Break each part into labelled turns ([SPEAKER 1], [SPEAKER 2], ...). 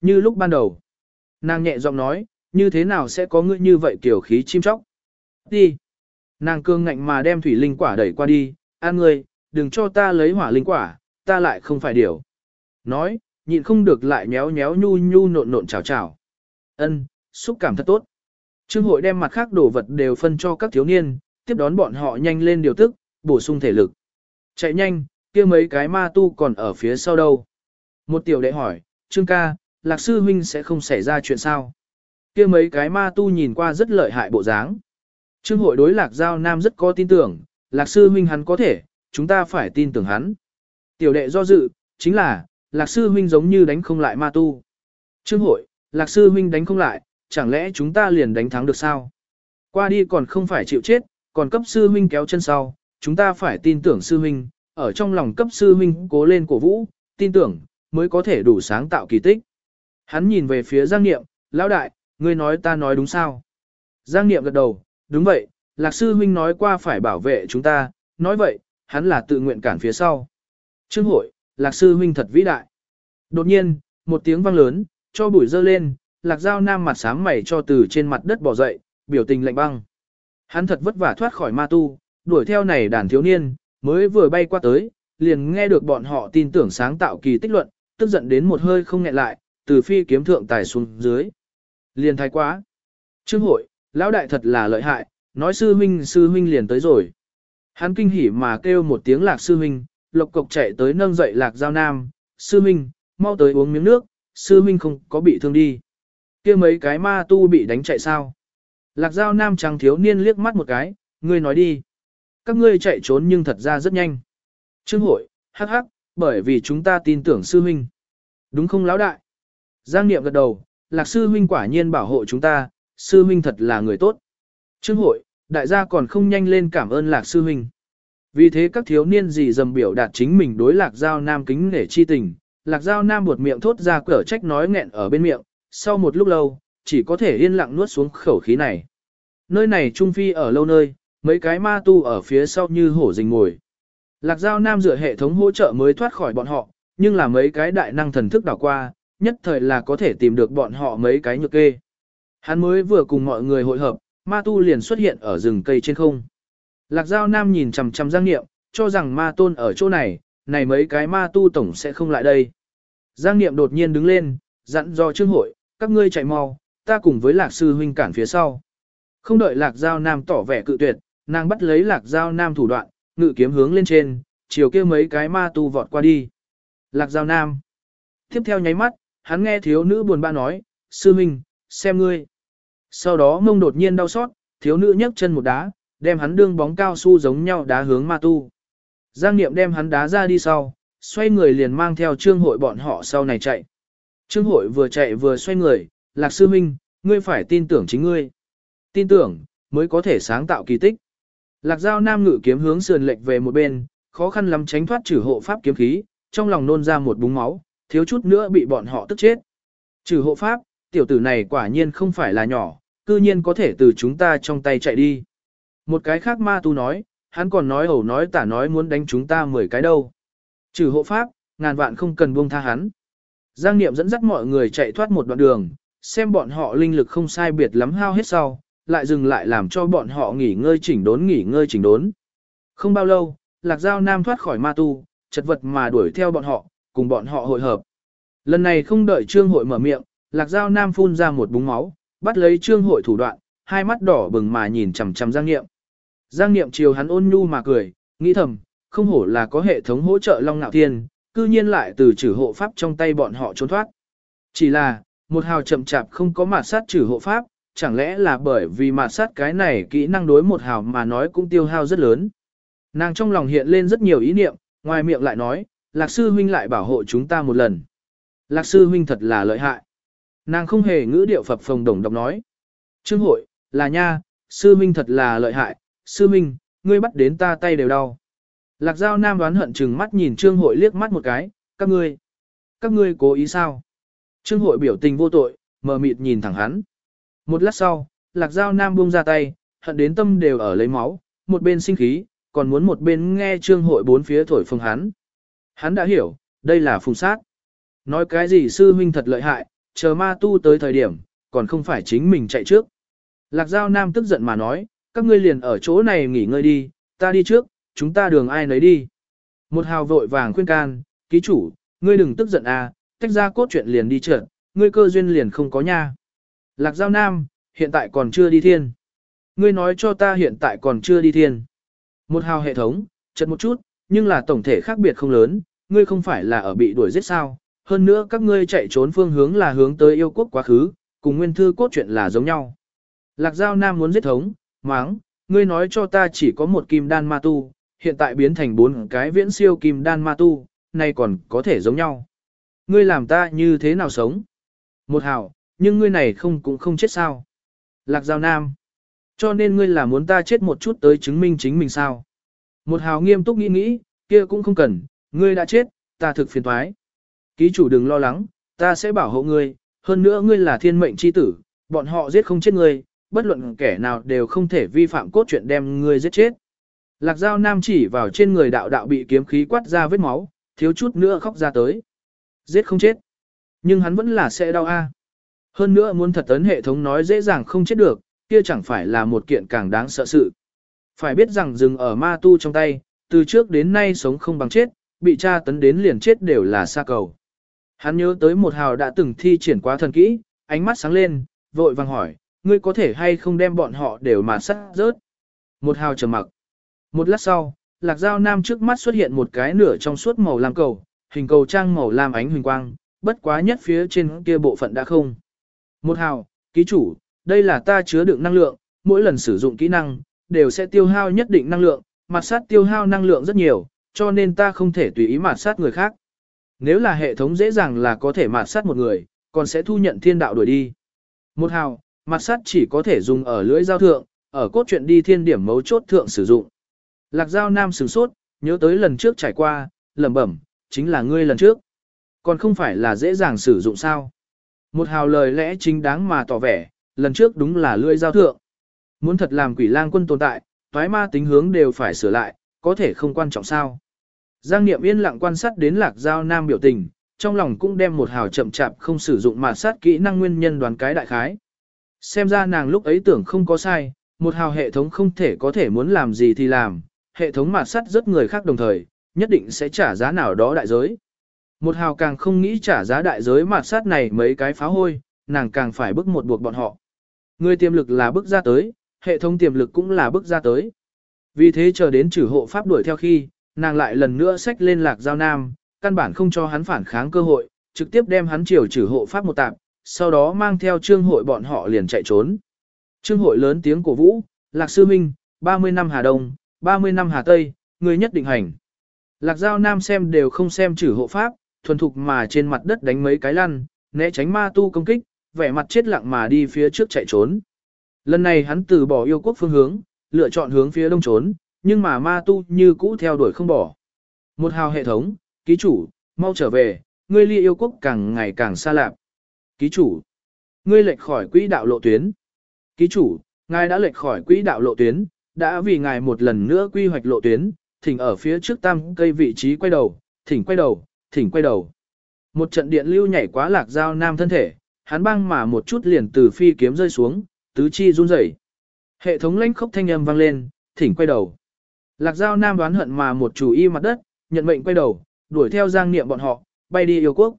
[SPEAKER 1] Như lúc ban đầu, nàng nhẹ giọng nói, như thế nào sẽ có ngươi như vậy kiểu khí chim chóc. Đi. Nàng cương ngạnh mà đem thủy linh quả đẩy qua đi, an ngươi, đừng cho ta lấy hỏa linh quả, ta lại không phải điều. Nói, nhịn không được lại méo méo nhu nhu nộn nộn chào chào. Ân, xúc cảm thật tốt. Trương hội đem mặt khác đồ vật đều phân cho các thiếu niên, tiếp đón bọn họ nhanh lên điều tức, bổ sung thể lực. Chạy nhanh, kia mấy cái ma tu còn ở phía sau đâu. Một tiểu đệ hỏi, Trương ca, lạc sư huynh sẽ không xảy ra chuyện sao? kia mấy cái ma tu nhìn qua rất lợi hại bộ dáng. Trương hội đối lạc giao nam rất có tin tưởng, lạc sư huynh hắn có thể, chúng ta phải tin tưởng hắn. Tiểu đệ do dự, chính là, lạc sư huynh giống như đánh không lại ma tu. Trương hội, lạc sư huynh đánh không lại, chẳng lẽ chúng ta liền đánh thắng được sao? Qua đi còn không phải chịu chết, còn cấp sư huynh kéo chân sau, chúng ta phải tin tưởng sư huynh, ở trong lòng cấp sư huynh cố lên cổ vũ, tin tưởng, mới có thể đủ sáng tạo kỳ tích. Hắn nhìn về phía Giang Niệm, lão đại, ngươi nói ta nói đúng sao? Giang Niệm gật đầu, đúng vậy, Lạc Sư Huynh nói qua phải bảo vệ chúng ta, nói vậy, hắn là tự nguyện cản phía sau. Trương hội, Lạc Sư Huynh thật vĩ đại. Đột nhiên, một tiếng vang lớn, cho bụi dơ lên, Lạc Giao Nam mặt sáng mày cho từ trên mặt đất bỏ dậy, biểu tình lạnh băng. Hắn thật vất vả thoát khỏi ma tu, đuổi theo này đàn thiếu niên, mới vừa bay qua tới, liền nghe được bọn họ tin tưởng sáng tạo kỳ tích luận, tức giận đến một hơi không nghẹn lại, từ phi kiếm thượng tài xuống dưới. Liền thái quá. Trương hội, lão đại thật là lợi hại, nói sư huynh sư huynh liền tới rồi. Hắn kinh hỉ mà kêu một tiếng lạc sư huynh, lộc cộc chạy tới nâng dậy lạc giao nam, sư huynh, mau tới uống miếng nước, sư huynh không có bị thương đi. kia mấy cái ma tu bị đánh chạy sao? Lạc giao nam trắng thiếu niên liếc mắt một cái, ngươi nói đi. Các ngươi chạy trốn nhưng thật ra rất nhanh. Trương hội, hắc hắc, bởi vì chúng ta tin tưởng sư huynh. Đúng không lão đại? Giang Niệm gật đầu, lạc sư huynh quả nhiên bảo hộ chúng ta, sư huynh thật là người tốt. Trương hội, đại gia còn không nhanh lên cảm ơn lạc sư huynh. Vì thế các thiếu niên gì dầm biểu đạt chính mình đối lạc giao nam kính nể chi tình, lạc giao nam buột miệng thốt ra cửa trách nói nghẹn ở bên miệng, sau một lúc lâu, chỉ có thể yên lặng nuốt xuống khẩu khí này. Nơi này trung phi ở lâu nơi, mấy cái ma tu ở phía sau như hổ rình ngồi. Lạc giao nam dựa hệ thống hỗ trợ mới thoát khỏi bọn họ, nhưng là mấy cái đại năng thần thức đảo qua, nhất thời là có thể tìm được bọn họ mấy cái nhược kê. Hắn mới vừa cùng mọi người hội hợp, ma tu liền xuất hiện ở rừng cây trên không. Lạc Giao Nam nhìn chằm chằm Giang Niệm, cho rằng ma tôn ở chỗ này, này mấy cái ma tu tổng sẽ không lại đây. Giang Niệm đột nhiên đứng lên, dặn dò trương hội, các ngươi chạy mau, ta cùng với Lạc Sư Huynh cản phía sau. Không đợi Lạc Giao Nam tỏ vẻ cự tuyệt, nàng bắt lấy Lạc Giao Nam thủ đoạn, ngự kiếm hướng lên trên, chiều kia mấy cái ma tu vọt qua đi. Lạc Giao Nam. Tiếp theo nháy mắt, hắn nghe thiếu nữ buồn bã nói, sư minh, xem ngươi. Sau đó mông đột nhiên đau xót, thiếu nữ nhấc chân một đá, đem hắn đương bóng cao su giống nhau đá hướng ma tu. Giang Niệm đem hắn đá ra đi sau, xoay người liền mang theo trương hội bọn họ sau này chạy. Trương hội vừa chạy vừa xoay người, lạc sư minh, ngươi phải tin tưởng chính ngươi. Tin tưởng, mới có thể sáng tạo kỳ tích. Lạc giao nam ngự kiếm hướng sườn lệch về một bên, khó khăn lắm tránh thoát trừ hộ pháp kiếm khí, trong lòng nôn ra một búng máu, thiếu chút nữa bị bọn họ tức chết. Trừ hộ pháp, tiểu tử này quả nhiên không phải là nhỏ, cư nhiên có thể từ chúng ta trong tay chạy đi. Một cái khác ma tu nói, hắn còn nói ẩu nói tả nói muốn đánh chúng ta 10 cái đâu. Trừ hộ pháp, ngàn vạn không cần buông tha hắn. Giang Niệm dẫn dắt mọi người chạy thoát một đoạn đường, xem bọn họ linh lực không sai biệt lắm hao hết sau, lại dừng lại làm cho bọn họ nghỉ ngơi chỉnh đốn nghỉ ngơi chỉnh đốn. Không bao lâu, Lạc Giao Nam thoát khỏi ma tu, chật vật mà đuổi theo bọn họ, cùng bọn họ hội hợp. Lần này không đợi trương hội mở miệng, lạc giao nam phun ra một búng máu, bắt lấy trương hội thủ đoạn, hai mắt đỏ bừng mà nhìn chằm chằm Giang Niệm. Giang Niệm chiều hắn ôn nhu mà cười, nghĩ thầm, không hổ là có hệ thống hỗ trợ Long Nạo Thiên, cư nhiên lại từ trừ hộ pháp trong tay bọn họ trốn thoát. Chỉ là, một hào chậm chạp không có mạt sát trừ hộ pháp, chẳng lẽ là bởi vì mạt sát cái này kỹ năng đối một hào mà nói cũng tiêu hao rất lớn. Nàng trong lòng hiện lên rất nhiều ý niệm, ngoài miệng lại nói, Lạc sư huynh lại bảo hộ chúng ta một lần. Lạc sư huynh thật là lợi hại. Nàng không hề ngữ điệu phập phồng đồng đọc nói. Trương hội, là nha, sư huynh thật là lợi hại, sư huynh, ngươi bắt đến ta tay đều đau. Lạc giao nam đoán hận chừng mắt nhìn trương hội liếc mắt một cái, các ngươi, các ngươi cố ý sao? Trương hội biểu tình vô tội, mờ mịt nhìn thẳng hắn. Một lát sau, lạc giao nam buông ra tay, hận đến tâm đều ở lấy máu, một bên sinh khí, còn muốn một bên nghe trương hội bốn phía thổi phồng hắn. Hắn đã hiểu, đây là phùng sát. Nói cái gì sư huynh thật lợi hại, chờ ma tu tới thời điểm, còn không phải chính mình chạy trước. Lạc Giao Nam tức giận mà nói, các ngươi liền ở chỗ này nghỉ ngơi đi, ta đi trước, chúng ta đường ai nấy đi. Một hào vội vàng khuyên can, ký chủ, ngươi đừng tức giận à, tách ra cốt chuyện liền đi trượt, ngươi cơ duyên liền không có nha. Lạc Giao Nam, hiện tại còn chưa đi thiên. Ngươi nói cho ta hiện tại còn chưa đi thiên. Một hào hệ thống, chật một chút, nhưng là tổng thể khác biệt không lớn, ngươi không phải là ở bị đuổi giết sao. Hơn nữa các ngươi chạy trốn phương hướng là hướng tới yêu quốc quá khứ, cùng nguyên thư cốt truyện là giống nhau. Lạc Giao Nam muốn giết thống, máng, ngươi nói cho ta chỉ có một kim đan ma tu, hiện tại biến thành bốn cái viễn siêu kim đan ma tu, nay còn có thể giống nhau. Ngươi làm ta như thế nào sống? Một hào, nhưng ngươi này không cũng không chết sao? Lạc Giao Nam. Cho nên ngươi là muốn ta chết một chút tới chứng minh chính mình sao? Một hào nghiêm túc nghĩ nghĩ, kia cũng không cần, ngươi đã chết, ta thực phiền thoái. Ký chủ đừng lo lắng, ta sẽ bảo hộ ngươi, hơn nữa ngươi là thiên mệnh chi tử, bọn họ giết không chết ngươi, bất luận kẻ nào đều không thể vi phạm cốt truyện đem ngươi giết chết. Lạc Giao Nam chỉ vào trên người đạo đạo bị kiếm khí quát ra vết máu, thiếu chút nữa khóc ra tới. Giết không chết. Nhưng hắn vẫn là sẽ đau a. Hơn nữa muốn thật tấn hệ thống nói dễ dàng không chết được, kia chẳng phải là một kiện càng đáng sợ sự. Phải biết rằng dừng ở ma tu trong tay, từ trước đến nay sống không bằng chết, bị tra tấn đến liền chết đều là xa cầu. Hắn nhớ tới một hào đã từng thi triển quá thần kỹ, ánh mắt sáng lên, vội vàng hỏi, ngươi có thể hay không đem bọn họ đều mà sắt rớt. Một hào trầm mặc. Một lát sau, lạc dao nam trước mắt xuất hiện một cái nửa trong suốt màu lam cầu, hình cầu trang màu lam ánh huỳnh quang, bất quá nhất phía trên kia bộ phận đã không. Một hào, ký chủ, đây là ta chứa đựng năng lượng, mỗi lần sử dụng kỹ năng, đều sẽ tiêu hao nhất định năng lượng, mặt sát tiêu hao năng lượng rất nhiều, cho nên ta không thể tùy ý mạt sát người khác. Nếu là hệ thống dễ dàng là có thể mạt sát một người, còn sẽ thu nhận thiên đạo đuổi đi. Một hào, mặt sát chỉ có thể dùng ở lưỡi giao thượng, ở cốt truyện đi thiên điểm mấu chốt thượng sử dụng. Lạc giao nam sửng sốt, nhớ tới lần trước trải qua, lẩm bẩm, chính là ngươi lần trước. Còn không phải là dễ dàng sử dụng sao. Một hào lời lẽ chính đáng mà tỏ vẻ, lần trước đúng là lưỡi giao thượng. Muốn thật làm quỷ lang quân tồn tại, toái ma tính hướng đều phải sửa lại, có thể không quan trọng sao. Giang Niệm yên lặng quan sát đến lạc giao nam biểu tình, trong lòng cũng đem một hào chậm chạp không sử dụng mà sát kỹ năng nguyên nhân đoán cái đại khái. Xem ra nàng lúc ấy tưởng không có sai, một hào hệ thống không thể có thể muốn làm gì thì làm, hệ thống mạt sát rất người khác đồng thời, nhất định sẽ trả giá nào đó đại giới. Một hào càng không nghĩ trả giá đại giới mạt sát này mấy cái phá hôi, nàng càng phải bức một buộc bọn họ. Người tiềm lực là bức ra tới, hệ thống tiềm lực cũng là bức ra tới. Vì thế chờ đến trừ hộ pháp đuổi theo khi, nàng lại lần nữa xách lên lạc giao nam, căn bản không cho hắn phản kháng cơ hội, trực tiếp đem hắn chiều trừ hộ pháp một tạp, sau đó mang theo trương hội bọn họ liền chạy trốn. Trương hội lớn tiếng cổ vũ, lạc sư minh, 30 năm Hà Đông, 30 năm Hà Tây, người nhất định hành. Lạc giao nam xem đều không xem trừ hộ pháp, thuần thục mà trên mặt đất đánh mấy cái lăn, né tránh ma tu công kích, vẻ mặt chết lặng mà đi phía trước chạy trốn. Lần này hắn từ bỏ yêu quốc phương hướng, lựa chọn hướng phía đông trốn, nhưng mà ma tu như cũ theo đuổi không bỏ. Một hào hệ thống, ký chủ, mau trở về, ngươi ly yêu quốc càng ngày càng xa lạp. Ký chủ, ngươi lệch khỏi quỹ đạo lộ tuyến. Ký chủ, ngài đã lệch khỏi quỹ đạo lộ tuyến, đã vì ngài một lần nữa quy hoạch lộ tuyến, thỉnh ở phía trước tam cây vị trí quay đầu, thỉnh quay đầu, thỉnh quay đầu. Một trận điện lưu nhảy quá lạc giao nam thân thể, hắn băng mà một chút liền từ phi kiếm rơi xuống, tứ chi run rẩy. Hệ thống lãnh khốc thanh âm vang lên, thỉnh quay đầu. Lạc Giao Nam đoán hận mà một chủ y mặt đất, nhận mệnh quay đầu, đuổi theo Giang Niệm bọn họ, bay đi yêu quốc.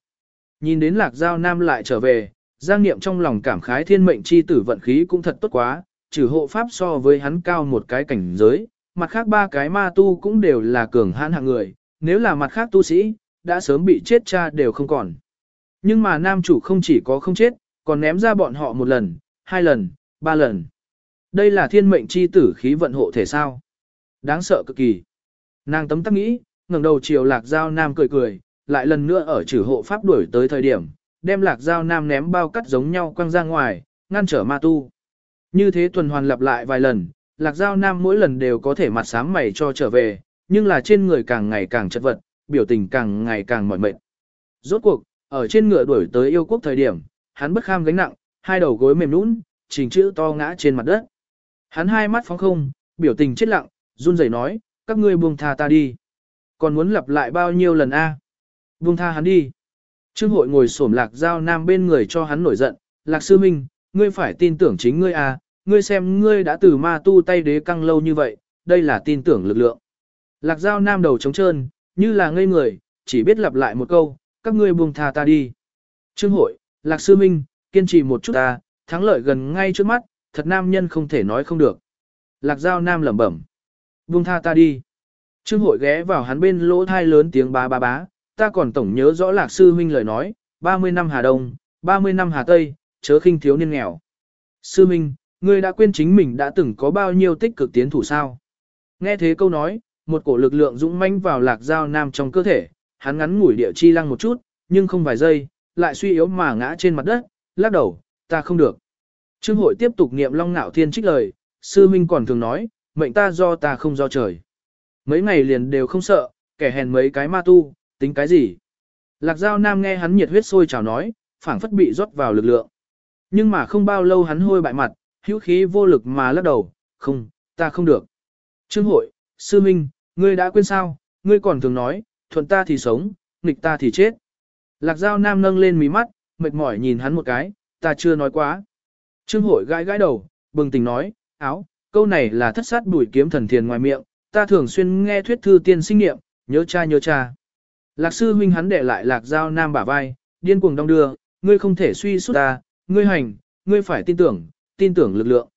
[SPEAKER 1] Nhìn đến Lạc Giao Nam lại trở về, Giang Niệm trong lòng cảm khái thiên mệnh chi tử vận khí cũng thật tốt quá, trừ hộ pháp so với hắn cao một cái cảnh giới, mặt khác ba cái ma tu cũng đều là cường hãn hạng người, nếu là mặt khác tu sĩ, đã sớm bị chết cha đều không còn. Nhưng mà nam chủ không chỉ có không chết, còn ném ra bọn họ một lần, hai lần, ba lần. Đây là thiên mệnh chi tử khí vận hộ thể sao. Đáng sợ cực kỳ. Nàng tấm tắc nghĩ, ngẩng đầu chiều lạc giao nam cười cười, lại lần nữa ở trừ hộ pháp đuổi tới thời điểm, đem lạc giao nam ném bao cắt giống nhau quăng ra ngoài, ngăn trở ma tu. Như thế tuần hoàn lặp lại vài lần, lạc giao nam mỗi lần đều có thể mặt sám mày cho trở về, nhưng là trên người càng ngày càng chật vật, biểu tình càng ngày càng mỏi mệt. Rốt cuộc, ở trên ngựa đuổi tới yêu quốc thời điểm, hắn bất kham gánh nặng, hai đầu gối mềm nũng, trình chữ to ngã trên mặt đất. Hắn hai mắt phóng không, biểu tình chết lặng, run rẩy nói, các ngươi buông tha ta đi. Còn muốn lặp lại bao nhiêu lần a? Buông tha hắn đi. Trương hội ngồi xổm lạc giao nam bên người cho hắn nổi giận, lạc sư minh, ngươi phải tin tưởng chính ngươi à, ngươi xem ngươi đã từ ma tu tay đế căng lâu như vậy, đây là tin tưởng lực lượng. Lạc giao nam đầu trống trơn, như là ngây người, chỉ biết lặp lại một câu, các ngươi buông tha ta đi. Trương hội, lạc sư minh, kiên trì một chút ta, thắng lợi gần ngay trước mắt, thật nam nhân không thể nói không được. Lạc giao nam lẩm bẩm. Buông tha ta đi. Trương hội ghé vào hắn bên lỗ thai lớn tiếng bá bá bá, ta còn tổng nhớ rõ lạc sư huynh lời nói, 30 năm Hà Đông, 30 năm Hà Tây, chớ khinh thiếu niên nghèo. Sư Minh, ngươi đã quên chính mình đã từng có bao nhiêu tích cực tiến thủ sao? Nghe thế câu nói, một cổ lực lượng dũng manh vào lạc giao nam trong cơ thể, hắn ngắn ngủi địa chi lăng một chút, nhưng không vài giây, lại suy yếu mà ngã trên mặt đất, lắc đầu, ta không được. Trương hội tiếp tục niệm long nạo thiên trích lời, sư minh còn thường nói, mệnh ta do ta không do trời. Mấy ngày liền đều không sợ, kẻ hèn mấy cái ma tu, tính cái gì? Lạc Giao Nam nghe hắn nhiệt huyết sôi trào nói, phảng phất bị rót vào lực lượng. Nhưng mà không bao lâu hắn hôi bại mặt, hữu khí vô lực mà lắc đầu, không, ta không được. Trương hội, sư minh, ngươi đã quên sao, ngươi còn thường nói, thuận ta thì sống, nghịch ta thì chết. Lạc Giao Nam nâng lên mí mắt, mệt mỏi nhìn hắn một cái, ta chưa nói quá. Trương hội gãi gãi đầu, bừng tỉnh nói, áo, câu này là thất sát bùi kiếm thần thiền ngoài miệng, ta thường xuyên nghe thuyết thư tiên sinh niệm, nhớ cha nhớ cha. Lạc sư huynh hắn để lại lạc giao nam bả vai, điên cuồng đong đưa, ngươi không thể suy suốt ta, ngươi hành, ngươi phải tin tưởng, tin tưởng lực lượng.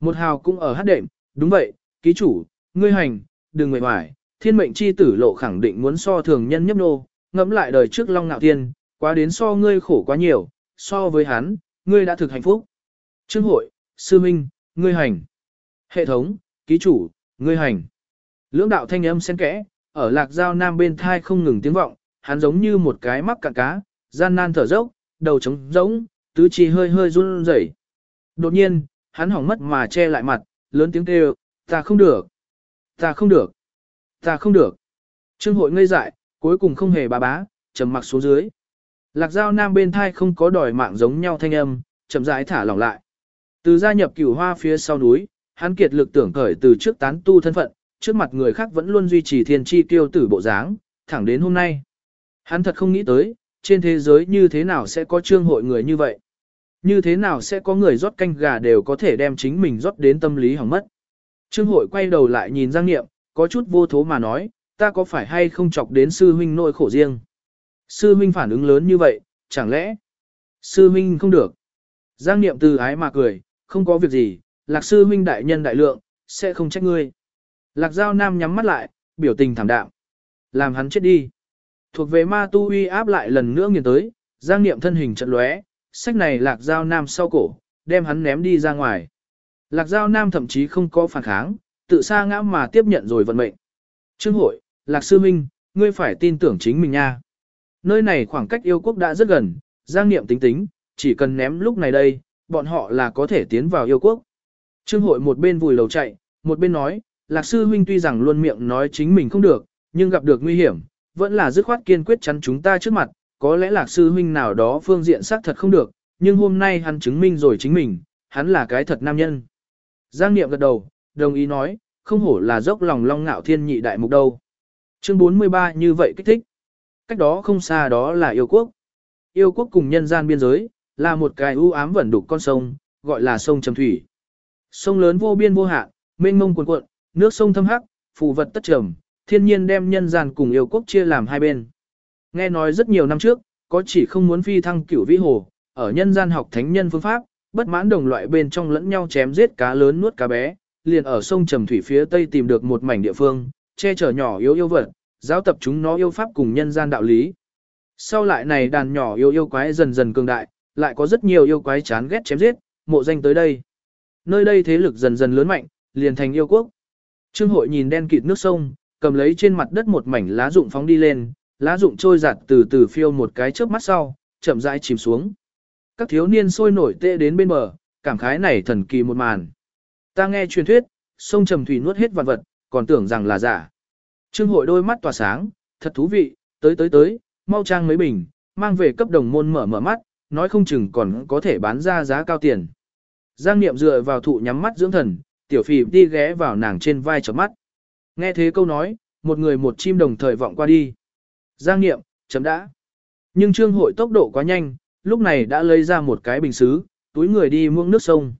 [SPEAKER 1] Một hào cũng ở hát đệm, đúng vậy, ký chủ, ngươi hành, đừng ngại hoài, thiên mệnh chi tử lộ khẳng định muốn so thường nhân nhấp nô, ngẫm lại đời trước long ngạo tiên quá đến so ngươi khổ quá nhiều, so với hắn, ngươi đã thực hạnh phúc. Trương hội, sư minh, ngươi hành. Hệ thống, ký chủ, ngươi hành. Lưỡng đạo thanh âm xen kẽ, ở lạc giao nam bên thai không ngừng tiếng vọng, hắn giống như một cái mắc cạn cá, gian nan thở dốc, đầu trống rỗng, tứ chi hơi hơi run rẩy. Đột nhiên, hắn hỏng mất mà che lại mặt, lớn tiếng kêu, ta không được, ta không được, ta không được. Trương hội ngây dại, cuối cùng không hề bà bá, trầm mặc xuống dưới. Lạc giao nam bên thai không có đòi mạng giống nhau thanh âm, chậm rãi thả lỏng lại. Từ gia nhập cửu hoa phía sau núi, hắn kiệt lực tưởng khởi từ trước tán tu thân phận, trước mặt người khác vẫn luôn duy trì thiên chi tiêu tử bộ dáng, thẳng đến hôm nay. Hắn thật không nghĩ tới, trên thế giới như thế nào sẽ có trương hội người như vậy. Như thế nào sẽ có người rót canh gà đều có thể đem chính mình rót đến tâm lý hỏng mất. Trương hội quay đầu lại nhìn Giang Niệm, có chút vô thố mà nói, ta có phải hay không chọc đến sư huynh nội khổ riêng. Sư huynh phản ứng lớn như vậy, chẳng lẽ sư huynh không được. Giang Niệm từ ái mà cười, không có việc gì, lạc sư huynh đại nhân đại lượng, sẽ không trách ngươi. Lạc Giao Nam nhắm mắt lại, biểu tình thảm đạm. Làm hắn chết đi. Thuộc về ma tu uy áp lại lần nữa nghiền tới, giang niệm thân hình trận lóe, sách này Lạc Giao Nam sau cổ, đem hắn ném đi ra ngoài. Lạc Giao Nam thậm chí không có phản kháng, tự sa ngã mà tiếp nhận rồi vận mệnh. Trương hội, Lạc Sư Minh, ngươi phải tin tưởng chính mình nha. Nơi này khoảng cách yêu quốc đã rất gần, giang niệm tính tính, chỉ cần ném lúc này đây, bọn họ là có thể tiến vào yêu quốc. Trương hội một bên vùi lầu chạy, một bên nói, Lạc sư huynh tuy rằng luôn miệng nói chính mình không được, nhưng gặp được nguy hiểm, vẫn là dứt khoát kiên quyết chắn chúng ta trước mặt, có lẽ Lạc sư huynh nào đó phương diện xác thật không được, nhưng hôm nay hắn chứng minh rồi chính mình, hắn là cái thật nam nhân. Giang Niệm gật đầu, đồng ý nói, không hổ là dốc lòng long ngạo thiên nhị đại mục đâu. Chương 43 như vậy kích thích. Cách đó không xa đó là yêu quốc. Yêu quốc cùng nhân gian biên giới, là một cái u ám vẩn đục con sông, gọi là sông Trầm Thủy. Sông lớn vô biên vô hạn, mênh mông cuồn cuộn, nước sông thâm hắc, phù vật tất trầm, thiên nhiên đem nhân gian cùng yêu quốc chia làm hai bên. Nghe nói rất nhiều năm trước, có chỉ không muốn phi thăng cửu vĩ hồ, ở nhân gian học thánh nhân phương pháp, bất mãn đồng loại bên trong lẫn nhau chém giết cá lớn nuốt cá bé, liền ở sông Trầm Thủy phía tây tìm được một mảnh địa phương, che chở nhỏ yếu yêu vật, giáo tập chúng nó yêu pháp cùng nhân gian đạo lý. Sau lại này đàn nhỏ yêu yêu quái dần dần cường đại, lại có rất nhiều yêu quái chán ghét chém giết, mộ danh tới đây. Nơi đây thế lực dần dần lớn mạnh, liền thành yêu quốc. Trương hội nhìn đen kịt nước sông, cầm lấy trên mặt đất một mảnh lá rụng phóng đi lên, lá rụng trôi giặt từ từ phiêu một cái chớp mắt sau, chậm rãi chìm xuống. Các thiếu niên sôi nổi tê đến bên bờ, cảm khái này thần kỳ một màn. Ta nghe truyền thuyết, sông trầm thủy nuốt hết vật vật, còn tưởng rằng là giả. Trương hội đôi mắt tỏa sáng, thật thú vị, tới tới tới, mau trang mấy bình, mang về cấp đồng môn mở mở mắt, nói không chừng còn có thể bán ra giá cao tiền. Giang Niệm dựa vào thụ nhắm mắt dưỡng thần, tiểu phì đi ghé vào nàng trên vai chớp mắt. Nghe thế câu nói, một người một chim đồng thời vọng qua đi. Giang Niệm, chấm đã. Nhưng trương hội tốc độ quá nhanh, lúc này đã lấy ra một cái bình xứ, túi người đi muông nước sông.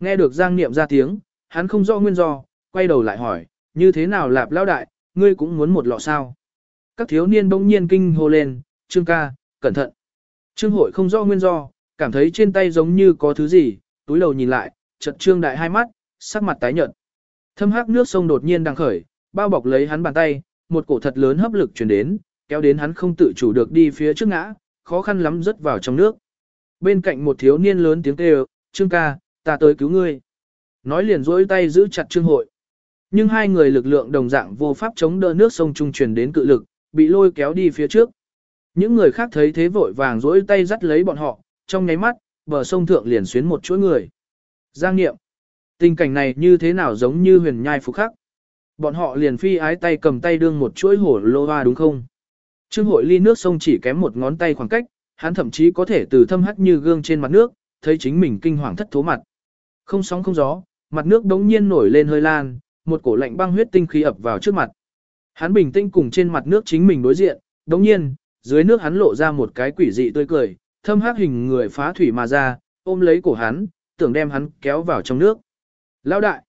[SPEAKER 1] Nghe được Giang Niệm ra tiếng, hắn không rõ nguyên do, quay đầu lại hỏi, như thế nào lạp lao đại, ngươi cũng muốn một lọ sao? Các thiếu niên bỗng nhiên kinh hô lên, trương ca, cẩn thận. Trương hội không rõ nguyên do, cảm thấy trên tay giống như có thứ gì, túi lầu nhìn lại, chợt trương đại hai mắt, sắc mặt tái nhợt. Thâm hắc nước sông đột nhiên đang khởi, bao bọc lấy hắn bàn tay, một cổ thật lớn hấp lực truyền đến, kéo đến hắn không tự chủ được đi phía trước ngã, khó khăn lắm rớt vào trong nước. Bên cạnh một thiếu niên lớn tiếng kêu, Trương ca, ta tới cứu ngươi. Nói liền duỗi tay giữ chặt Trương hội. Nhưng hai người lực lượng đồng dạng vô pháp chống đỡ nước sông trung truyền đến cự lực, bị lôi kéo đi phía trước. Những người khác thấy thế vội vàng rỗi tay dắt lấy bọn họ, trong nháy mắt, bờ sông thượng liền xuyến một chuỗi người. Giang nghiệm. Tình cảnh này như thế nào giống như huyền nhai phục khắc. Bọn họ liền phi ái tay cầm tay đương một chuỗi hổ lô hoa đúng không? Trương hội ly nước sông chỉ kém một ngón tay khoảng cách, hắn thậm chí có thể từ thâm hắt như gương trên mặt nước, thấy chính mình kinh hoàng thất thố mặt. Không sóng không gió, mặt nước đống nhiên nổi lên hơi lan, một cổ lạnh băng huyết tinh khí ập vào trước mặt. Hắn bình tĩnh cùng trên mặt nước chính mình đối diện, đống nhiên, dưới nước hắn lộ ra một cái quỷ dị tươi cười, thâm hắc hình người phá thủy mà ra, ôm lấy cổ hắn, tưởng đem hắn kéo vào trong nước. Lão đại!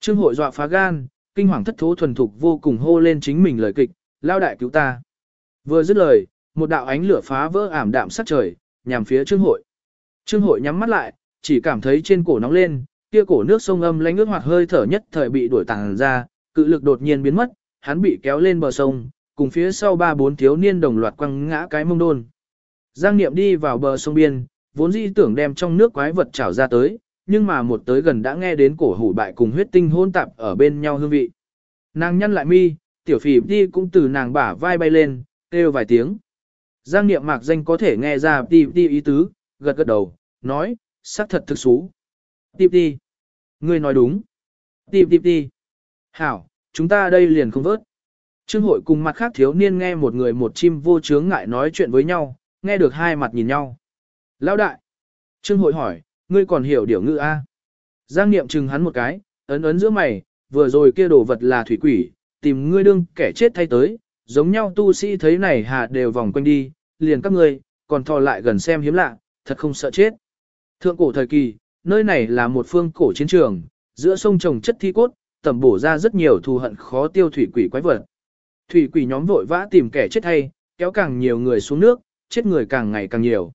[SPEAKER 1] Trương hội dọa phá gan, kinh hoàng thất thố thuần thục vô cùng hô lên chính mình lời kịch, Lão đại cứu ta. Vừa dứt lời, một đạo ánh lửa phá vỡ ảm đạm sắc trời, nhằm phía Trương hội. Trương hội nhắm mắt lại, chỉ cảm thấy trên cổ nóng lên, kia cổ nước sông âm lánh ướt hoặc hơi thở nhất thời bị đuổi tàng ra, cự lực đột nhiên biến mất, hắn bị kéo lên bờ sông, cùng phía sau ba bốn thiếu niên đồng loạt quăng ngã cái mông đôn. Giang Niệm đi vào bờ sông biên, vốn dĩ tưởng đem trong nước quái vật trảo ra tới, nhưng mà một tới gần đã nghe đến cổ hủ bại cùng huyết tinh hôn tạp ở bên nhau hương vị. Nàng nhăn lại mi, tiểu phỉ đi cũng từ nàng bả vai bay lên, kêu vài tiếng. Giang Niệm mạc danh có thể nghe ra đi đi ý tứ, gật gật đầu, nói, xác thật thực xú. Tiếp đi. Ngươi nói đúng. Tiếp tiếp đi. Hảo, chúng ta đây liền không vớt. Trương hội cùng mặt khác thiếu niên nghe một người một chim vô chướng ngại nói chuyện với nhau, nghe được hai mặt nhìn nhau. Lão đại. Trương hội hỏi, ngươi còn hiểu điều ngữ A. Giang niệm chừng hắn một cái, ấn ấn giữa mày, vừa rồi kia đồ vật là thủy quỷ, tìm ngươi đương kẻ chết thay tới, giống nhau tu sĩ thấy này hà đều vòng quanh đi, liền các ngươi, còn thò lại gần xem hiếm lạ, thật không sợ chết. Thượng cổ thời kỳ, nơi này là một phương cổ chiến trường, giữa sông trồng chất thi cốt, tẩm bổ ra rất nhiều thù hận khó tiêu thủy quỷ quái vật. Thủy quỷ nhóm vội vã tìm kẻ chết hay, kéo càng nhiều người xuống nước, chết người càng ngày càng nhiều.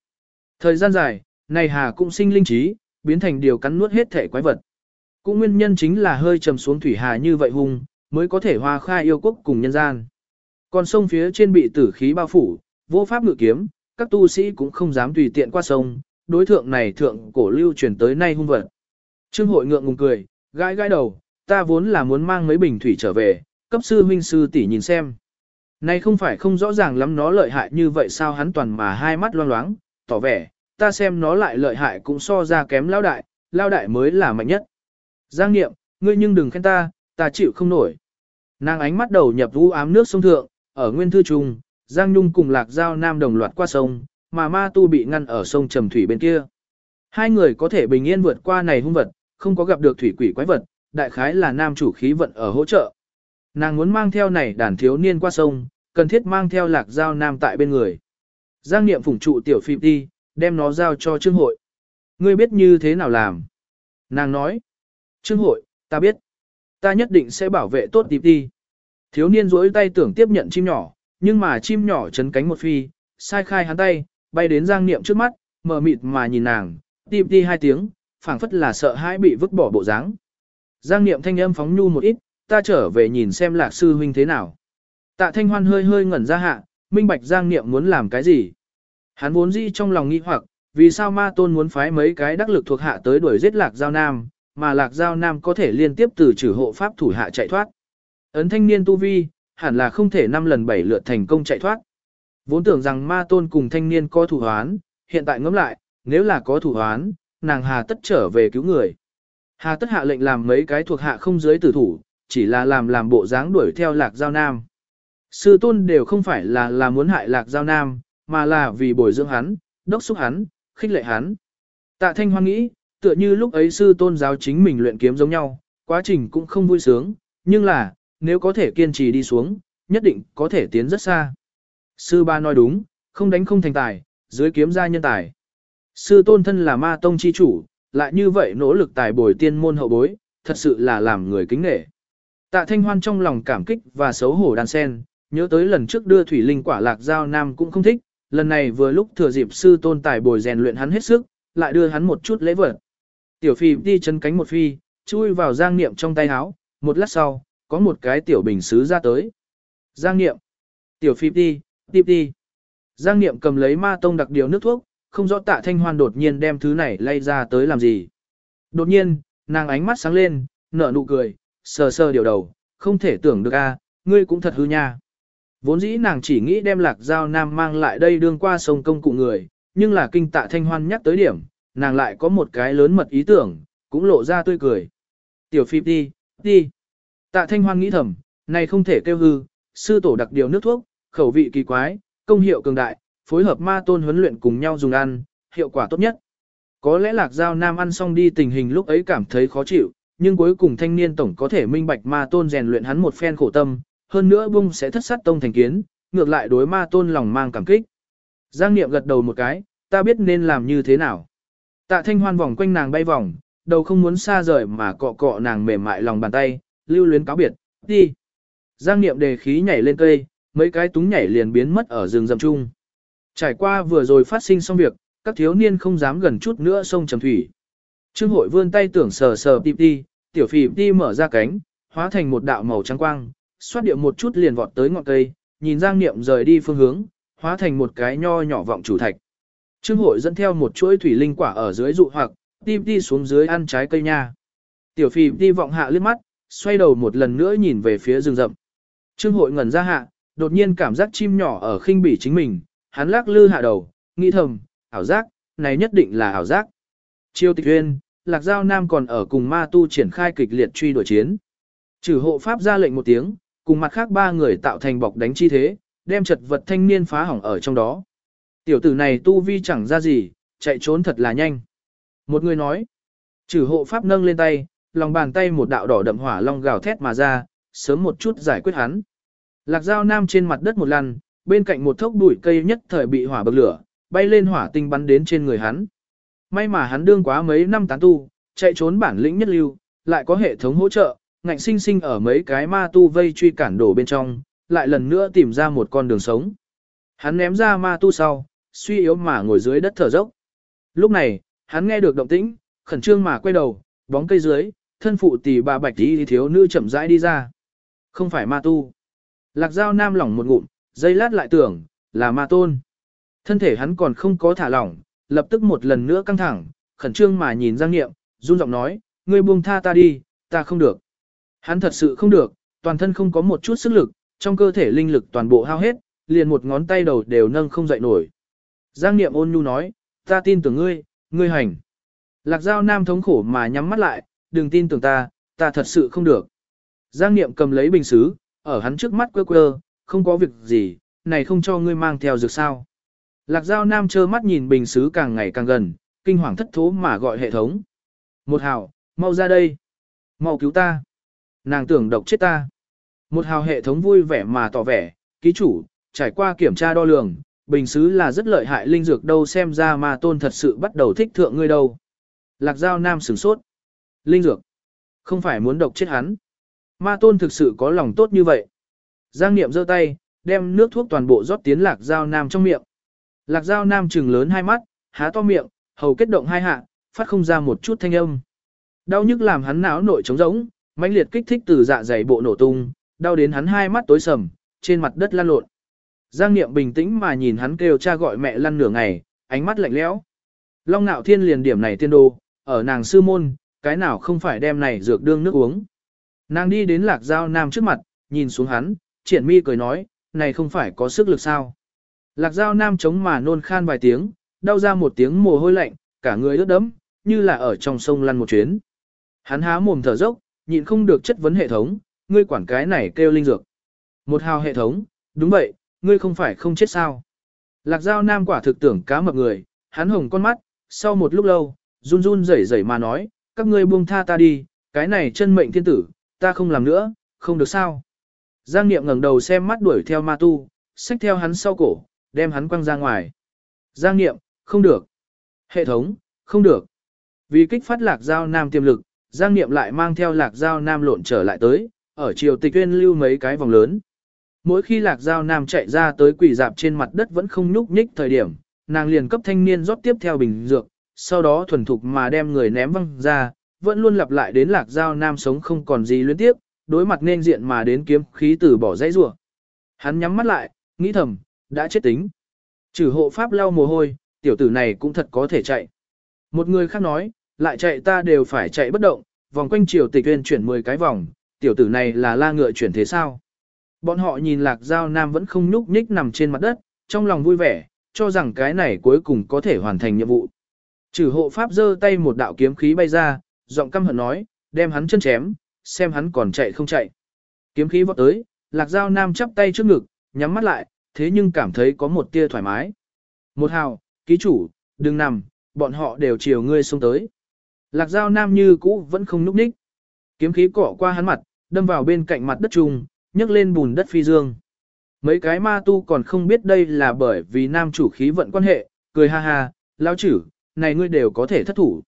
[SPEAKER 1] Thời gian dài, này hà cũng sinh linh trí, biến thành điều cắn nuốt hết thể quái vật. Cũng nguyên nhân chính là hơi trầm xuống thủy hà như vậy hung, mới có thể hoa khai yêu quốc cùng nhân gian. Còn sông phía trên bị tử khí bao phủ, vô pháp ngự kiếm, các tu sĩ cũng không dám tùy tiện qua sông, đối thượng này thượng cổ lưu truyền tới nay hung vật. Trương hội ngượng ngùng cười, gãi gãi đầu, ta vốn là muốn mang mấy bình thủy trở về, cấp sư huynh sư tỷ nhìn xem. Này không phải không rõ ràng lắm nó lợi hại như vậy sao hắn toàn mà hai mắt loang loáng, tỏ vẻ, ta xem nó lại lợi hại cũng so ra kém lao đại, lao đại mới là mạnh nhất. Giang nghiệm, ngươi nhưng đừng khen ta, ta chịu không nổi. Nàng ánh mắt đầu nhập vũ ám nước sông thượng, ở nguyên thư trung, Giang Nhung cùng Lạc Giao Nam đồng loạt qua sông, mà ma tu bị ngăn ở sông Trầm Thủy bên kia. Hai người có thể bình yên vượt qua này hung vật, không có gặp được thủy quỷ quái vật, đại khái là nam chủ khí vận ở hỗ trợ. Nàng muốn mang theo này đàn thiếu niên qua sông, cần thiết mang theo lạc giao nam tại bên người. Giang niệm phủng trụ tiểu phim đi, đem nó giao cho trương hội. Ngươi biết như thế nào làm? Nàng nói. Trương hội, ta biết. Ta nhất định sẽ bảo vệ tốt tiệp đi. Thiếu niên rỗi tay tưởng tiếp nhận chim nhỏ, nhưng mà chim nhỏ chấn cánh một phi, sai khai hắn tay, bay đến giang niệm trước mắt, mờ mịt mà nhìn nàng, tiệp đi hai tiếng, phảng phất là sợ hãi bị vứt bỏ bộ dáng. Giang niệm thanh âm phóng nhu một ít, ta trở về nhìn xem lạc sư huynh thế nào. Tạ thanh hoan hơi hơi ngẩn ra hạ, minh bạch giang niệm muốn làm cái gì. Hắn vốn dĩ trong lòng nghi hoặc, vì sao ma tôn muốn phái mấy cái đắc lực thuộc hạ tới đuổi giết lạc giao nam, mà lạc giao nam có thể liên tiếp từ trừ hộ pháp thủ hạ chạy thoát. Ấn thanh niên tu vi, hẳn là không thể năm lần bảy lượt thành công chạy thoát. Vốn tưởng rằng ma tôn cùng thanh niên có thủ hoán, hiện tại ngẫm lại, nếu là có thủ hoán, nàng hà tất trở về cứu người. Hà tất hạ lệnh làm mấy cái thuộc hạ không dưới tử thủ, chỉ là làm làm bộ dáng đuổi theo lạc giao nam. Sư tôn đều không phải là là muốn hại lạc giao nam, mà là vì bồi dưỡng hắn, đốc xúc hắn, khích lệ hắn. Tạ thanh hoan nghĩ, tựa như lúc ấy sư tôn giáo chính mình luyện kiếm giống nhau, quá trình cũng không vui sướng, nhưng là, nếu có thể kiên trì đi xuống, nhất định có thể tiến rất xa. Sư ba nói đúng, không đánh không thành tài, dưới kiếm gia nhân tài. Sư tôn thân là ma tông chi chủ, lại như vậy nỗ lực tài bồi tiên môn hậu bối, thật sự là làm người kính nể. Tạ Thanh Hoan trong lòng cảm kích và xấu hổ đan sen, nhớ tới lần trước đưa thủy linh quả lạc giao nam cũng không thích, lần này vừa lúc thừa dịp sư tôn tài bồi rèn luyện hắn hết sức, lại đưa hắn một chút lễ vật. Tiểu phi đi chân cánh một phi, chui vào giang niệm trong tay áo, một lát sau, có một cái tiểu bình sứ ra tới. Giang niệm, tiểu phi đi, tiếp đi. Giang niệm cầm lấy ma tông đặc điều nước thuốc, không rõ tạ thanh hoan đột nhiên đem thứ này lay ra tới làm gì. Đột nhiên, nàng ánh mắt sáng lên, nở nụ cười, sờ sờ điều đầu, không thể tưởng được a, ngươi cũng thật hư nha. Vốn dĩ nàng chỉ nghĩ đem lạc giao nam mang lại đây đương qua sông công cụ người, nhưng là kinh tạ thanh hoan nhắc tới điểm, nàng lại có một cái lớn mật ý tưởng, cũng lộ ra tươi cười. Tiểu phi đi, đi. Tạ thanh hoan nghĩ thầm, này không thể kêu hư, sư tổ đặc điều nước thuốc, khẩu vị kỳ quái, công hiệu cường đại, phối hợp ma tôn huấn luyện cùng nhau dùng ăn, hiệu quả tốt nhất. Có lẽ lạc giao nam ăn xong đi tình hình lúc ấy cảm thấy khó chịu, nhưng cuối cùng thanh niên tổng có thể minh bạch ma tôn rèn luyện hắn một phen khổ tâm, hơn nữa bung sẽ thất sát tông thành kiến, ngược lại đối ma tôn lòng mang cảm kích. Giang Niệm gật đầu một cái, ta biết nên làm như thế nào. Tạ thanh hoan vòng quanh nàng bay vòng, đầu không muốn xa rời mà cọ cọ nàng mềm mại lòng bàn tay, lưu luyến cáo biệt, đi. Giang Niệm đề khí nhảy lên cây, mấy cái túng nhảy liền biến mất ở rừng rậm chung. Trải qua vừa rồi phát sinh xong việc, các thiếu niên không dám gần chút nữa sông trầm thủy. Trương hội vươn tay tưởng sờ sờ tịp đi, tiểu phì đi mở ra cánh, hóa thành một đạo màu trắng quang, xoát điệu một chút liền vọt tới ngọn cây, nhìn Giang Niệm rời đi phương hướng, hóa thành một cái nho nhỏ vọng chủ thạch. Trương hội dẫn theo một chuỗi thủy linh quả ở dưới dụ hoặc, tim đi xuống dưới ăn trái cây nha. Tiểu phì đi vọng hạ liếc mắt, xoay đầu một lần nữa nhìn về phía rừng rậm. Trương hội ngẩn ra hạ, đột nhiên cảm giác chim nhỏ ở khinh bỉ chính mình, hắn lắc lư hạ đầu, nghĩ thầm, ảo giác, này nhất định là ảo giác. Chiêu tịch huyên, lạc giao nam còn ở cùng ma tu triển khai kịch liệt truy đuổi chiến. Trừ hộ pháp ra lệnh một tiếng, cùng mặt khác ba người tạo thành bọc đánh chi thế, đem chật vật thanh niên phá hỏng ở trong đó. Tiểu tử này tu vi chẳng ra gì, chạy trốn thật là nhanh. Một người nói, trừ hộ pháp nâng lên tay, lòng bàn tay một đạo đỏ đậm hỏa long gào thét mà ra, sớm một chút giải quyết hắn. Lạc dao nam trên mặt đất một lần, bên cạnh một thốc bụi cây nhất thời bị hỏa bậc lửa, bay lên hỏa tinh bắn đến trên người hắn. May mà hắn đương quá mấy năm tán tu, chạy trốn bản lĩnh nhất lưu, lại có hệ thống hỗ trợ, ngạnh sinh sinh ở mấy cái ma tu vây truy cản đổ bên trong, lại lần nữa tìm ra một con đường sống. Hắn ném ra ma tu sau, suy yếu mà ngồi dưới đất thở dốc. Lúc này, hắn nghe được động tĩnh, khẩn trương mà quay đầu, bóng cây dưới, thân phụ tỷ bà bạch tí thiếu nữ chậm rãi đi ra. Không phải ma tu. Lạc dao nam lỏng một ngụm, dây lát lại tưởng, là ma tôn. Thân thể hắn còn không có thả lỏng, lập tức một lần nữa căng thẳng, khẩn trương mà nhìn Giang Niệm, run giọng nói, ngươi buông tha ta đi, ta không được. Hắn thật sự không được, toàn thân không có một chút sức lực, trong cơ thể linh lực toàn bộ hao hết, liền một ngón tay đầu đều nâng không dậy nổi. Giang Niệm ôn nhu nói, ta tin tưởng ngươi, ngươi hành. Lạc Giao Nam thống khổ mà nhắm mắt lại, đừng tin tưởng ta, ta thật sự không được. Giang Niệm cầm lấy bình xứ, ở hắn trước mắt quơ quơ, không có việc gì, này không cho ngươi mang theo dược sao. Lạc Giao Nam trơ mắt nhìn bình xứ càng ngày càng gần, kinh hoàng thất thố mà gọi hệ thống. Một hào, mau ra đây. Mau cứu ta. Nàng tưởng độc chết ta. Một hào hệ thống vui vẻ mà tỏ vẻ, ký chủ, trải qua kiểm tra đo lường, bình xứ là rất lợi hại linh dược đâu xem ra mà tôn thật sự bắt đầu thích thượng ngươi đâu. Lạc Giao Nam sửng sốt. Linh dược. Không phải muốn độc chết hắn. Ma tôn thực sự có lòng tốt như vậy. Giang Niệm giơ tay, đem nước thuốc toàn bộ rót tiến Lạc Giao Nam trong miệng. Lạc Giao Nam trừng lớn hai mắt, há to miệng, hầu kết động hai hạ, phát không ra một chút thanh âm. Đau nhức làm hắn não nội trống rỗng, mãnh liệt kích thích từ dạ dày bộ nổ tung, đau đến hắn hai mắt tối sầm, trên mặt đất lăn lộn. Giang Niệm bình tĩnh mà nhìn hắn kêu cha gọi mẹ lăn nửa ngày, ánh mắt lạnh lẽo. Long Nạo Thiên liền điểm này tiên đồ, ở nàng sư môn, cái nào không phải đem này dược đương nước uống. Nàng đi đến Lạc Giao Nam trước mặt, nhìn xuống hắn, triển mi cười nói, này không phải có sức lực sao. Lạc Giao Nam chống mà nôn khan vài tiếng, đau ra một tiếng mồ hôi lạnh, cả người ướt đẫm, như là ở trong sông lăn một chuyến. Hắn há mồm thở dốc, nhịn không được chất vấn hệ thống, ngươi quản cái này kêu linh dược. Một hào hệ thống, đúng vậy, ngươi không phải không chết sao. Lạc Giao Nam quả thực tưởng cá mập người, hắn hồng con mắt, sau một lúc lâu, run run rẩy rẩy mà nói, các ngươi buông tha ta đi, cái này chân mệnh thiên tử, ta không làm nữa, không được sao. Giang Niệm ngẩng đầu xem mắt đuổi theo ma tu, xách theo hắn sau cổ, đem hắn quăng ra ngoài. Giang Niệm, không được. Hệ thống, không được. Vì kích phát lạc giao nam tiềm lực, Giang Niệm lại mang theo lạc giao nam lộn trở lại tới, ở chiều tịch tuyên lưu mấy cái vòng lớn. Mỗi khi lạc giao nam chạy ra tới quỷ dạp trên mặt đất vẫn không nhúc nhích thời điểm, nàng liền cấp thanh niên rót tiếp theo bình dược, sau đó thuần thục mà đem người ném văng ra, vẫn luôn lặp lại đến lạc giao nam sống không còn gì luyến tiếp, đối mặt nên diện mà đến kiếm khí tử bỏ dãy rủa. Hắn nhắm mắt lại, nghĩ thầm, đã chết tính. Trừ hộ pháp lau mồ hôi, tiểu tử này cũng thật có thể chạy. Một người khác nói, lại chạy ta đều phải chạy bất động, vòng quanh triều tịch viên chuyển 10 cái vòng, tiểu tử này là la ngựa chuyển thế sao. Bọn họ nhìn lạc giao nam vẫn không nhúc nhích nằm trên mặt đất, trong lòng vui vẻ, cho rằng cái này cuối cùng có thể hoàn thành nhiệm vụ. Trừ hộ pháp giơ tay một đạo kiếm khí bay ra, giọng căm hận nói, đem hắn chân chém, xem hắn còn chạy không chạy. Kiếm khí vọt tới, lạc giao nam chắp tay trước ngực, nhắm mắt lại, thế nhưng cảm thấy có một tia thoải mái. Một hào, ký chủ, đừng nằm, bọn họ đều chiều ngươi xông tới. Lạc giao nam như cũ vẫn không núp ních. Kiếm khí cỏ qua hắn mặt, đâm vào bên cạnh mặt đất trùng, nhấc lên bùn đất phi dương. Mấy cái ma tu còn không biết đây là bởi vì nam chủ khí vận quan hệ, cười ha ha, lao chử, này ngươi đều có thể thất thủ.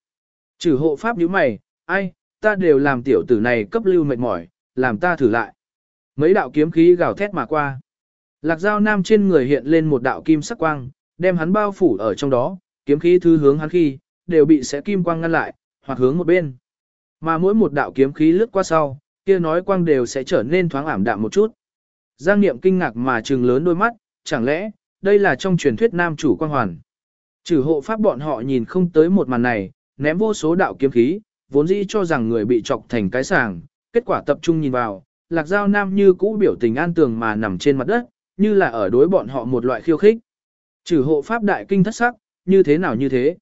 [SPEAKER 1] Chử hộ pháp như mày, ai, ta đều làm tiểu tử này cấp lưu mệt mỏi, làm ta thử lại. Mấy đạo kiếm khí gào thét mà qua. Lạc dao nam trên người hiện lên một đạo kim sắc quang, đem hắn bao phủ ở trong đó, kiếm khí thứ hướng hắn khi, đều bị sẽ kim quang ngăn lại, hoặc hướng một bên. Mà mỗi một đạo kiếm khí lướt qua sau, kia nói quang đều sẽ trở nên thoáng ảm đạm một chút. Giang Niệm kinh ngạc mà trừng lớn đôi mắt, chẳng lẽ, đây là trong truyền thuyết nam chủ quang hoàn. Trừ hộ pháp bọn họ nhìn không tới một màn này, ném vô số đạo kiếm khí, vốn dĩ cho rằng người bị chọc thành cái sàng, kết quả tập trung nhìn vào, lạc giao nam như cũ biểu tình an tường mà nằm trên mặt đất, như là ở đối bọn họ một loại khiêu khích. Trừ hộ pháp đại kinh thất sắc, như thế nào như thế.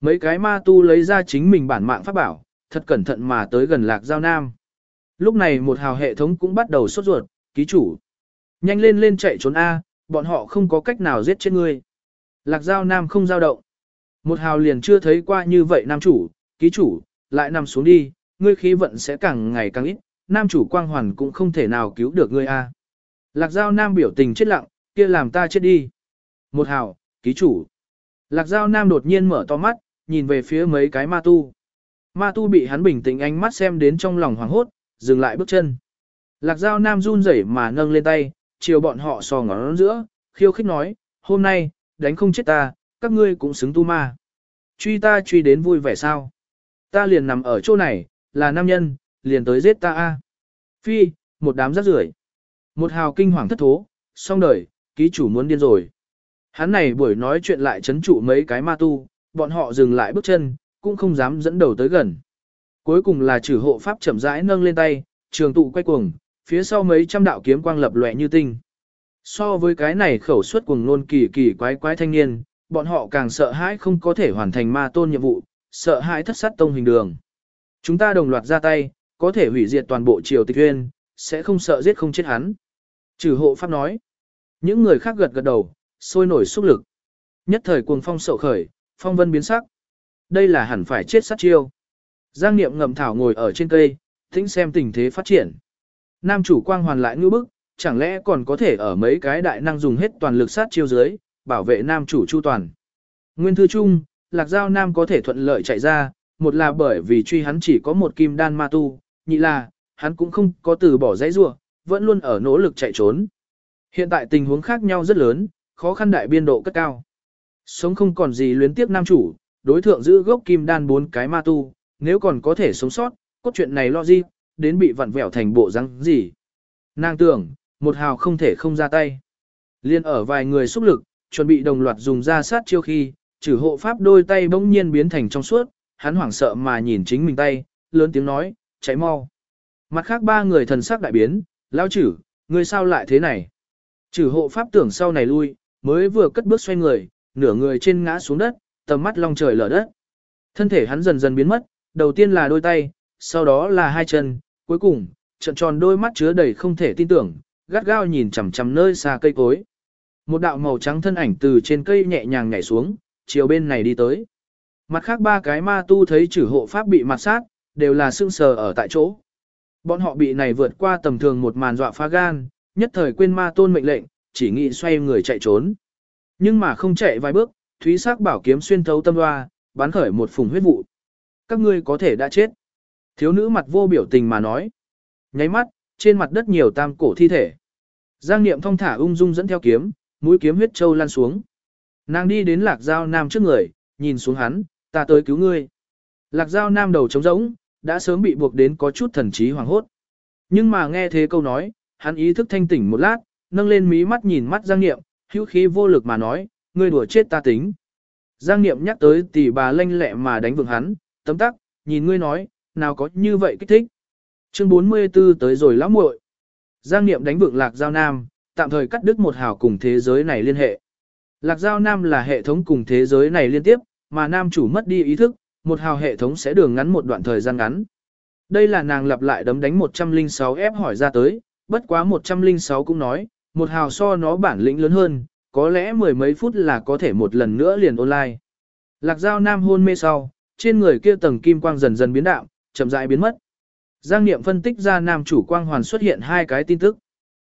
[SPEAKER 1] Mấy cái ma tu lấy ra chính mình bản mạng pháp bảo, thật cẩn thận mà tới gần lạc giao nam. Lúc này một hào hệ thống cũng bắt đầu sốt ruột, ký chủ. Nhanh lên lên chạy trốn A, bọn họ không có cách nào giết chết ngươi. Lạc giao nam không giao động. Một hào liền chưa thấy qua như vậy nam chủ, ký chủ, lại nằm xuống đi, ngươi khí vận sẽ càng ngày càng ít, nam chủ quang hoàn cũng không thể nào cứu được ngươi a. Lạc giao nam biểu tình chết lặng, kia làm ta chết đi. Một hào, ký chủ. Lạc giao nam đột nhiên mở to mắt, nhìn về phía mấy cái ma tu. Ma tu bị hắn bình tĩnh ánh mắt xem đến trong lòng hoảng hốt, dừng lại bước chân. Lạc giao nam run rẩy mà nâng lên tay, chiều bọn họ sò ngón giữa, khiêu khích nói, hôm nay, đánh không chết ta, các ngươi cũng xứng tu ma. Truy ta truy đến vui vẻ sao? Ta liền nằm ở chỗ này, là nam nhân, liền tới giết ta a. Phi, một đám rác rưởi. Một hào kinh hoàng thất thố, xong đời, ký chủ muốn điên rồi. Hắn này buổi nói chuyện lại chấn trụ mấy cái ma tu, bọn họ dừng lại bước chân, cũng không dám dẫn đầu tới gần. Cuối cùng là trừ hộ pháp chậm rãi nâng lên tay, trường tụ quay cuồng, phía sau mấy trăm đạo kiếm quang lập lòe như tinh. So với cái này khẩu suất cuồng nôn kỳ kỳ quái quái thanh niên, bọn họ càng sợ hãi không có thể hoàn thành ma tôn nhiệm vụ, sợ hãi thất sát tông hình đường. Chúng ta đồng loạt ra tay, có thể hủy diệt toàn bộ triều tịch huyên, sẽ không sợ giết không chết hắn. Trừ hộ pháp nói. Những người khác gật gật đầu, sôi nổi xúc lực. Nhất thời cuồng phong sậu khởi, phong vân biến sắc. Đây là hẳn phải chết sát chiêu. Giang Niệm ngầm thảo ngồi ở trên cây, thính xem tình thế phát triển. Nam chủ quang hoàn lại ngư bức, chẳng lẽ còn có thể ở mấy cái đại năng dùng hết toàn lực sát chiêu dưới, bảo vệ nam chủ chu toàn. Nguyên thư chung, lạc giao nam có thể thuận lợi chạy ra, một là bởi vì truy hắn chỉ có một kim đan ma tu, nhị là, hắn cũng không có từ bỏ dãy rua, vẫn luôn ở nỗ lực chạy trốn. Hiện tại tình huống khác nhau rất lớn, khó khăn đại biên độ cất cao. Sống không còn gì luyến tiếp nam chủ, đối thượng giữ gốc kim đan bốn cái ma tu, nếu còn có thể sống sót, cốt truyện này lo gì, đến bị vặn vẹo thành bộ răng gì. Nàng tưởng, một hào không thể không ra tay. Liên ở vài người xúc lực, chuẩn bị đồng loạt dùng ra sát chiêu khi, trừ hộ pháp đôi tay bỗng nhiên biến thành trong suốt, hắn hoảng sợ mà nhìn chính mình tay, lớn tiếng nói, cháy mau. Mặt khác ba người thần sắc đại biến, lao chử, người sao lại thế này? Chử hộ pháp tưởng sau này lui, mới vừa cất bước xoay người, nửa người trên ngã xuống đất, tầm mắt long trời lở đất. Thân thể hắn dần dần biến mất, đầu tiên là đôi tay, sau đó là hai chân, cuối cùng, trận tròn đôi mắt chứa đầy không thể tin tưởng, gắt gao nhìn chằm chằm nơi xa cây cối. Một đạo màu trắng thân ảnh từ trên cây nhẹ nhàng nhảy xuống, chiều bên này đi tới. Mặt khác ba cái ma tu thấy chử hộ pháp bị mặt sát, đều là sưng sờ ở tại chỗ. Bọn họ bị này vượt qua tầm thường một màn dọa phá gan, nhất thời quên ma tôn mệnh lệnh, chỉ nghĩ xoay người chạy trốn. Nhưng mà không chạy vài bước, thúy sắc bảo kiếm xuyên thấu tâm hoa, bắn khởi một phùng huyết vụ. Các ngươi có thể đã chết. Thiếu nữ mặt vô biểu tình mà nói. Nháy mắt, trên mặt đất nhiều tam cổ thi thể. Giang Niệm thong thả ung dung dẫn theo kiếm, mũi kiếm huyết châu lan xuống. Nàng đi đến Lạc Giao Nam trước người, nhìn xuống hắn, ta tới cứu ngươi. Lạc Giao Nam đầu trống rỗng, đã sớm bị buộc đến có chút thần trí hoàng hốt. Nhưng mà nghe thế câu nói, hắn ý thức thanh tỉnh một lát, nâng lên mí mắt nhìn mắt Giang Niệm, hữu khí vô lực mà nói, ngươi đùa chết ta tính. Giang Niệm nhắc tới tỷ bà lanh lẹ mà đánh vượng hắn, tấm tắc, nhìn ngươi nói, nào có như vậy kích thích. Chương 44 tới rồi lão muội. Giang Niệm đánh vượng Lạc Giao Nam, tạm thời cắt đứt một hào cùng thế giới này liên hệ. Lạc Giao Nam là hệ thống cùng thế giới này liên tiếp, mà Nam chủ mất đi ý thức, một hào hệ thống sẽ đường ngắn một đoạn thời gian ngắn. Đây là nàng lặp lại đấm đánh 106 ép hỏi ra tới, bất quá 106 cũng nói, một hào so nó bản lĩnh lớn hơn, có lẽ mười mấy phút là có thể một lần nữa liền online. Lạc Giao Nam hôn mê sau, trên người kia tầng kim quang dần dần biến đạo, chậm rãi biến mất. Giang Niệm phân tích ra nam chủ quang hoàn xuất hiện hai cái tin tức.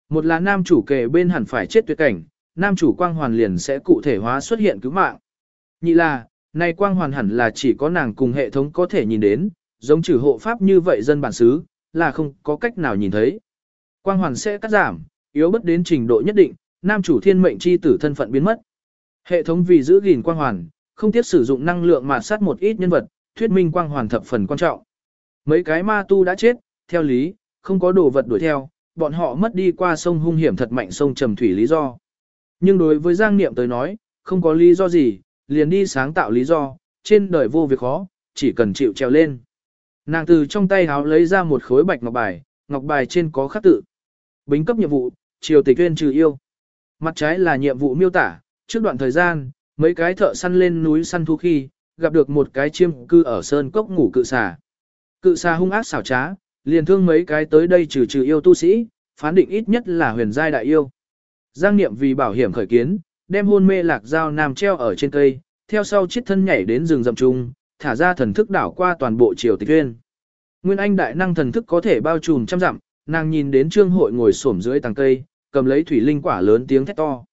[SPEAKER 1] Một là nam chủ kề bên hẳn phải chết tuyệt cảnh, nam chủ quang hoàn liền sẽ cụ thể hóa xuất hiện cứu mạng. Nhị là, này quang hoàn hẳn là chỉ có nàng cùng hệ thống có thể nhìn đến, giống trừ hộ pháp như vậy dân bản xứ, là không có cách nào nhìn thấy. Quang hoàn sẽ cắt giảm, yếu bất đến trình độ nhất định, nam chủ thiên mệnh chi tử thân phận biến mất. Hệ thống vì giữ gìn quang hoàn, không tiếc sử dụng năng lượng mà sát một ít nhân vật, thuyết minh quang hoàn thập phần quan trọng. Mấy cái ma tu đã chết, theo lý, không có đồ vật đuổi theo, bọn họ mất đi qua sông hung hiểm thật mạnh sông trầm thủy lý do. Nhưng đối với Giang Niệm tới nói, không có lý do gì, liền đi sáng tạo lý do, trên đời vô việc khó, chỉ cần chịu treo lên. Nàng từ trong tay háo lấy ra một khối bạch ngọc bài, ngọc bài trên có khắc tự. Bính cấp nhiệm vụ, triều tịch tuyên trừ yêu. Mặt trái là nhiệm vụ miêu tả, trước đoạn thời gian, mấy cái thợ săn lên núi săn thú khi, gặp được một cái chiêm cư ở sơn cốc ngủ cự xà. Cự xà hung ác xảo trá, liền thương mấy cái tới đây trừ trừ yêu tu sĩ, phán định ít nhất là huyền giai đại yêu. Giang Niệm vì bảo hiểm khởi kiến, đem hôn mê lạc dao nam treo ở trên cây, theo sau chiếc thân nhảy đến rừng rậm trung, thả ra thần thức đảo qua toàn bộ triều tịch uyên. Nguyên Anh đại năng thần thức có thể bao trùm trăm dặm, nàng nhìn đến trương hội ngồi xổm dưới tàng cây, cầm lấy thủy linh quả lớn tiếng thét to.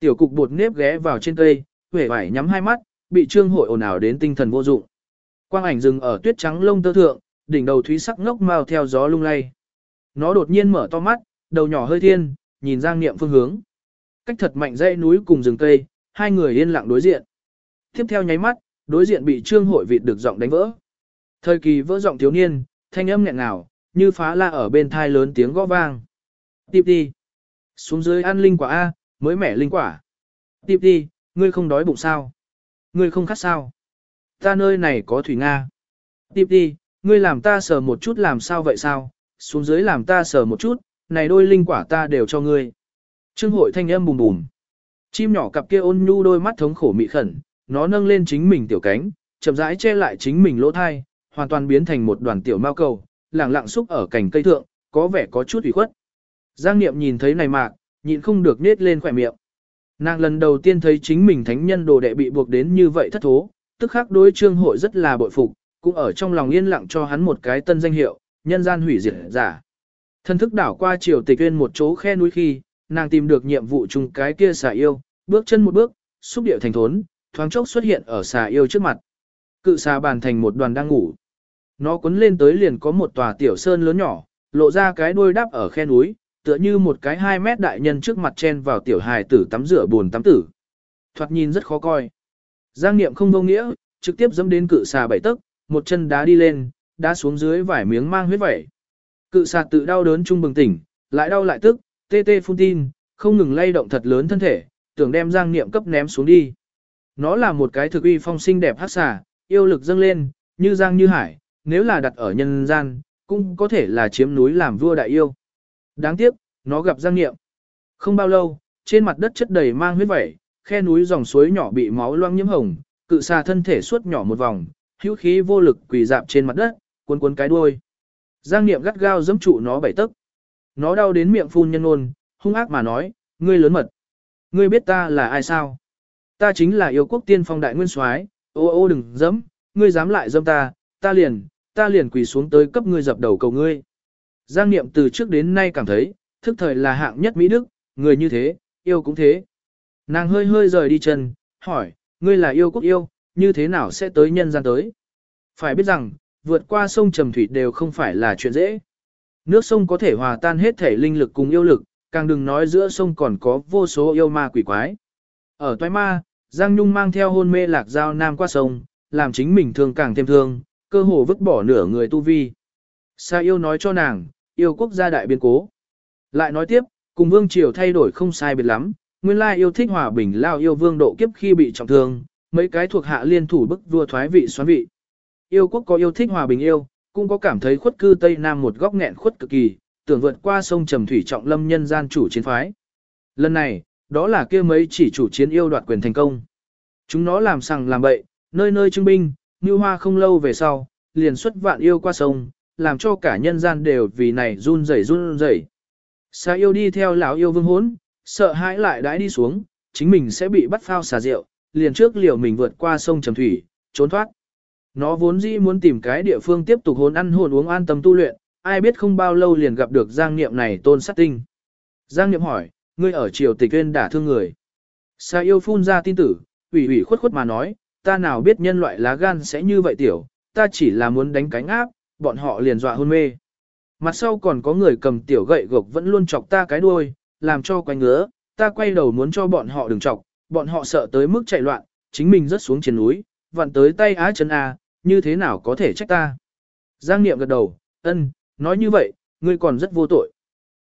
[SPEAKER 1] Tiểu cục bột nếp ghé vào trên cây, huệ vải nhắm hai mắt, bị trương hội ồn ào đến tinh thần vô dụng. Quang ảnh dừng ở tuyết trắng lông tơ thượng, đỉnh đầu thúy sắc ngốc mau theo gió lung lay. Nó đột nhiên mở to mắt, đầu nhỏ hơi thiên, nhìn Giang Niệm phương hướng. Cách thật mạnh dãy núi cùng rừng cây, hai người yên lặng đối diện. Tiếp theo nháy mắt, đối diện bị trương hội vịt được giọng đánh vỡ. Thời kỳ vỡ giọng thiếu niên, thanh âm nghẹn ngào, như phá la ở bên thai lớn tiếng gõ vang. Tiếp đi. Xuống dưới ăn linh quả A, mới mẻ linh quả. Tiếp đi, ngươi không đói bụng sao? Ngươi không khát sao? Ta nơi này có thủy Nga. Tiếp đi, ngươi làm ta sờ một chút làm sao vậy sao? Xuống dưới làm ta sờ một chút, này đôi linh quả ta đều cho ngươi. Trương hội thanh âm bùm bùm. Chim nhỏ cặp kia ôn nhu đôi mắt thống khổ mị khẩn, nó nâng lên chính mình tiểu cánh, chậm rãi che lại chính mình lỗ thai, hoàn toàn biến thành một đoàn tiểu mao cầu, lẳng lặng xúc ở cành cây thượng, có vẻ có chút ủy khuất. Giang Niệm nhìn thấy này mạc, nhịn không được nết lên khỏe miệng. Nàng lần đầu tiên thấy chính mình thánh nhân đồ đệ bị buộc đến như vậy thất thố, tức khắc đối trương hội rất là bội phục, cũng ở trong lòng yên lặng cho hắn một cái tân danh hiệu, nhân gian hủy diệt giả. Thân thức đảo qua triều tịch uyên một chỗ khe núi khi, nàng tìm được nhiệm vụ chung cái kia xà yêu, bước chân một bước, xúc điệu thành thốn, thoáng chốc xuất hiện ở xà yêu trước mặt. Cự xà bàn thành một đoàn đang ngủ. Nó cuốn lên tới liền có một tòa tiểu sơn lớn nhỏ, lộ ra cái đuôi đáp ở khe núi, tựa như một cái 2 mét đại nhân trước mặt chen vào tiểu hài tử tắm rửa buồn tắm tử. Thoạt nhìn rất khó coi. Giang Niệm không vô nghĩa, trực tiếp dẫm đến cự xà bảy tấc, một chân đá đi lên, đá xuống dưới vải miếng mang huyết vẩy. Cự xà tự đau đớn trung bừng tỉnh, lại đau lại tức, tê tê phun tin, không ngừng lay động thật lớn thân thể, tưởng đem Giang Niệm cấp ném xuống đi. Nó là một cái thực uy phong sinh đẹp hắc xà, yêu lực dâng lên, như giang như hải, nếu là đặt ở nhân gian, cũng có thể là chiếm núi làm vua đại yêu. Đáng tiếc, nó gặp Giang Niệm. Không bao lâu, trên mặt đất chất đầy mang huyết vẩy, khe núi dòng suối nhỏ bị máu loang nhiễm hồng, cự xà thân thể suốt nhỏ một vòng, hữu khí vô lực quỳ dạp trên mặt đất, cuốn cuốn cái đuôi. Giang Niệm gắt gao giẫm trụ nó bảy tấc. Nó đau đến miệng phun nhân ngôn, hung ác mà nói, ngươi lớn mật. Ngươi biết ta là ai sao? Ta chính là yêu quốc tiên phong đại nguyên soái, ô ô đừng dẫm, ngươi dám lại dẫm ta, ta liền, ta liền quỳ xuống tới cấp ngươi dập đầu cầu ngươi. Giang Niệm từ trước đến nay cảm thấy, thức thời là hạng nhất Mỹ Đức, người như thế, yêu cũng thế. Nàng hơi hơi rời đi chân, hỏi, ngươi là yêu quốc yêu, như thế nào sẽ tới nhân gian tới? Phải biết rằng, vượt qua sông trầm thủy đều không phải là chuyện dễ. Nước sông có thể hòa tan hết thể linh lực cùng yêu lực, càng đừng nói giữa sông còn có vô số yêu ma quỷ quái. Ở toái ma, Giang Nhung mang theo hôn mê lạc giao nam qua sông, làm chính mình thương càng thêm thương, cơ hồ vứt bỏ nửa người tu vi. Sa yêu nói cho nàng, yêu quốc gia đại biến cố. Lại nói tiếp, cùng vương triều thay đổi không sai biệt lắm, nguyên lai yêu thích hòa bình lao yêu vương độ kiếp khi bị trọng thương, mấy cái thuộc hạ liên thủ bức vua thoái vị xoán vị. Yêu quốc có yêu thích hòa bình yêu, cũng có cảm thấy khuất cư Tây Nam một góc nghẹn khuất cực kỳ, tưởng vượt qua sông trầm thủy trọng lâm nhân gian chủ chiến phái. Lần này, đó là kia mấy chỉ chủ chiến yêu đoạt quyền thành công. Chúng nó làm sằng làm bậy, nơi nơi trưng binh, như hoa không lâu về sau, liền xuất vạn yêu qua sông, làm cho cả nhân gian đều vì này run rẩy run rẩy. xa yêu đi theo lão yêu vương hốn, sợ hãi lại đãi đi xuống, chính mình sẽ bị bắt phao xà rượu, liền trước liều mình vượt qua sông trầm thủy, trốn thoát. Nó vốn dĩ muốn tìm cái địa phương tiếp tục hôn ăn hồn uống an tâm tu luyện, ai biết không bao lâu liền gặp được Giang Niệm này tôn sát tinh. Giang Niệm hỏi, ngươi ở triều tịch uyên đả thương người. Sa yêu phun ra tin tử, ủy ủy khuất khuất mà nói, ta nào biết nhân loại lá gan sẽ như vậy tiểu, ta chỉ là muốn đánh cánh áp, bọn họ liền dọa hôn mê. Mặt sau còn có người cầm tiểu gậy gộc vẫn luôn chọc ta cái đuôi, làm cho quanh ngứa, ta quay đầu muốn cho bọn họ đừng chọc, bọn họ sợ tới mức chạy loạn, chính mình rớt xuống trên núi, vặn tới tay á chân A, như thế nào có thể trách ta. Giang Niệm gật đầu, ân, nói như vậy, ngươi còn rất vô tội.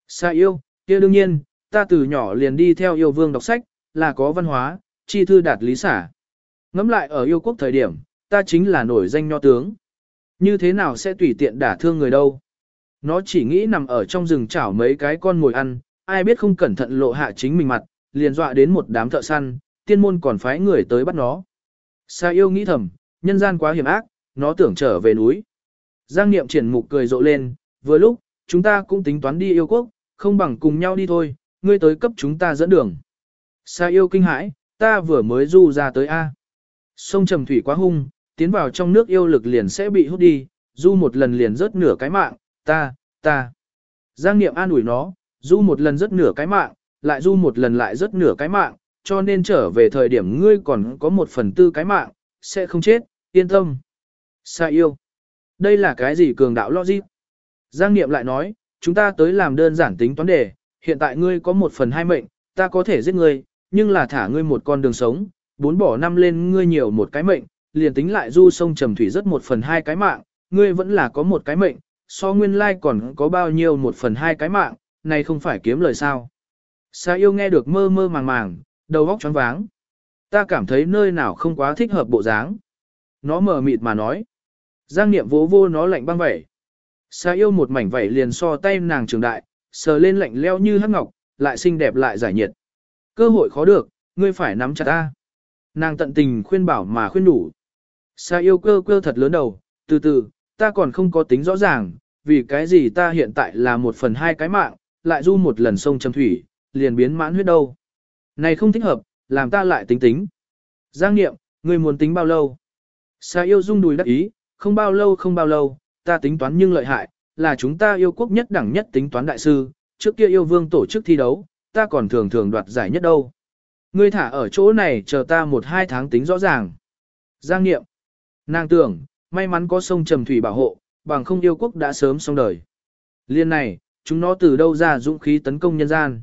[SPEAKER 1] Sa yêu, kia đương nhiên, ta từ nhỏ liền đi theo yêu vương đọc sách, là có văn hóa, chi thư đạt lý xả. Ngắm lại ở yêu quốc thời điểm, ta chính là nổi danh nho tướng. Như thế nào sẽ tùy tiện đả thương người đâu. Nó chỉ nghĩ nằm ở trong rừng chảo mấy cái con mồi ăn, ai biết không cẩn thận lộ hạ chính mình mặt, liền dọa đến một đám thợ săn, tiên môn còn phái người tới bắt nó. Sa yêu nghĩ thầm, nhân gian quá hiểm ác, nó tưởng trở về núi. Giang Niệm triển mục cười rộ lên, vừa lúc, chúng ta cũng tính toán đi yêu quốc, không bằng cùng nhau đi thôi, ngươi tới cấp chúng ta dẫn đường. Sa yêu kinh hãi, ta vừa mới du ra tới A. Sông trầm thủy quá hung, tiến vào trong nước yêu lực liền sẽ bị hút đi, du một lần liền rớt nửa cái mạng, ta, ta. Giang Niệm an ủi nó, du một lần rớt nửa cái mạng, lại du một lần lại rớt nửa cái mạng, cho nên trở về thời điểm ngươi còn có một phần tư cái mạng, sẽ không chết, yên tâm. Sa yêu. Đây là cái gì cường đạo logic? Giang Niệm lại nói, chúng ta tới làm đơn giản tính toán đề, hiện tại ngươi có một phần hai mệnh, ta có thể giết ngươi, nhưng là thả ngươi một con đường sống, bốn bỏ năm lên ngươi nhiều một cái mệnh, liền tính lại du sông trầm thủy rất một phần hai cái mạng, ngươi vẫn là có một cái mệnh, so nguyên lai còn có bao nhiêu một phần hai cái mạng, này không phải kiếm lời sao. Sa yêu nghe được mơ mơ màng màng, đầu óc choáng váng. Ta cảm thấy nơi nào không quá thích hợp bộ dáng. Nó mờ mịt mà nói. Giang niệm vỗ vô nó lạnh băng vẩy. Sa yêu một mảnh vẩy liền so tay nàng trường đại, sờ lên lạnh leo như hắc ngọc, lại xinh đẹp lại giải nhiệt. Cơ hội khó được, ngươi phải nắm chặt ta. Nàng tận tình khuyên bảo mà khuyên đủ. Sa yêu cơ cơ thật lớn đầu, từ từ, ta còn không có tính rõ ràng, vì cái gì ta hiện tại là một phần hai cái mạng, lại du một lần sông châm thủy, liền biến mãn huyết đâu. Này không thích hợp, làm ta lại tính tính. Giang niệm, ngươi muốn tính bao lâu? Sa yêu dung đùi đắc ý, không bao lâu không bao lâu, ta tính toán nhưng lợi hại, là chúng ta yêu quốc nhất đẳng nhất tính toán đại sư, trước kia yêu vương tổ chức thi đấu, ta còn thường thường đoạt giải nhất đâu. Ngươi thả ở chỗ này chờ ta một hai tháng tính rõ ràng. Giang Niệm. Nàng tưởng, may mắn có sông trầm thủy bảo hộ, bằng không yêu quốc đã sớm xong đời. Liên này, chúng nó từ đâu ra dũng khí tấn công nhân gian.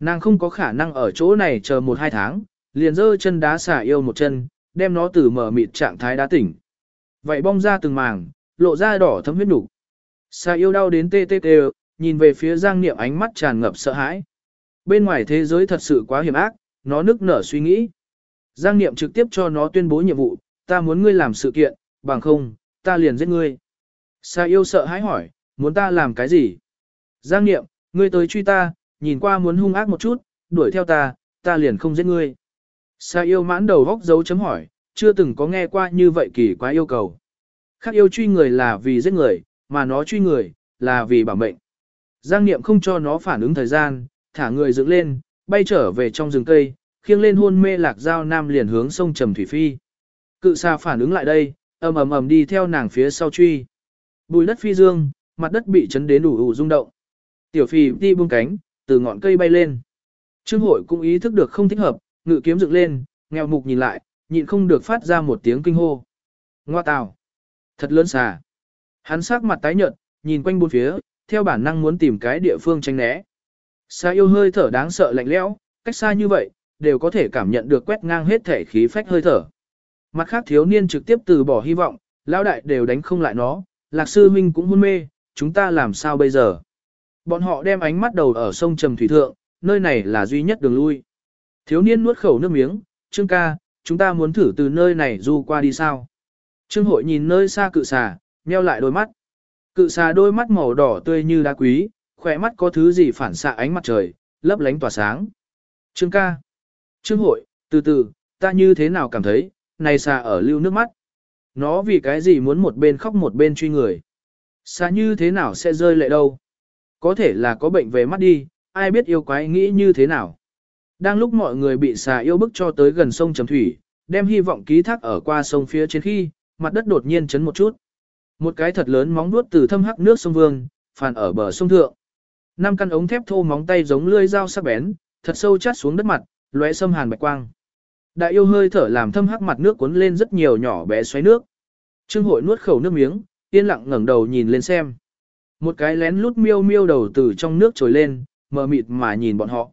[SPEAKER 1] Nàng không có khả năng ở chỗ này chờ một hai tháng, liền dơ chân đá xả yêu một chân, đem nó từ mở mịt trạng thái đá tỉnh. Vậy bong ra từng màng, lộ ra đỏ thấm huyết đủ. Xà yêu đau đến tê tê tê, nhìn về phía Giang Niệm ánh mắt tràn ngập sợ hãi. Bên ngoài thế giới thật sự quá hiểm ác, nó nức nở suy nghĩ. Giang Niệm trực tiếp cho nó tuyên bố nhiệm vụ, ta muốn ngươi làm sự kiện, bằng không, ta liền giết ngươi. Xà yêu sợ hãi hỏi, muốn ta làm cái gì? Giang Niệm, ngươi tới truy ta, nhìn qua muốn hung ác một chút, đuổi theo ta, ta liền không giết ngươi. Sa yêu mãn đầu góc dấu chấm hỏi, chưa từng có nghe qua như vậy kỳ quá yêu cầu. Khác yêu truy người là vì giết người, mà nó truy người, là vì bảo mệnh. Giang Niệm không cho nó phản ứng thời gian, thả người dựng lên, bay trở về trong rừng cây, khiêng lên hôn mê lạc giao nam liền hướng sông Trầm Thủy Phi. Cự xa phản ứng lại đây, ầm ầm ầm đi theo nàng phía sau truy. Bùi đất phi dương, mặt đất bị chấn đến đủ ủ rung động. Tiểu phi đi buông cánh, từ ngọn cây bay lên. Trương hội cũng ý thức được không thích hợp, ngự kiếm dựng lên, nghèo mục nhìn lại, nhịn không được phát ra một tiếng kinh hô. Ngoa tào! Thật lớn xà! Hắn sắc mặt tái nhợt, nhìn quanh bốn phía, theo bản năng muốn tìm cái địa phương tránh né. Xà yêu hơi thở đáng sợ lạnh lẽo, cách xa như vậy, đều có thể cảm nhận được quét ngang hết thể khí phách hơi thở. Mặt khác thiếu niên trực tiếp từ bỏ hy vọng, lão đại đều đánh không lại nó, lạc sư huynh cũng hôn mê, chúng ta làm sao bây giờ? Bọn họ đem ánh mắt đầu ở sông Trầm Thủy Thượng, nơi này là duy nhất đường lui. Thiếu niên nuốt khẩu nước miếng, Trương ca, chúng ta muốn thử từ nơi này du qua đi sao? Trương hội nhìn nơi xa cự xà, nheo lại đôi mắt. Cự xà đôi mắt màu đỏ tươi như đá quý, khỏe mắt có thứ gì phản xạ ánh mặt trời, lấp lánh tỏa sáng. Trương ca. Trương hội, từ từ, ta như thế nào cảm thấy, này xà ở lưu nước mắt. Nó vì cái gì muốn một bên khóc một bên truy người. Xà như thế nào sẽ rơi lệ đâu. Có thể là có bệnh về mắt đi, ai biết yêu quái nghĩ như thế nào. Đang lúc mọi người bị xà yêu bức cho tới gần sông Trầm Thủy, đem hy vọng ký thác ở qua sông phía trên khi, mặt đất đột nhiên chấn một chút. Một cái thật lớn móng vuốt từ thâm hắc nước sông Vương, phàn ở bờ sông thượng. Năm căn ống thép thô móng tay giống lưỡi dao sắc bén, thật sâu chát xuống đất mặt, lóe sâm hàn bạch quang. Đại yêu hơi thở làm thâm hắc mặt nước cuốn lên rất nhiều nhỏ bé xoáy nước. Trương Hội nuốt khẩu nước miếng, yên lặng ngẩng đầu nhìn lên xem. Một cái lén lút miêu miêu đầu từ trong nước trồi lên, mờ mịt mà nhìn bọn họ.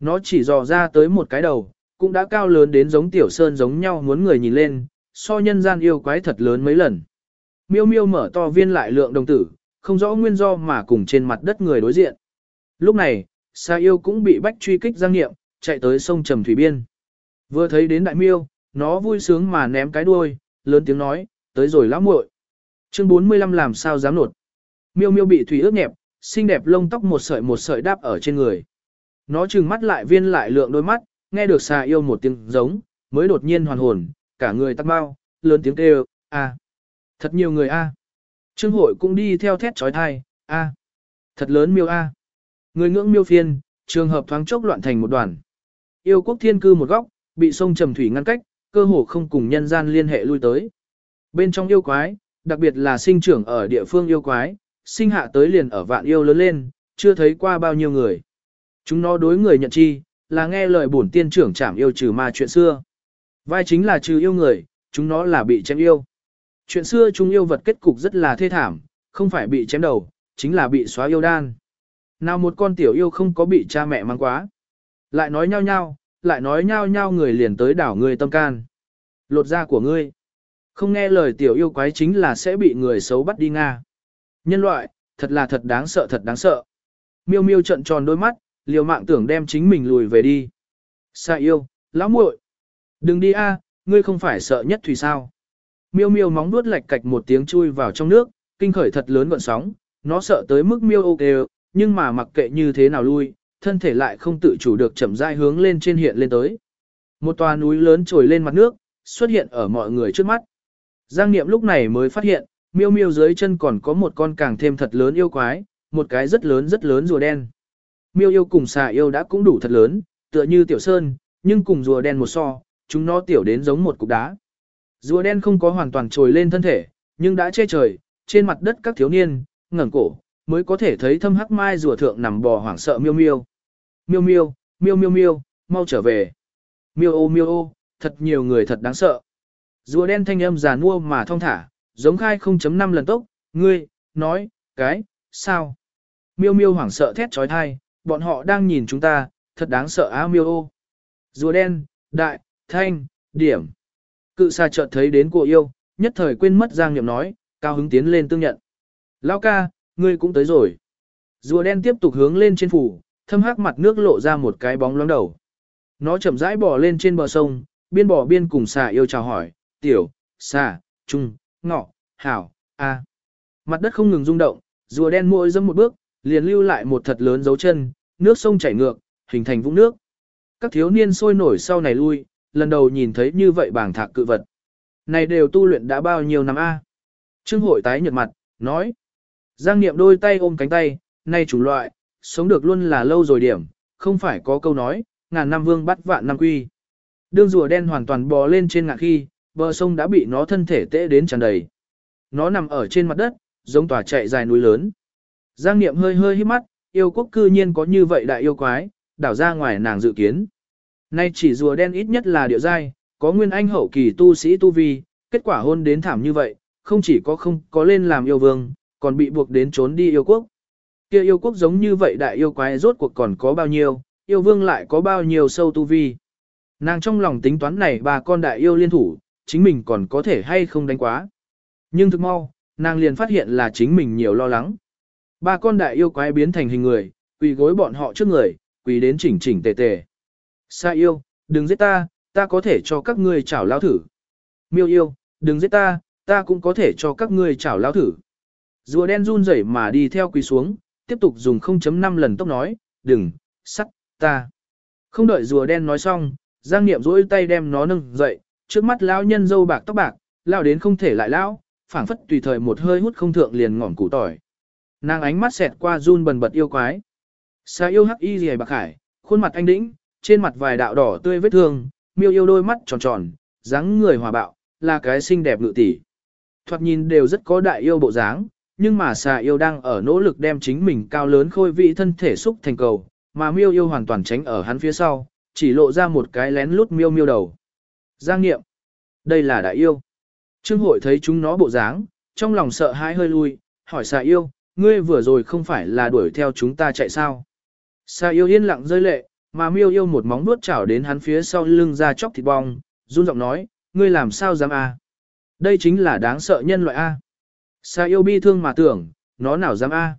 [SPEAKER 1] Nó chỉ dò ra tới một cái đầu, cũng đã cao lớn đến giống tiểu sơn giống nhau muốn người nhìn lên, so nhân gian yêu quái thật lớn mấy lần. Miêu miêu mở to viên lại lượng đồng tử, không rõ nguyên do mà cùng trên mặt đất người đối diện. Lúc này, Sa yêu cũng bị bách truy kích giang nghiệm, chạy tới sông Trầm Thủy Biên. Vừa thấy đến đại miêu, nó vui sướng mà ném cái đuôi, lớn tiếng nói, tới rồi lão muội. Chương 45 làm sao dám nột. Miêu miêu bị thủy ướt nhẹp, xinh đẹp lông tóc một sợi một sợi đáp ở trên người. Nó trừng mắt lại viên lại lượng đôi mắt, nghe được xà yêu một tiếng giống, mới đột nhiên hoàn hồn, cả người tắt bao, lớn tiếng kêu, a, thật nhiều người a. Trương hội cũng đi theo thét trói thai, a, thật lớn miêu a. Người ngưỡng miêu phiên, trường hợp thoáng chốc loạn thành một đoàn. Yêu quốc thiên cư một góc, bị sông trầm thủy ngăn cách, cơ hồ không cùng nhân gian liên hệ lui tới. Bên trong yêu quái, đặc biệt là sinh trưởng ở địa phương yêu quái, sinh hạ tới liền ở vạn yêu lớn lên, chưa thấy qua bao nhiêu người. Chúng nó đối người nhận chi, là nghe lời bổn tiên trưởng chảm yêu trừ ma chuyện xưa. Vai chính là trừ yêu người, chúng nó là bị chém yêu. Chuyện xưa chúng yêu vật kết cục rất là thê thảm, không phải bị chém đầu, chính là bị xóa yêu đan. Nào một con tiểu yêu không có bị cha mẹ mang quá. Lại nói nhau nhau, lại nói nhau nhau người liền tới đảo người tâm can. Lột da của ngươi. Không nghe lời tiểu yêu quái chính là sẽ bị người xấu bắt đi Nga. Nhân loại, thật là thật đáng sợ thật đáng sợ. Miêu miêu trận tròn đôi mắt, liều mạng tưởng đem chính mình lùi về đi. Sa yêu, lão muội, Đừng đi a, ngươi không phải sợ nhất thủy sao. Miêu miêu móng nuốt lạch cạch một tiếng chui vào trong nước, kinh khởi thật lớn gọn sóng, nó sợ tới mức miêu ok, nhưng mà mặc kệ như thế nào lui, thân thể lại không tự chủ được chậm rãi hướng lên trên hiện lên tới. Một tòa núi lớn trồi lên mặt nước, xuất hiện ở mọi người trước mắt. Giang Niệm lúc này mới phát hiện, miêu miêu dưới chân còn có một con càng thêm thật lớn yêu quái, một cái rất lớn rất lớn rùa đen. Miêu yêu cùng xà yêu đã cũng đủ thật lớn, tựa như tiểu sơn, nhưng cùng rùa đen một so, chúng nó tiểu đến giống một cục đá. Rùa đen không có hoàn toàn trồi lên thân thể, nhưng đã che trời, trên mặt đất các thiếu niên, ngẩng cổ, mới có thể thấy thâm hắc mai rùa thượng nằm bò hoảng sợ miêu miêu. Miêu miêu, miêu miêu miêu, mau trở về. Miêu ô miêu ô, thật nhiều người thật đáng sợ. Rùa đen thanh âm già nua mà thong thả, giống khai 0.5 lần tốc, ngươi, nói, cái, sao? Miêu miêu hoảng sợ thét trói thai, bọn họ đang nhìn chúng ta, thật đáng sợ á miêu ô. Rùa đen, đại, thanh, điểm. Cự xa chợt thấy đến cô yêu, nhất thời quên mất giang niệm nói, cao hứng tiến lên tương nhận. Lao ca, ngươi cũng tới rồi. Rùa đen tiếp tục hướng lên trên phủ, thâm hắc mặt nước lộ ra một cái bóng loáng đầu. Nó chậm rãi bò lên trên bờ sông, biên bò biên cùng xà yêu chào hỏi, tiểu, xà, trung, ngọ, hảo, a. Mặt đất không ngừng rung động, rùa đen môi dâm một bước, liền lưu lại một thật lớn dấu chân, nước sông chảy ngược, hình thành vũng nước. Các thiếu niên sôi nổi sau này lui, lần đầu nhìn thấy như vậy bảng thạc cự vật. Này đều tu luyện đã bao nhiêu năm a? Trương hội tái nhợt mặt, nói. Giang Niệm đôi tay ôm cánh tay, nay chủ loại, sống được luôn là lâu rồi điểm, không phải có câu nói, ngàn năm vương bắt vạn năm quy. Đương rùa đen hoàn toàn bò lên trên ngạc khi, bờ sông đã bị nó thân thể tễ đến tràn đầy. Nó nằm ở trên mặt đất, giống tòa chạy dài núi lớn. Giang Niệm hơi hơi hít mắt, yêu quốc cư nhiên có như vậy đại yêu quái, đảo ra ngoài nàng dự kiến. Nay chỉ rùa đen ít nhất là điệu giai, có nguyên anh hậu kỳ tu sĩ tu vi, kết quả hôn đến thảm như vậy, không chỉ có không có lên làm yêu vương, còn bị buộc đến trốn đi yêu quốc. Kia yêu quốc giống như vậy đại yêu quái rốt cuộc còn có bao nhiêu, yêu vương lại có bao nhiêu sâu tu vi. Nàng trong lòng tính toán này bà con đại yêu liên thủ, chính mình còn có thể hay không đánh quá. Nhưng thực mau, nàng liền phát hiện là chính mình nhiều lo lắng. Ba con đại yêu quái biến thành hình người, quỳ gối bọn họ trước người, quỳ đến chỉnh chỉnh tề tề. Sa yêu, đừng giết ta, ta có thể cho các ngươi chảo lao thử. Miêu yêu, đừng giết ta, ta cũng có thể cho các ngươi chảo lao thử. Rùa đen run rẩy mà đi theo quỳ xuống, tiếp tục dùng 0.5 lần tốc nói, đừng, sắt, ta. Không đợi rùa đen nói xong, Giang Niệm duỗi tay đem nó nâng dậy, trước mắt lão nhân dâu bạc tóc bạc, lao đến không thể lại lão, phảng phất tùy thời một hơi hút không thượng liền ngọn củ tỏi. Nàng ánh mắt xẹt qua run bần bật yêu quái. Sa yêu hắc y rìa bạc hải, khuôn mặt anh đĩnh, trên mặt vài đạo đỏ tươi vết thương, miêu yêu đôi mắt tròn tròn, dáng người hòa bạo, là cái xinh đẹp ngự tỷ. Thoạt nhìn đều rất có đại yêu bộ dáng, nhưng mà xà yêu đang ở nỗ lực đem chính mình cao lớn khôi vị thân thể xúc thành cầu, mà miêu yêu hoàn toàn tránh ở hắn phía sau, chỉ lộ ra một cái lén lút miêu miêu đầu. Giang nghiệm, đây là đại yêu. Trương hội thấy chúng nó bộ dáng, trong lòng sợ hãi hơi lui, hỏi xà yêu, ngươi vừa rồi không phải là đuổi theo chúng ta chạy sao? Xà yêu yên lặng rơi lệ, mà miêu yêu một móng nuốt chảo đến hắn phía sau lưng ra chóc thịt bong, run giọng nói, ngươi làm sao dám a? Đây chính là đáng sợ nhân loại a. Xà yêu bi thương mà tưởng, nó nào dám a?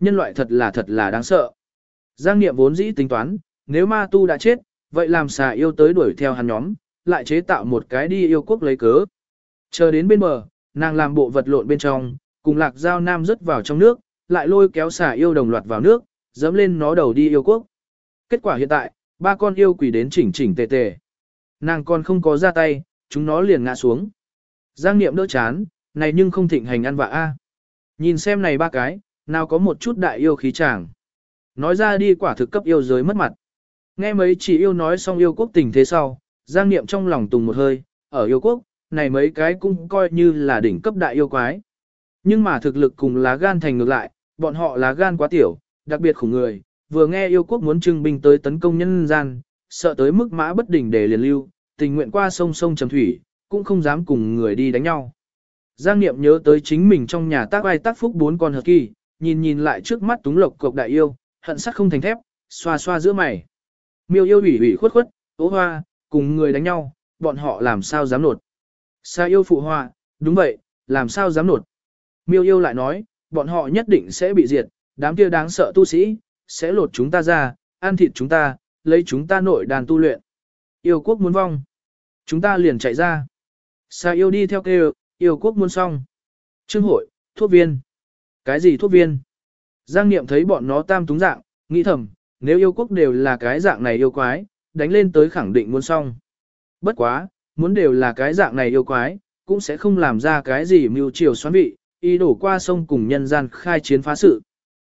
[SPEAKER 1] Nhân loại thật là thật là đáng sợ. Giang Niệm vốn dĩ tính toán, nếu ma tu đã chết, vậy làm xà yêu tới đuổi theo hắn nhóm, lại chế tạo một cái đi yêu quốc lấy cớ. Chờ đến bên bờ, nàng làm bộ vật lộn bên trong, cùng lạc giao nam rớt vào trong nước, lại lôi kéo xà yêu đồng loạt vào nước, dẫm lên nó đầu đi yêu quốc. Kết quả hiện tại, ba con yêu quỷ đến chỉnh chỉnh tề tề. Nàng còn không có ra tay, chúng nó liền ngã xuống. Giang niệm đỡ chán, này nhưng không thịnh hành ăn vạ a. Nhìn xem này ba cái, nào có một chút đại yêu khí chàng. Nói ra đi quả thực cấp yêu giới mất mặt. Nghe mấy chỉ yêu nói xong yêu quốc tình thế sau, Giang Niệm trong lòng tùng một hơi, ở yêu quốc, này mấy cái cũng coi như là đỉnh cấp đại yêu quái. Nhưng mà thực lực cùng lá gan thành ngược lại, bọn họ lá gan quá tiểu, đặc biệt khủng người, vừa nghe yêu quốc muốn trưng binh tới tấn công nhân gian, sợ tới mức mã bất đỉnh để liền lưu, tình nguyện qua sông sông trầm thủy, cũng không dám cùng người đi đánh nhau. Giang Niệm nhớ tới chính mình trong nhà tác ai tác phúc bốn con hợp kỳ, nhìn nhìn lại trước mắt túng lộc cục đại yêu, hận sắc không thành thép, xoa xoa giữa mày. Miêu yêu ủy ủy khuất khuất, ố hoa, cùng người đánh nhau, bọn họ làm sao dám nột. Sa yêu phụ họa, đúng vậy, làm sao dám nột. Miêu yêu lại nói, bọn họ nhất định sẽ bị diệt, đám kia đáng sợ tu sĩ, sẽ lột chúng ta ra, ăn thịt chúng ta, lấy chúng ta nội đàn tu luyện. Yêu quốc muốn vong. Chúng ta liền chạy ra. Sa yêu đi theo kêu, yêu quốc muốn xong. Trương hội, thuốc viên. Cái gì thuốc viên? Giang Niệm thấy bọn nó tam túng dạng, nghĩ thầm, nếu yêu quốc đều là cái dạng này yêu quái, đánh lên tới khẳng định muốn xong. Bất quá, muốn đều là cái dạng này yêu quái, cũng sẽ không làm ra cái gì mưu chiều xoắn vị, ý đổ qua sông cùng nhân gian khai chiến phá sự.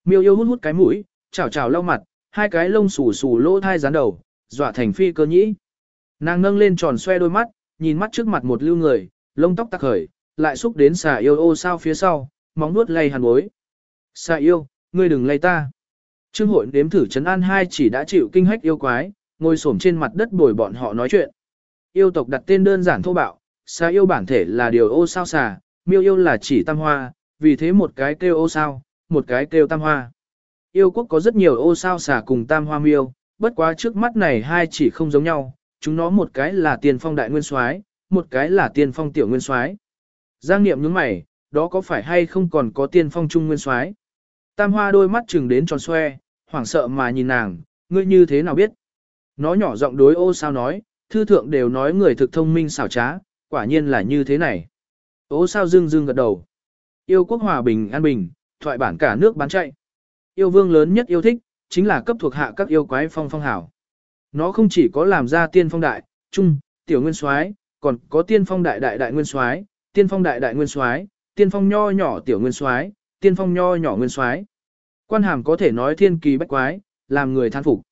[SPEAKER 1] Miêu yêu hút hút cái mũi, chảo chảo lau mặt, hai cái lông xù xù lỗ thai rán đầu, dọa thành phi cơ nhĩ. Nàng nâng lên tròn xoe đôi mắt, nhìn mắt trước mặt một lưu người, lông tóc tắc khởi, lại xúc đến xà yêu ô sao phía sau, móng nuốt lay hàn bối. Xà yêu, ngươi đừng lay ta. Trương hội đếm thử chấn an hai chỉ đã chịu kinh hách yêu quái, ngồi xổm trên mặt đất bồi bọn họ nói chuyện. Yêu tộc đặt tên đơn giản thô bạo, xà yêu bản thể là điều ô sao xà, miêu yêu là chỉ tam hoa, vì thế một cái kêu ô sao, một cái kêu tam hoa. Yêu quốc có rất nhiều ô sao xà cùng tam hoa miêu, bất quá trước mắt này hai chỉ không giống nhau, chúng nó một cái là tiền phong đại nguyên soái, một cái là tiên phong tiểu nguyên soái. Giang niệm nhướng mày, đó có phải hay không còn có tiên phong trung nguyên soái? Tam hoa đôi mắt chừng đến tròn xoe, hoảng sợ mà nhìn nàng, ngươi như thế nào biết? Nó nhỏ giọng đối ô sao nói, thư thượng đều nói người thực thông minh xảo trá, quả nhiên là như thế này. Ô sao dương dương gật đầu. Yêu quốc hòa bình an bình, thoại bản cả nước bán chạy. Yêu vương lớn nhất yêu thích, chính là cấp thuộc hạ các yêu quái phong phong hảo. Nó không chỉ có làm ra tiên phong đại, trung, tiểu nguyên soái, còn có tiên phong đại đại đại nguyên soái, tiên phong đại đại nguyên soái, tiên phong nho nhỏ tiểu nguyên soái, tiên phong nho nhỏ nguyên soái. Quan hàm có thể nói thiên kỳ bách quái, làm người than phục.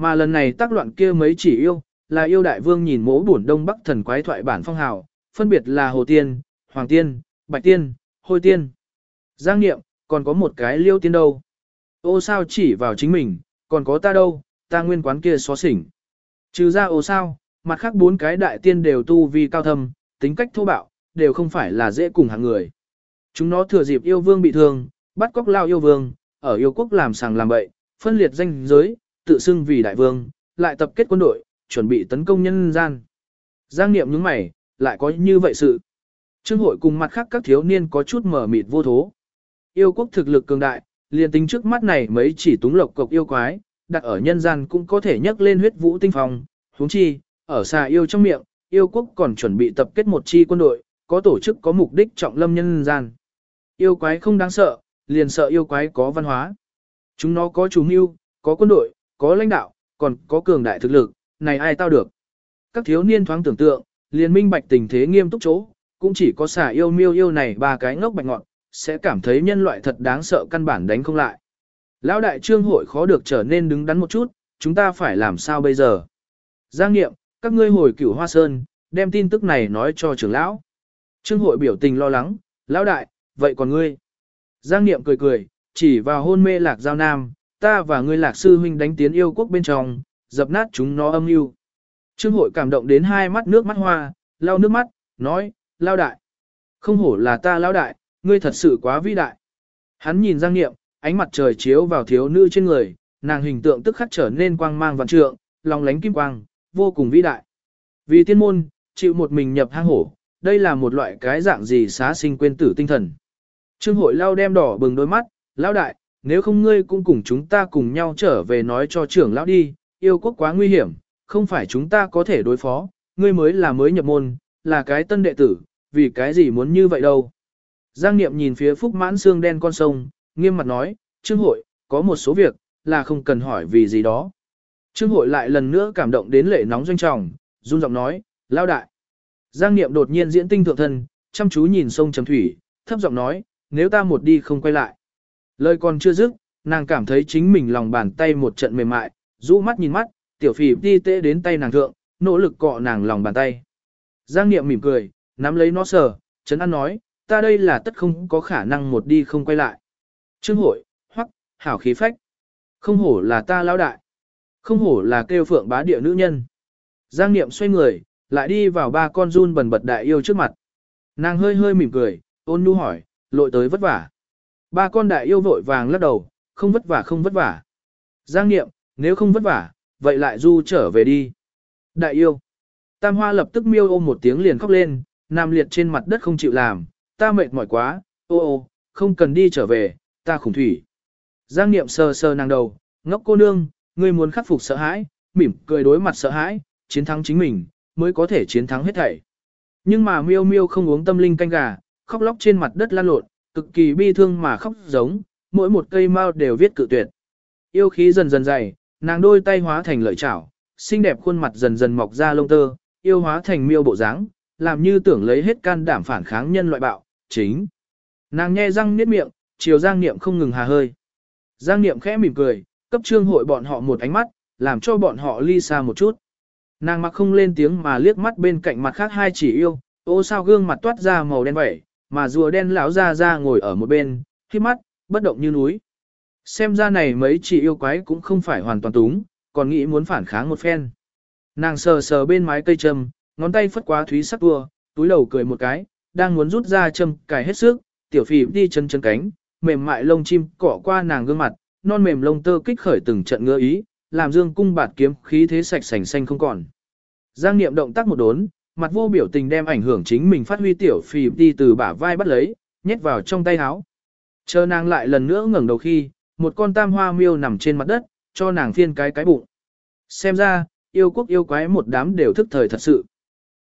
[SPEAKER 1] Mà lần này tác loạn kia mấy chỉ yêu, là yêu đại vương nhìn mỗ bổn đông bắc thần quái thoại bản phong hào, phân biệt là hồ tiên, hoàng tiên, bạch tiên, hôi tiên. Giang niệm, còn có một cái liêu tiên đâu. Ô sao chỉ vào chính mình, còn có ta đâu, ta nguyên quán kia xó xỉnh. Trừ ra ô sao, mặt khác bốn cái đại tiên đều tu vi cao thâm, tính cách thô bạo, đều không phải là dễ cùng hạng người. Chúng nó thừa dịp yêu vương bị thương, bắt cóc lao yêu vương, ở yêu quốc làm sàng làm bậy, phân liệt danh giới, tự xưng vì đại vương, lại tập kết quân đội, chuẩn bị tấn công nhân gian. Giang niệm những mày, lại có như vậy sự. Trương hội cùng mặt khác các thiếu niên có chút mở mịt vô thố. Yêu quốc thực lực cường đại, liền tính trước mắt này mấy chỉ túng lộc cộc yêu quái, đặt ở nhân gian cũng có thể nhấc lên huyết vũ tinh phong, huống chi, ở xa yêu trong miệng, yêu quốc còn chuẩn bị tập kết một chi quân đội, có tổ chức có mục đích trọng lâm nhân gian. Yêu quái không đáng sợ, liền sợ yêu quái có văn hóa. Chúng nó có chủ mưu, có quân đội, có lãnh đạo, còn có cường đại thực lực, này ai tao được. Các thiếu niên thoáng tưởng tượng, liền minh bạch tình thế nghiêm túc chỗ, cũng chỉ có xả yêu miêu yêu này ba cái ngốc bạch ngọn, sẽ cảm thấy nhân loại thật đáng sợ căn bản đánh không lại. Lão đại trương hội khó được trở nên đứng đắn một chút, chúng ta phải làm sao bây giờ? Giang nghiệm, các ngươi hồi cửu hoa sơn, đem tin tức này nói cho trưởng lão. Trương hội biểu tình lo lắng, lão đại, vậy còn ngươi? Giang nghiệm cười cười, chỉ vào hôn mê lạc giao nam, ta và ngươi lạc sư huynh đánh tiến yêu quốc bên trong, dập nát chúng nó âm mưu. Trương hội cảm động đến hai mắt nước mắt hoa, lau nước mắt, nói, lao đại. Không hổ là ta lao đại, ngươi thật sự quá vĩ đại. Hắn nhìn Giang Niệm, ánh mặt trời chiếu vào thiếu nữ trên người, nàng hình tượng tức khắc trở nên quang mang vạn trượng, lòng lánh kim quang, vô cùng vĩ đại. Vì tiên môn, chịu một mình nhập hang hổ, đây là một loại cái dạng gì xá sinh quên tử tinh thần. Trương hội lao đem đỏ bừng đôi mắt, lão đại, nếu không ngươi cũng cùng chúng ta cùng nhau trở về nói cho trưởng lão đi, yêu quốc quá nguy hiểm, không phải chúng ta có thể đối phó, ngươi mới là mới nhập môn, là cái tân đệ tử, vì cái gì muốn như vậy đâu. Giang Niệm nhìn phía phúc mãn xương đen con sông, nghiêm mặt nói, Trương hội, có một số việc, là không cần hỏi vì gì đó. Trương hội lại lần nữa cảm động đến lệ nóng doanh trọng, run giọng nói, lao đại. Giang Niệm đột nhiên diễn tinh thượng thân, chăm chú nhìn sông trầm thủy, thấp giọng nói, nếu ta một đi không quay lại. Lời còn chưa dứt, nàng cảm thấy chính mình lòng bàn tay một trận mềm mại, rũ mắt nhìn mắt, tiểu phỉ đi tê đến tay nàng thượng, nỗ lực cọ nàng lòng bàn tay. Giang Niệm mỉm cười, nắm lấy nó sờ, Trấn An nói, ta đây là tất không có khả năng một đi không quay lại. Trương hội, hoắc, hảo khí phách. Không hổ là ta lão đại. Không hổ là kêu phượng bá địa nữ nhân. Giang Niệm xoay người, lại đi vào ba con run bần bật đại yêu trước mặt. Nàng hơi hơi mỉm cười, ôn nhu hỏi, lội tới vất vả. Ba con đại yêu vội vàng lắc đầu, không vất vả không vất vả. Giang Niệm, nếu không vất vả, vậy lại du trở về đi. Đại yêu. Tam Hoa lập tức miêu ôm một tiếng liền khóc lên, nằm liệt trên mặt đất không chịu làm, ta mệt mỏi quá, ô ô, không cần đi trở về, ta khủng thủy. Giang Niệm sờ sờ nàng đầu, ngốc cô nương, ngươi muốn khắc phục sợ hãi, mỉm cười đối mặt sợ hãi, chiến thắng chính mình, mới có thể chiến thắng hết thảy. Nhưng mà miêu miêu không uống tâm linh canh gà, khóc lóc trên mặt đất lan lộn, cực kỳ bi thương mà khóc giống, mỗi một cây mao đều viết cự tuyệt. Yêu khí dần dần dày, nàng đôi tay hóa thành lợi chảo, xinh đẹp khuôn mặt dần dần mọc ra lông tơ, yêu hóa thành miêu bộ dáng, làm như tưởng lấy hết can đảm phản kháng nhân loại bạo, chính. Nàng nhe răng niết miệng, chiều Giang Niệm không ngừng hà hơi. Giang Niệm khẽ mỉm cười, cấp trương hội bọn họ một ánh mắt, làm cho bọn họ ly xa một chút. Nàng mặc không lên tiếng mà liếc mắt bên cạnh mặt khác hai chỉ yêu, ô sao gương mặt toát ra màu đen vậy, mà rùa đen lão ra ra ngồi ở một bên, khi mắt, bất động như núi. Xem ra này mấy chỉ yêu quái cũng không phải hoàn toàn túng, còn nghĩ muốn phản kháng một phen. Nàng sờ sờ bên mái cây châm, ngón tay phất quá thúy sắc tua, túi đầu cười một cái, đang muốn rút ra châm cài hết sức, tiểu phì đi chân chân cánh, mềm mại lông chim cọ qua nàng gương mặt, non mềm lông tơ kích khởi từng trận ngứa ý, làm dương cung bạt kiếm khí thế sạch sành xanh không còn. Giang niệm động tác một đốn, mặt vô biểu tình đem ảnh hưởng chính mình phát huy tiểu phì đi từ bả vai bắt lấy, nhét vào trong tay áo. Chờ nàng lại lần nữa ngẩng đầu khi, một con tam hoa miêu nằm trên mặt đất, cho nàng phiên cái cái bụng. Xem ra, yêu quốc yêu quái một đám đều thức thời thật sự.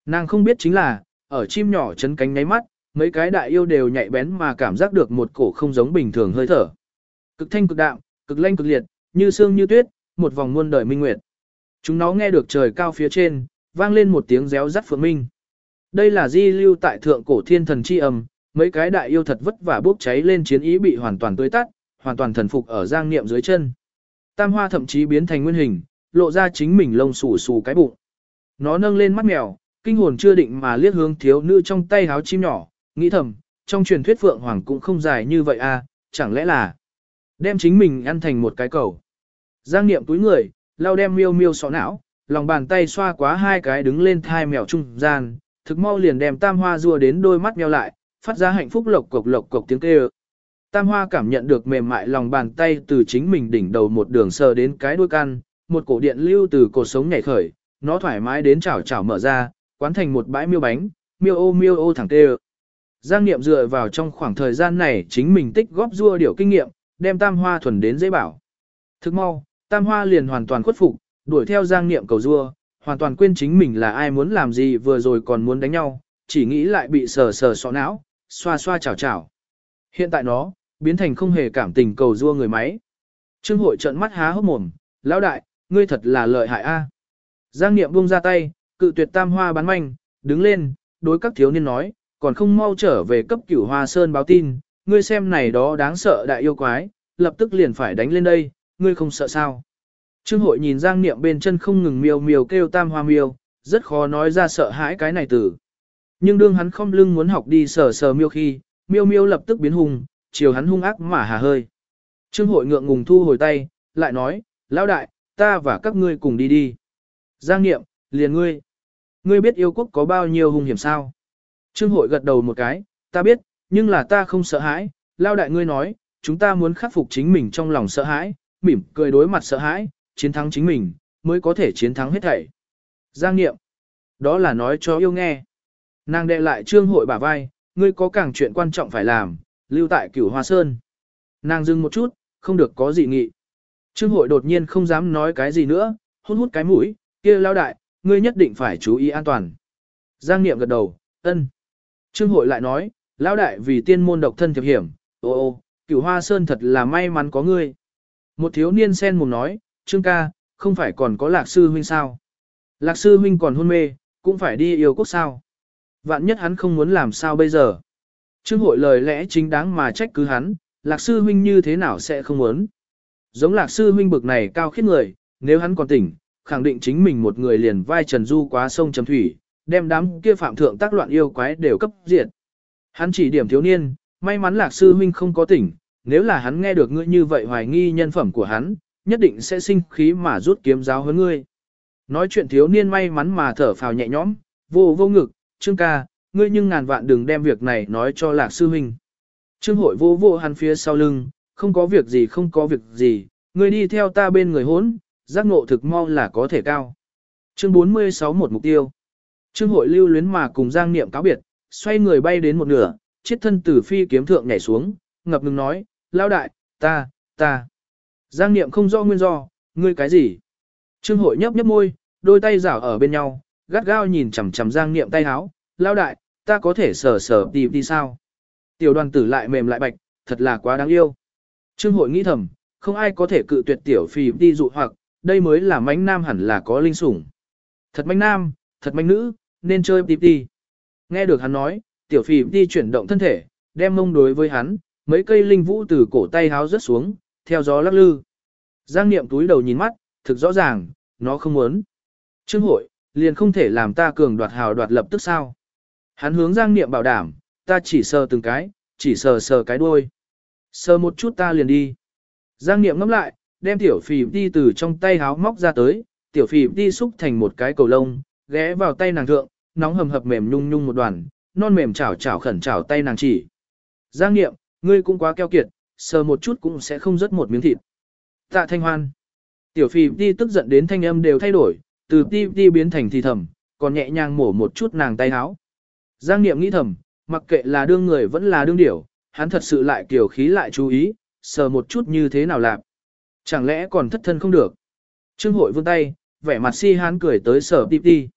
[SPEAKER 1] Nàng không biết chính là, ở chim nhỏ chấn cánh nháy mắt, mấy cái đại yêu đều nhạy bén mà cảm giác được một cổ không giống bình thường hơi thở. Cực thanh cực đạm, cực lanh cực liệt, như xương như tuyết, một vòng muôn đời minh nguyệt. Chúng nó nghe được trời cao phía trên, vang lên một tiếng réo rắt phượng minh. Đây là di lưu tại thượng cổ thiên thần chi âm, mấy cái đại yêu thật vất vả bốc cháy lên chiến ý bị hoàn toàn tươi tắt, hoàn toàn thần phục ở giang niệm dưới chân. Tam hoa thậm chí biến thành nguyên hình, lộ ra chính mình lông xù xù cái bụng. Nó nâng lên mắt mèo, kinh hồn chưa định mà liếc hướng thiếu nữ trong tay háo chim nhỏ, nghĩ thầm, trong truyền thuyết phượng hoàng cũng không dài như vậy à, chẳng lẽ là đem chính mình ăn thành một cái cầu. Giang niệm túi người, lau đem miêu miêu sọ não, lòng bàn tay xoa quá hai cái đứng lên thai mèo trung gian, thực mau liền đem tam hoa rua đến đôi mắt mèo lại, phát ra hạnh phúc lộc cộc lộc cộc tiếng kêu. Tam hoa cảm nhận được mềm mại lòng bàn tay từ chính mình đỉnh đầu một đường sờ đến cái đuôi căn, một cổ điện lưu từ cổ sống nhảy khởi, nó thoải mái đến chảo chảo mở ra, quán thành một bãi miêu bánh, miêu ô miêu ô thẳng kêu. Giang Niệm dựa vào trong khoảng thời gian này chính mình tích góp rua điều kinh nghiệm, đem tam hoa thuần đến dễ bảo. Thức mau, tam hoa liền hoàn toàn khuất phục, đuổi theo Giang Niệm cầu rua, hoàn toàn quên chính mình là ai muốn làm gì vừa rồi còn muốn đánh nhau, chỉ nghĩ lại bị sờ sờ sọ não, xoa xoa chảo chảo. Hiện tại nó, biến thành không hề cảm tình cầu rua người máy. Trương hội trợn mắt há hốc mồm, lão đại, ngươi thật là lợi hại a. Giang Niệm buông ra tay, cự tuyệt tam hoa bán manh, đứng lên, đối các thiếu niên nói, còn không mau trở về cấp cửu hoa sơn báo tin, ngươi xem này đó đáng sợ đại yêu quái, lập tức liền phải đánh lên đây, ngươi không sợ sao. Trương hội nhìn Giang Niệm bên chân không ngừng miêu miêu kêu tam hoa miêu, rất khó nói ra sợ hãi cái này từ. Nhưng đương hắn không lưng muốn học đi sờ sờ miêu khi, miêu miêu lập tức biến hùng, chiều hắn hung ác mà hà hơi. Trương hội ngượng ngùng thu hồi tay, lại nói, lão đại, ta và các ngươi cùng đi đi. Giang Niệm, liền ngươi. Ngươi biết yêu quốc có bao nhiêu hung hiểm sao? Trương hội gật đầu một cái, ta biết, nhưng là ta không sợ hãi. Lao đại ngươi nói, chúng ta muốn khắc phục chính mình trong lòng sợ hãi, mỉm cười đối mặt sợ hãi, chiến thắng chính mình, mới có thể chiến thắng hết thảy. Giang Niệm. Đó là nói cho yêu nghe. Nàng đệ lại trương hội bả vai, ngươi có càng chuyện quan trọng phải làm, lưu tại cửu hoa sơn. Nàng dừng một chút, không được có gì nghị. Trương hội đột nhiên không dám nói cái gì nữa, hôn hút cái mũi, kia lao đại, ngươi nhất định phải chú ý an toàn. Giang Niệm gật đầu, ân. Trương hội lại nói, lão đại vì tiên môn độc thân thiệp hiểm, ô ô, cửu hoa sơn thật là may mắn có ngươi. Một thiếu niên sen mồm nói, Trương ca, không phải còn có lạc sư huynh sao? Lạc sư huynh còn hôn mê, cũng phải đi yêu quốc sao? Vạn nhất hắn không muốn làm sao bây giờ? Trương hội lời lẽ chính đáng mà trách cứ hắn, lạc sư huynh như thế nào sẽ không muốn? Giống lạc sư huynh bực này cao khiết người, nếu hắn còn tỉnh, khẳng định chính mình một người liền vai trần du quá sông chấm thủy, đem đám kia phạm thượng tác loạn yêu quái đều cấp diệt. Hắn chỉ điểm thiếu niên, may mắn lạc sư huynh không có tỉnh, nếu là hắn nghe được ngươi như vậy hoài nghi nhân phẩm của hắn, nhất định sẽ sinh khí mà rút kiếm giáo hơn ngươi. Nói chuyện thiếu niên may mắn mà thở phào nhẹ nhõm, vô vô ngực, trương ca, ngươi nhưng ngàn vạn đừng đem việc này nói cho lạc sư huynh. Trương hội vô vô hắn phía sau lưng, không có việc gì không có việc gì, ngươi đi theo ta bên người hốn, giác ngộ thực mau là có thể cao. Chương 46 một mục tiêu. Trương hội lưu luyến mà cùng Giang Niệm cáo biệt, xoay người bay đến một nửa, chiếc thân tử phi kiếm thượng nhảy xuống, ngập ngừng nói, lao đại, ta, ta. Giang Niệm không rõ nguyên do, ngươi cái gì? Trương hội nhấp nhấp môi, đôi tay rảo ở bên nhau, gắt gao nhìn chằm chằm Giang Niệm tay háo, lao đại, ta có thể sờ sờ đi đi sao? Tiểu đoàn tử lại mềm lại bạch, thật là quá đáng yêu. Trương hội nghĩ thầm, không ai có thể cự tuyệt tiểu phi đi dụ hoặc, đây mới là mánh nam hẳn là có linh sủng. Thật mánh nam, thật mánh nữ, nên chơi tiếp đi. Nghe được hắn nói, tiểu phì đi chuyển động thân thể, đem mông đối với hắn, mấy cây linh vũ từ cổ tay háo rớt xuống, theo gió lắc lư. Giang niệm túi đầu nhìn mắt, thực rõ ràng, nó không muốn. Trương hội, liền không thể làm ta cường đoạt hào đoạt lập tức sao. Hắn hướng giang niệm bảo đảm, ta chỉ sờ từng cái, chỉ sờ sờ cái đuôi. Sờ một chút ta liền đi. Giang niệm ngắm lại, đem tiểu phì đi từ trong tay háo móc ra tới, tiểu phì đi xúc thành một cái cầu lông, ghé vào tay nàng thượng, nóng hầm hập mềm nhung nhung một đoàn, non mềm chảo chảo khẩn chảo tay nàng chỉ. Giang niệm, ngươi cũng quá keo kiệt, sờ một chút cũng sẽ không rớt một miếng thịt. Tạ thanh hoan. Tiểu phì đi tức giận đến thanh âm đều thay đổi, từ ti ti biến thành thì thầm, còn nhẹ nhàng mổ một chút nàng tay áo. Giang Niệm nghĩ thầm, mặc kệ là đương người vẫn là đương điểu, hắn thật sự lại kiểu khí lại chú ý, sờ một chút như thế nào làm. Chẳng lẽ còn thất thân không được? Trương hội vươn tay, vẻ mặt si hán cười tới sở tiếp đi.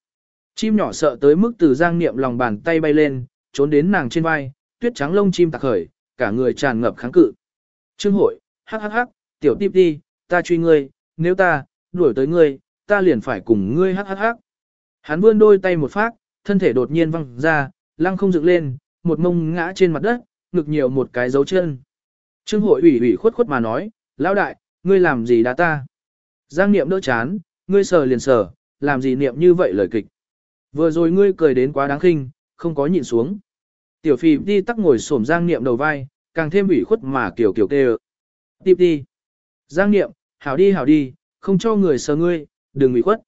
[SPEAKER 1] Chim nhỏ sợ tới mức từ giang niệm lòng bàn tay bay lên, trốn đến nàng trên vai, tuyết trắng lông chim tạc khởi, cả người tràn ngập kháng cự. Trương hội, hắc hắc hắc, tiểu tiếp đi, ta truy ngươi, nếu ta, đuổi tới ngươi, ta liền phải cùng ngươi hắc hắc hắc. Hắn vươn đôi tay một phát, thân thể đột nhiên văng ra, lăng không dựng lên, một mông ngã trên mặt đất, ngực nhiều một cái dấu chân. Trương hội ủy ủy khuất khuất mà nói, lão đại, ngươi làm gì đã ta? Giang niệm đỡ chán, ngươi sờ liền sờ, làm gì niệm như vậy lời kịch. Vừa rồi ngươi cười đến quá đáng khinh, không có nhịn xuống. Tiểu phì đi tắc ngồi xổm giang niệm đầu vai, càng thêm ủy khuất mà kiểu kiểu kêu. Tiếp đi. Giang niệm, hảo đi hảo đi, không cho người sờ ngươi, đừng ủy khuất.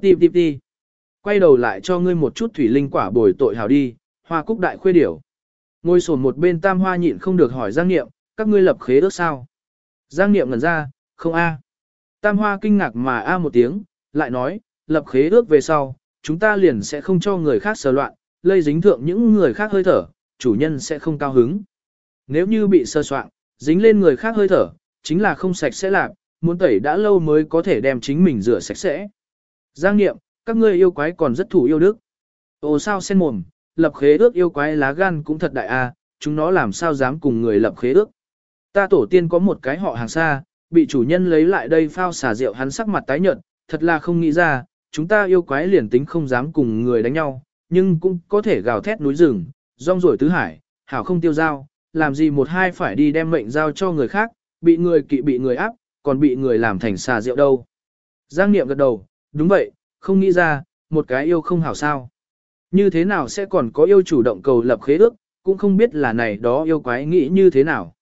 [SPEAKER 1] Tiếp tiếp đi. Quay đầu lại cho ngươi một chút thủy linh quả bồi tội hảo đi, hoa cúc đại khuê điểu. Ngồi sồn một bên tam hoa nhịn không được hỏi Giang Niệm, các ngươi lập khế ước sao? Giang Niệm ngẩn ra, không a. Tam hoa kinh ngạc mà a một tiếng, lại nói, lập khế ước về sau, chúng ta liền sẽ không cho người khác sờ loạn, lây dính thượng những người khác hơi thở, chủ nhân sẽ không cao hứng. Nếu như bị sơ soạn, dính lên người khác hơi thở, chính là không sạch sẽ lạc, muốn tẩy đã lâu mới có thể đem chính mình rửa sạch sẽ. Giang Niệm, các ngươi yêu quái còn rất thủ yêu đức. Ồ sao sen mồm, lập khế ước yêu quái lá gan cũng thật đại a, à, chúng nó làm sao dám cùng người lập khế ước. Ta tổ tiên có một cái họ hàng xa, bị chủ nhân lấy lại đây phao xả rượu hắn sắc mặt tái nhợt, thật là không nghĩ ra, chúng ta yêu quái liền tính không dám cùng người đánh nhau, nhưng cũng có thể gào thét núi rừng, rong rổi tứ hải, hảo không tiêu giao, làm gì một hai phải đi đem mệnh giao cho người khác, bị người kỵ bị người áp, còn bị người làm thành xà rượu đâu. Giang Niệm gật đầu, đúng vậy, không nghĩ ra, một cái yêu không hảo sao. Như thế nào sẽ còn có yêu chủ động cầu lập khế ước, cũng không biết là này đó yêu quái nghĩ như thế nào.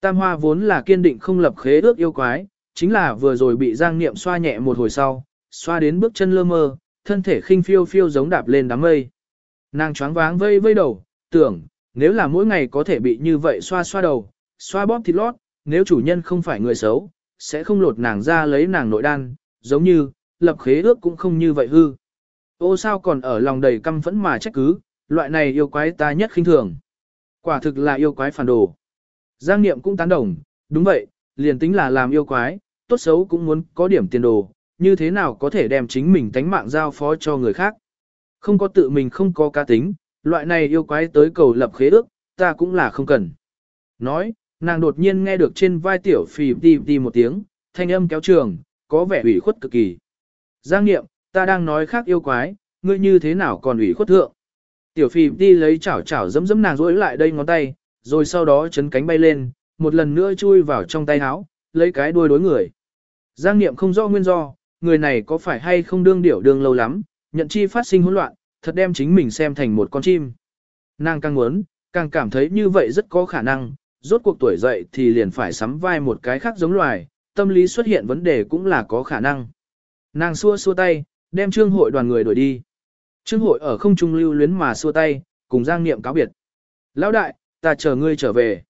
[SPEAKER 1] Tam Hoa vốn là kiên định không lập khế ước yêu quái, chính là vừa rồi bị Giang Niệm xoa nhẹ một hồi sau, xoa đến bước chân lơ mơ, thân thể khinh phiêu phiêu giống đạp lên đám mây. Nàng choáng váng vây vây đầu, tưởng, nếu là mỗi ngày có thể bị như vậy xoa xoa đầu, xoa bóp thịt lót, nếu chủ nhân không phải người xấu, sẽ không lột nàng ra lấy nàng nội đan, giống như, lập khế ước cũng không như vậy hư. Ô sao còn ở lòng đầy căm phẫn mà trách cứ, loại này yêu quái ta nhất khinh thường. Quả thực là yêu quái phản đồ. Giang Niệm cũng tán đồng, đúng vậy, liền tính là làm yêu quái, tốt xấu cũng muốn có điểm tiền đồ, như thế nào có thể đem chính mình tánh mạng giao phó cho người khác. Không có tự mình không có cá tính, loại này yêu quái tới cầu lập khế ước, ta cũng là không cần. Nói, nàng đột nhiên nghe được trên vai tiểu phì đi đi một tiếng, thanh âm kéo trường, có vẻ ủy khuất cực kỳ. Giang Niệm, ta đang nói khác yêu quái, ngươi như thế nào còn ủy khuất thượng. Tiểu phì đi lấy chảo chảo dấm dấm nàng rỗi lại đây ngón tay, rồi sau đó chấn cánh bay lên, một lần nữa chui vào trong tay áo, lấy cái đuôi đối người. Giang Niệm không rõ nguyên do, người này có phải hay không đương điểu đương lâu lắm, nhận chi phát sinh hỗn loạn, thật đem chính mình xem thành một con chim. Nàng càng muốn, càng cảm thấy như vậy rất có khả năng, rốt cuộc tuổi dậy thì liền phải sắm vai một cái khác giống loài, tâm lý xuất hiện vấn đề cũng là có khả năng. Nàng xua xua tay, đem trương hội đoàn người đuổi đi. Trương hội ở không trung lưu luyến mà xua tay, cùng Giang Niệm cáo biệt. Lão đại, ta chờ ngươi trở về.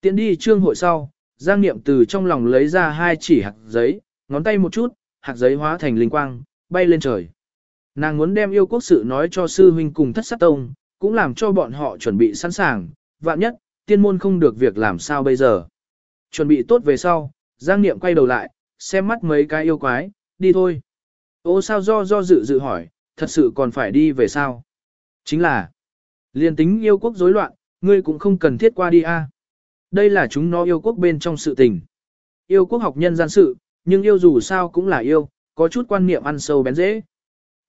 [SPEAKER 1] Tiến đi trương hội sau, Giang Niệm từ trong lòng lấy ra hai chỉ hạt giấy, ngón tay một chút, hạt giấy hóa thành linh quang, bay lên trời. Nàng muốn đem yêu quốc sự nói cho sư huynh cùng thất sát tông, cũng làm cho bọn họ chuẩn bị sẵn sàng, vạn nhất, tiên môn không được việc làm sao bây giờ. Chuẩn bị tốt về sau, Giang Niệm quay đầu lại, xem mắt mấy cái yêu quái, đi thôi. Ô sao do do dự dự hỏi, thật sự còn phải đi về sao? Chính là, liền tính yêu quốc rối loạn, ngươi cũng không cần thiết qua đi a. Đây là chúng nó yêu quốc bên trong sự tình. Yêu quốc học nhân gian sự, nhưng yêu dù sao cũng là yêu, có chút quan niệm ăn sâu bén dễ.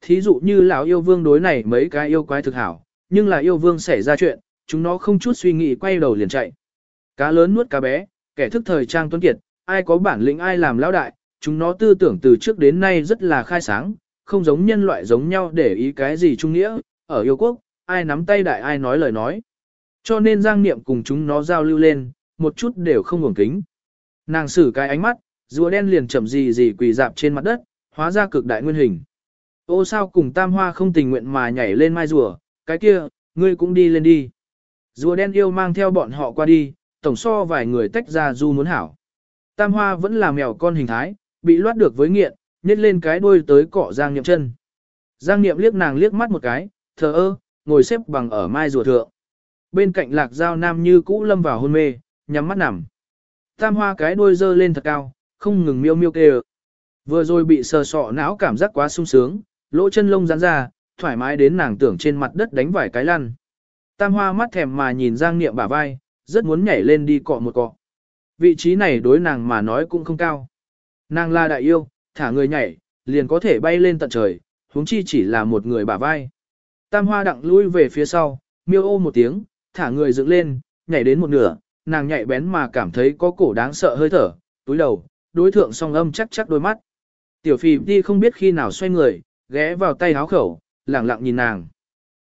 [SPEAKER 1] Thí dụ như lão yêu vương đối này mấy cái yêu quái thực hảo, nhưng là yêu vương xảy ra chuyện, chúng nó không chút suy nghĩ quay đầu liền chạy. Cá lớn nuốt cá bé, kẻ thức thời trang tuấn kiệt, ai có bản lĩnh ai làm lão đại, chúng nó tư tưởng từ trước đến nay rất là khai sáng, không giống nhân loại giống nhau để ý cái gì trung nghĩa, ở yêu quốc, ai nắm tay đại ai nói lời nói. Cho nên giang niệm cùng chúng nó giao lưu lên, một chút đều không ngủng kính. Nàng xử cái ánh mắt, rùa đen liền chậm gì gì quỳ dạp trên mặt đất, hóa ra cực đại nguyên hình. Ô sao cùng tam hoa không tình nguyện mà nhảy lên mai rùa, cái kia, ngươi cũng đi lên đi. Rùa đen yêu mang theo bọn họ qua đi, tổng so vài người tách ra du muốn hảo. Tam hoa vẫn là mèo con hình thái, bị loát được với nghiện, nhét lên cái đuôi tới cọ Giang Niệm chân. Giang Niệm liếc nàng liếc mắt một cái, thờ ơ, ngồi xếp bằng ở mai rùa thượng. Bên cạnh lạc giao nam như cũ lâm vào hôn mê, nhắm mắt nằm. Tam hoa cái đuôi dơ lên thật cao, không ngừng miêu miêu kêu. Vừa rồi bị sờ sọ não cảm giác quá sung sướng, lỗ chân lông giãn ra, thoải mái đến nàng tưởng trên mặt đất đánh vài cái lăn. Tam hoa mắt thèm mà nhìn Giang Niệm bả vai, rất muốn nhảy lên đi cọ một cọ. Vị trí này đối nàng mà nói cũng không cao. Nàng là đại yêu, thả người nhảy, liền có thể bay lên tận trời, huống chi chỉ là một người bả vai. Tam hoa đặng lui về phía sau, miêu ô một tiếng, thả người dựng lên, nhảy đến một nửa, nàng nhạy bén mà cảm thấy có cổ đáng sợ hơi thở, túi đầu, đối thượng song âm chắc chắc đôi mắt. Tiểu phì đi không biết khi nào xoay người, ghé vào tay háo khẩu, lẳng lặng nhìn nàng.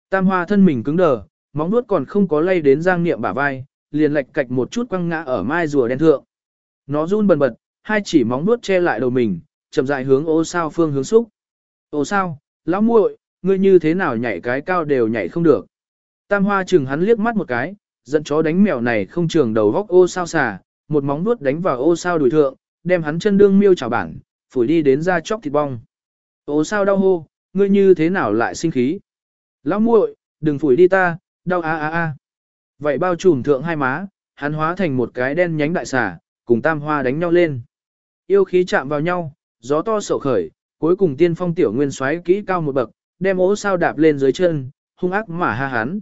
[SPEAKER 1] Tam hoa thân mình cứng đờ, móng nuốt còn không có lay đến giang niệm bả vai, liền lệch cạch một chút quăng ngã ở mai rùa đen thượng. Nó run bần bật, hai chỉ móng nuốt che lại đầu mình, chậm rãi hướng ô sao phương hướng xúc. ô sao, lão muội, ngươi như thế nào nhảy cái cao đều nhảy không được. Tam hoa chừng hắn liếc mắt một cái, dẫn chó đánh mèo này không trường đầu góc ô sao xà, một móng nuốt đánh vào ô sao đùi thượng, đem hắn chân đương miêu chảo bảng phủi đi đến ra chóc thịt bong. Ô sao đau hô, ngươi như thế nào lại sinh khí? Lão muội, đừng phủi đi ta, đau a a a. Vậy bao trùm thượng hai má, hắn hóa thành một cái đen nhánh đại xà, cùng tam hoa đánh nhau lên. Yêu khí chạm vào nhau, gió to sổ khởi, cuối cùng tiên phong tiểu nguyên xoáy kỹ cao một bậc, đem ố sao đạp lên dưới chân, hung ác mà ha hắn.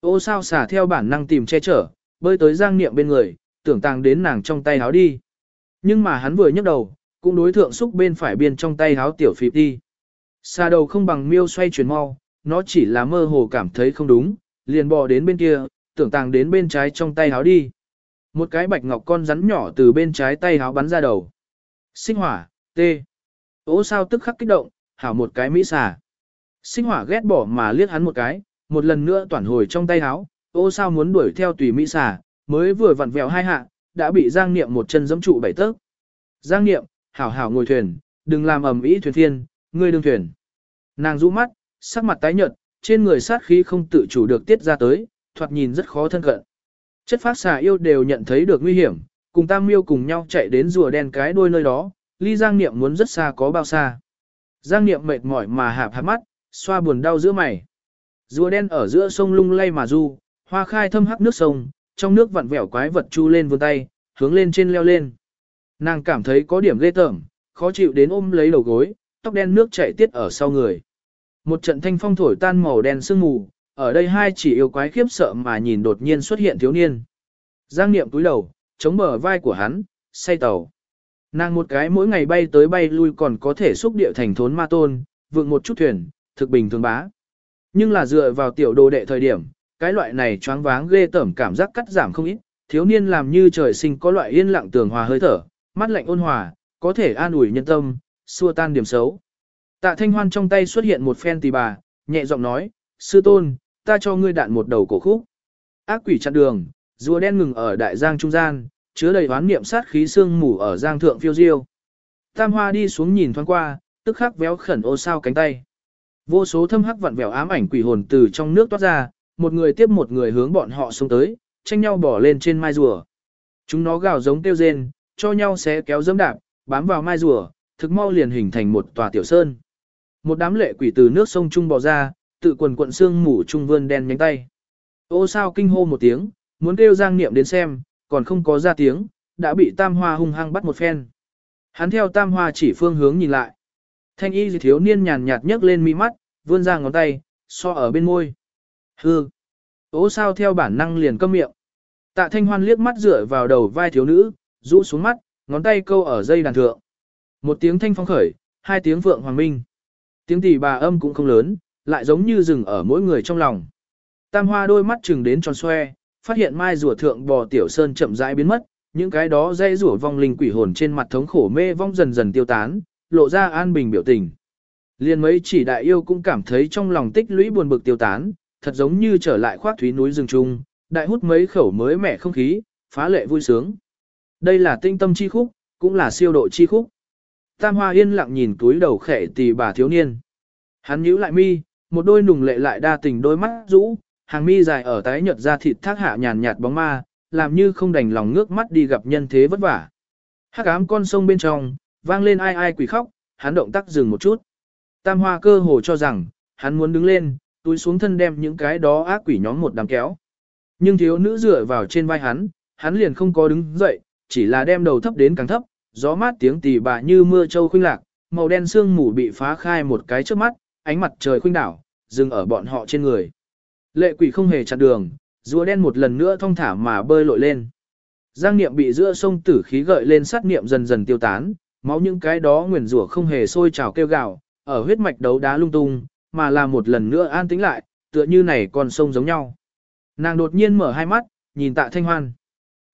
[SPEAKER 1] Ô sao xả theo bản năng tìm che chở, bơi tới giang niệm bên người, tưởng tàng đến nàng trong tay háo đi. Nhưng mà hắn vừa nhấc đầu, cũng đối thượng xúc bên phải biên trong tay háo tiểu phịp đi. Xa đầu không bằng miêu xoay chuyển mau, nó chỉ là mơ hồ cảm thấy không đúng, liền bò đến bên kia, tưởng tàng đến bên trái trong tay háo đi. Một cái bạch ngọc con rắn nhỏ từ bên trái tay háo bắn ra đầu. Sinh hỏa, tê. Ô sao tức khắc kích động, hảo một cái mỹ xà. Sinh hỏa ghét bỏ mà liếc hắn một cái, một lần nữa toàn hồi trong tay háo, ô sao muốn đuổi theo tùy mỹ xà, mới vừa vặn vẹo hai hạ, đã bị Giang Niệm một chân giẫm trụ bảy tấc. Giang Niệm, hảo hảo ngồi thuyền, đừng làm ầm ĩ thuyền thiên, ngươi đương thuyền. Nàng rũ mắt, sắc mặt tái nhợt, trên người sát khí không tự chủ được tiết ra tới, thoạt nhìn rất khó thân cận. Chất phát xà yêu đều nhận thấy được nguy hiểm, cùng Tam Miêu cùng nhau chạy đến rùa đen cái đuôi nơi đó, ly Giang Niệm muốn rất xa có bao xa. Giang Niệm mệt mỏi mà hạp hạp mắt, xoa buồn đau giữa mày. Rùa đen ở giữa sông lung lay mà du, hoa khai thâm hắc nước sông, trong nước vặn vẹo quái vật chu lên vươn tay, hướng lên trên leo lên. Nàng cảm thấy có điểm ghê tởm, khó chịu đến ôm lấy đầu gối, tóc đen nước chảy tiết ở sau người. Một trận thanh phong thổi tan màu đen sương mù, ở đây hai chỉ yêu quái khiếp sợ mà nhìn đột nhiên xuất hiện thiếu niên. Giang niệm túi đầu, chống bờ vai của hắn, say tàu. Nàng một cái mỗi ngày bay tới bay lui còn có thể xúc địa thành thốn ma tôn, vượng một chút thuyền, thực bình thường bá. Nhưng là dựa vào tiểu đồ đệ thời điểm, cái loại này choáng váng ghê tởm cảm giác cắt giảm không ít, thiếu niên làm như trời sinh có loại yên lặng tường hòa hơi thở, mắt lạnh ôn hòa, có thể an ủi nhân tâm, xua tan điểm xấu. Tạ Thanh Hoan trong tay xuất hiện một phen tỳ bà, nhẹ giọng nói, sư tôn, ta cho ngươi đạn một đầu cổ khúc. Ác quỷ chặn đường, rùa đen ngừng ở đại giang trung gian, chứa đầy oán niệm sát khí xương mù ở giang thượng phiêu diêu. Tam hoa đi xuống nhìn thoáng qua, tức khắc véo khẩn ô sao cánh tay. Vô số thâm hắc vặn vẹo ám ảnh quỷ hồn từ trong nước toát ra, một người tiếp một người hướng bọn họ xuống tới, tranh nhau bỏ lên trên mai rùa. Chúng nó gào giống tiêu rên, cho nhau xé kéo dẫm đạp, bám vào mai rùa, thực mau liền hình thành một tòa tiểu sơn. Một đám lệ quỷ từ nước sông trung bò ra, tự quần quận xương mủ trung vươn đen nhánh tay. Ô sao kinh hô một tiếng, muốn kêu Giang Niệm đến xem, còn không có ra tiếng, đã bị Tam Hoa hung hăng bắt một phen. Hắn theo Tam Hoa chỉ phương hướng nhìn lại. Thanh y thiếu niên nhàn nhạt nhấc lên mi mắt, vươn ra ngón tay, so ở bên môi. Hư! Ô sao theo bản năng liền câm miệng. Tạ thanh hoan liếc mắt dựa vào đầu vai thiếu nữ, rũ xuống mắt, ngón tay câu ở dây đàn thượng. Một tiếng thanh phong khởi, hai tiếng vượng hoàng minh. Tiếng tỷ bà âm cũng không lớn, lại giống như rừng ở mỗi người trong lòng. Tam hoa đôi mắt chừng đến tròn xoe, phát hiện mai rùa thượng bò tiểu sơn chậm rãi biến mất, những cái đó dây rùa vong linh quỷ hồn trên mặt thống khổ mê vong dần dần tiêu tán, lộ ra an bình biểu tình. Liên mấy chỉ đại yêu cũng cảm thấy trong lòng tích lũy buồn bực tiêu tán, thật giống như trở lại khoác thúy núi rừng trung, đại hút mấy khẩu mới mẻ không khí, phá lệ vui sướng. Đây là tinh tâm chi khúc, cũng là siêu độ chi khúc. Tam Hoa yên lặng nhìn túi đầu khẻ tì bà thiếu niên. Hắn nhíu lại mi, một đôi nùng lệ lại đa tình đôi mắt rũ, hàng mi dài ở tái nhợt ra thịt thác hạ nhàn nhạt bóng ma, làm như không đành lòng ngước mắt đi gặp nhân thế vất vả. Hắc ám con sông bên trong, vang lên ai ai quỷ khóc, hắn động tác dừng một chút. Tam hoa cơ hồ cho rằng, hắn muốn đứng lên, túi xuống thân đem những cái đó ác quỷ nhóm một đám kéo. Nhưng thiếu nữ dựa vào trên vai hắn, hắn liền không có đứng dậy, chỉ là đem đầu thấp đến càng thấp, gió mát tiếng tì bà như mưa châu khuynh lạc, màu đen sương mù bị phá khai một cái trước mắt, ánh mặt trời khuynh đảo, dừng ở bọn họ trên người. Lệ quỷ không hề chặn đường, rùa đen một lần nữa thong thả mà bơi lội lên. Giang niệm bị giữa sông tử khí gợi lên sát niệm dần dần tiêu tán, máu những cái đó nguyền rủa không hề sôi trào kêu gào, ở huyết mạch đấu đá lung tung, mà là một lần nữa an tĩnh lại, tựa như này còn sông giống nhau. Nàng đột nhiên mở hai mắt, nhìn tạ thanh hoan.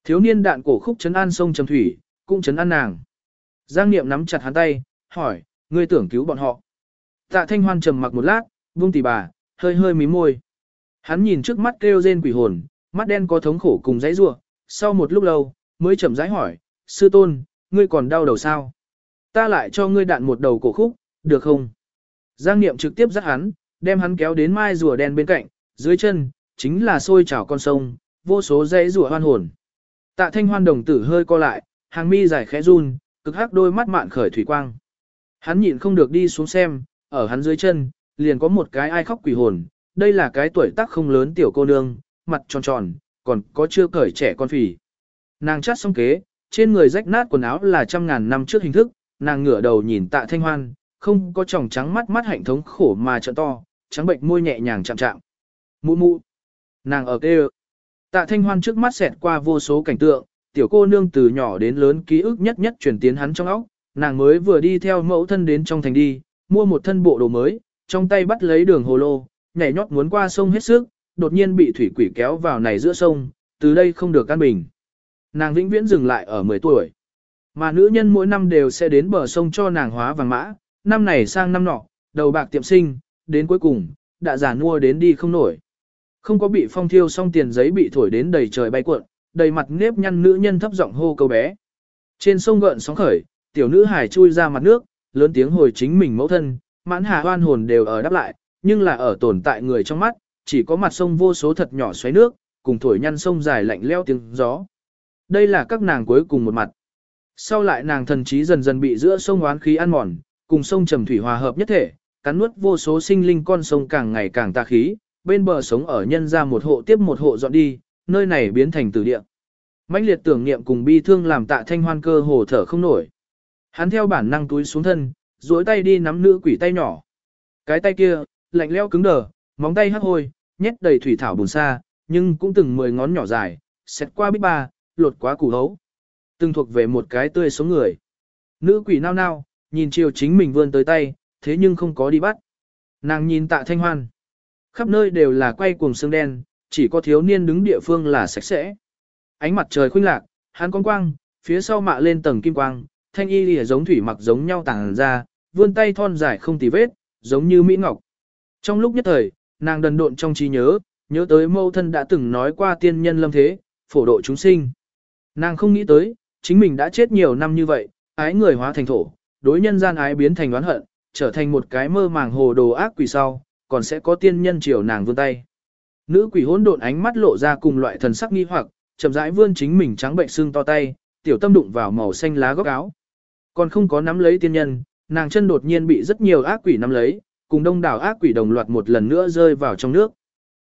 [SPEAKER 1] Thiếu niên đạn cổ khúc chấn an sông trầm thủy, cũng chấn an nàng. Giang Niệm nắm chặt hắn tay, hỏi, ngươi tưởng cứu bọn họ. Tạ thanh hoan trầm mặc một lát, buông tỉ bà, hơi hơi mí môi. Hắn nhìn trước mắt kêu rên quỷ hồn, mắt đen có thống khổ cùng dãy rủa. sau một lúc lâu, mới chậm rãi hỏi, sư tôn, ngươi còn đau đầu sao? Ta lại cho ngươi đạn một đầu cổ khúc, được không? Giang Niệm trực tiếp dắt hắn, đem hắn kéo đến mai rùa đen bên cạnh, dưới chân, chính là sôi trào con sông, vô số dãy rùa hoan hồn. Tạ thanh hoan đồng tử hơi co lại, hàng mi dài khẽ run, cực hắc đôi mắt mạn khởi thủy quang. Hắn nhịn không được đi xuống xem, ở hắn dưới chân, liền có một cái ai khóc quỷ hồn, đây là cái tuổi tác không lớn tiểu cô nương, mặt tròn tròn, còn có chưa cởi trẻ con phì. Nàng chắt xong kế, trên người rách nát quần áo là trăm ngàn năm trước hình thức, nàng ngửa đầu nhìn tạ thanh hoan, không có tròng trắng mắt mắt hạnh thống khổ mà trợn to, trắng bệnh môi nhẹ nhàng chạm chạm. Mụ mụ. Nàng ở kêu. Tạ thanh hoan trước mắt xẹt qua vô số cảnh tượng, tiểu cô nương từ nhỏ đến lớn ký ức nhất nhất truyền tiến hắn trong óc, nàng mới vừa đi theo mẫu thân đến trong thành đi, mua một thân bộ đồ mới, trong tay bắt lấy đường hồ lô, nhảy nhót muốn qua sông hết sức, đột nhiên bị thủy quỷ kéo vào này giữa sông, từ đây không được căn bình. Nàng vĩnh viễn dừng lại ở 10 tuổi. Mà nữ nhân mỗi năm đều sẽ đến bờ sông cho nàng hóa vàng mã, năm này sang năm nọ, đầu bạc tiệm sinh, đến cuối cùng, đã giả mua đến đi không nổi. Không có bị phong thiêu xong tiền giấy bị thổi đến đầy trời bay cuộn, đầy mặt nếp nhăn nữ nhân thấp giọng hô câu bé. Trên sông gợn sóng khởi, tiểu nữ hải chui ra mặt nước, lớn tiếng hồi chính mình mẫu thân, mãn hà hoan hồn đều ở đáp lại, nhưng là ở tồn tại người trong mắt, chỉ có mặt sông vô số thật nhỏ xoáy nước, cùng thổi nhăn sông dài lạnh leo tiếng gió. Đây là các nàng cuối cùng một mặt. Sau lại nàng thần trí dần dần bị giữa sông oán khí ăn mòn, cùng sông trầm thủy hòa hợp nhất thể, cắn nuốt vô số sinh linh con sông càng ngày càng tà khí, bên bờ sống ở nhân ra một hộ tiếp một hộ dọn đi, nơi này biến thành tử địa. mãnh liệt tưởng niệm cùng bi thương làm tạ thanh hoan cơ hồ thở không nổi. Hắn theo bản năng túi xuống thân, duỗi tay đi nắm nữ quỷ tay nhỏ. Cái tay kia, lạnh leo cứng đờ, móng tay hắc hôi, nhét đầy thủy thảo bùn xa, nhưng cũng từng mười ngón nhỏ dài, xét qua bít ba, lột quá củ hấu. Từng thuộc về một cái tươi sống người. Nữ quỷ nao nao, nhìn chiều chính mình vươn tới tay, thế nhưng không có đi bắt. Nàng nhìn tạ thanh hoan. Khắp nơi đều là quay cuồng xương đen, chỉ có thiếu niên đứng địa phương là sạch sẽ. Ánh mặt trời khuynh lạc, hắn con quang, phía sau mạ lên tầng kim quang, thanh y lìa giống thủy mặc giống nhau tàng ra, vươn tay thon dài không tì vết, giống như mỹ ngọc. Trong lúc nhất thời, nàng đần độn trong trí nhớ, nhớ tới mâu thân đã từng nói qua tiên nhân lâm thế, phổ độ chúng sinh. Nàng không nghĩ tới, chính mình đã chết nhiều năm như vậy, ái người hóa thành thổ, đối nhân gian ái biến thành oán hận, trở thành một cái mơ màng hồ đồ ác quỷ sau, còn sẽ có tiên nhân chiều nàng vươn tay. Nữ quỷ hỗn độn ánh mắt lộ ra cùng loại thần sắc nghi hoặc, chậm rãi vươn chính mình trắng bệnh xương to tay, tiểu tâm đụng vào màu xanh lá góc áo. Còn không có nắm lấy tiên nhân, nàng chân đột nhiên bị rất nhiều ác quỷ nắm lấy, cùng đông đảo ác quỷ đồng loạt một lần nữa rơi vào trong nước.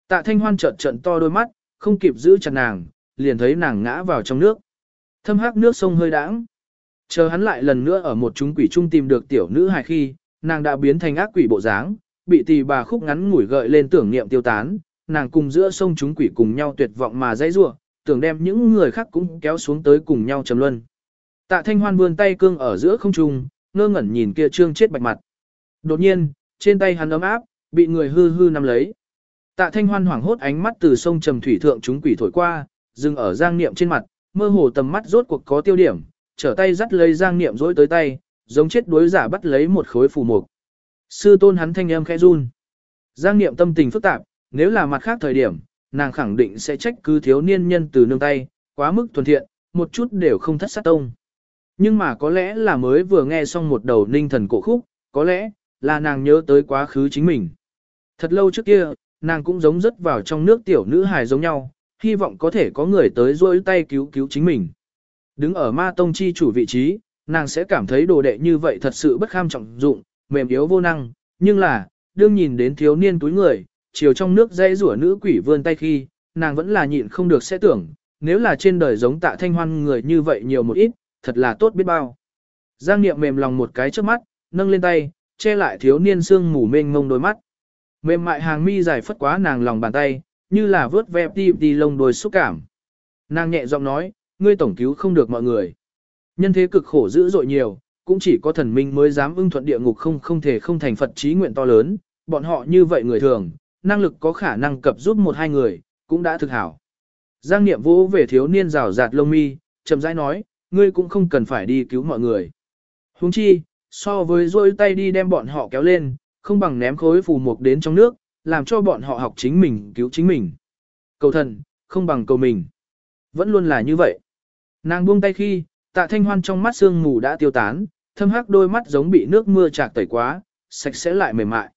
[SPEAKER 1] Tạ Thanh Hoan trợn trợn to đôi mắt, không kịp giữ chặt nàng, liền thấy nàng ngã vào trong nước. Thâm hắc nước sông hơi đãng. Chờ hắn lại lần nữa ở một chúng quỷ trung tìm được tiểu nữ hài khi, nàng đã biến thành ác quỷ bộ dáng, bị tỳ bà khúc ngắn ngủi gợi lên tưởng niệm tiêu tán, nàng cùng giữa sông chúng quỷ cùng nhau tuyệt vọng mà dãy rủa, tưởng đem những người khác cũng kéo xuống tới cùng nhau trầm luân. Tạ Thanh Hoan vươn tay cương ở giữa không trung, ngơ ngẩn nhìn kia trương chết bạch mặt. Đột nhiên, trên tay hắn ấm áp, bị người hư hư nắm lấy. Tạ Thanh Hoan hoảng hốt ánh mắt từ sông trầm thủy thượng chúng quỷ thổi qua, dừng ở Giang Niệm trên mặt, mơ hồ tầm mắt rốt cuộc có tiêu điểm, trở tay dắt lấy Giang Niệm dối tới tay, giống chết đuối giả bắt lấy một khối phù mục. Sư tôn hắn thanh âm khẽ run. Giang Niệm tâm tình phức tạp, nếu là mặt khác thời điểm, nàng khẳng định sẽ trách cứ thiếu niên nhân từ nương tay, quá mức thuần thiện, một chút đều không thất sát tông. Nhưng mà có lẽ là mới vừa nghe xong một đầu ninh thần cổ khúc, có lẽ là nàng nhớ tới quá khứ chính mình. Thật lâu trước kia, nàng cũng giống rất vào trong nước tiểu nữ hài giống nhau, hy vọng có thể có người tới rôi tay cứu cứu chính mình. Đứng ở ma tông chi chủ vị trí, nàng sẽ cảm thấy đồ đệ như vậy thật sự bất kham trọng dụng, mềm yếu vô năng, nhưng là, đương nhìn đến thiếu niên túi người, chiều trong nước dây rủa nữ quỷ vươn tay khi, nàng vẫn là nhịn không được sẽ tưởng, nếu là trên đời giống tạ thanh hoan người như vậy nhiều một ít, thật là tốt biết bao. Giang Niệm mềm lòng một cái trước mắt, nâng lên tay, che lại thiếu niên sương mù mênh mông đôi mắt. Mềm mại hàng mi dài phất quá nàng lòng bàn tay, như là vớt ve đi đi lông đôi xúc cảm. Nàng nhẹ giọng nói, ngươi tổng cứu không được mọi người. Nhân thế cực khổ dữ dội nhiều, cũng chỉ có thần minh mới dám ưng thuận địa ngục không không thể không thành Phật trí nguyện to lớn, bọn họ như vậy người thường, năng lực có khả năng cập giúp một hai người, cũng đã thực hảo. Giang Niệm vũ về thiếu niên rào rạt lông mi, chậm rãi nói, ngươi cũng không cần phải đi cứu mọi người. Huống chi, so với rôi tay đi đem bọn họ kéo lên, không bằng ném khối phù mục đến trong nước, làm cho bọn họ học chính mình cứu chính mình. Cầu thần, không bằng cầu mình. Vẫn luôn là như vậy. Nàng buông tay khi, tạ thanh hoan trong mắt sương mù đã tiêu tán, thâm hắc đôi mắt giống bị nước mưa chạc tẩy quá, sạch sẽ lại mềm mại.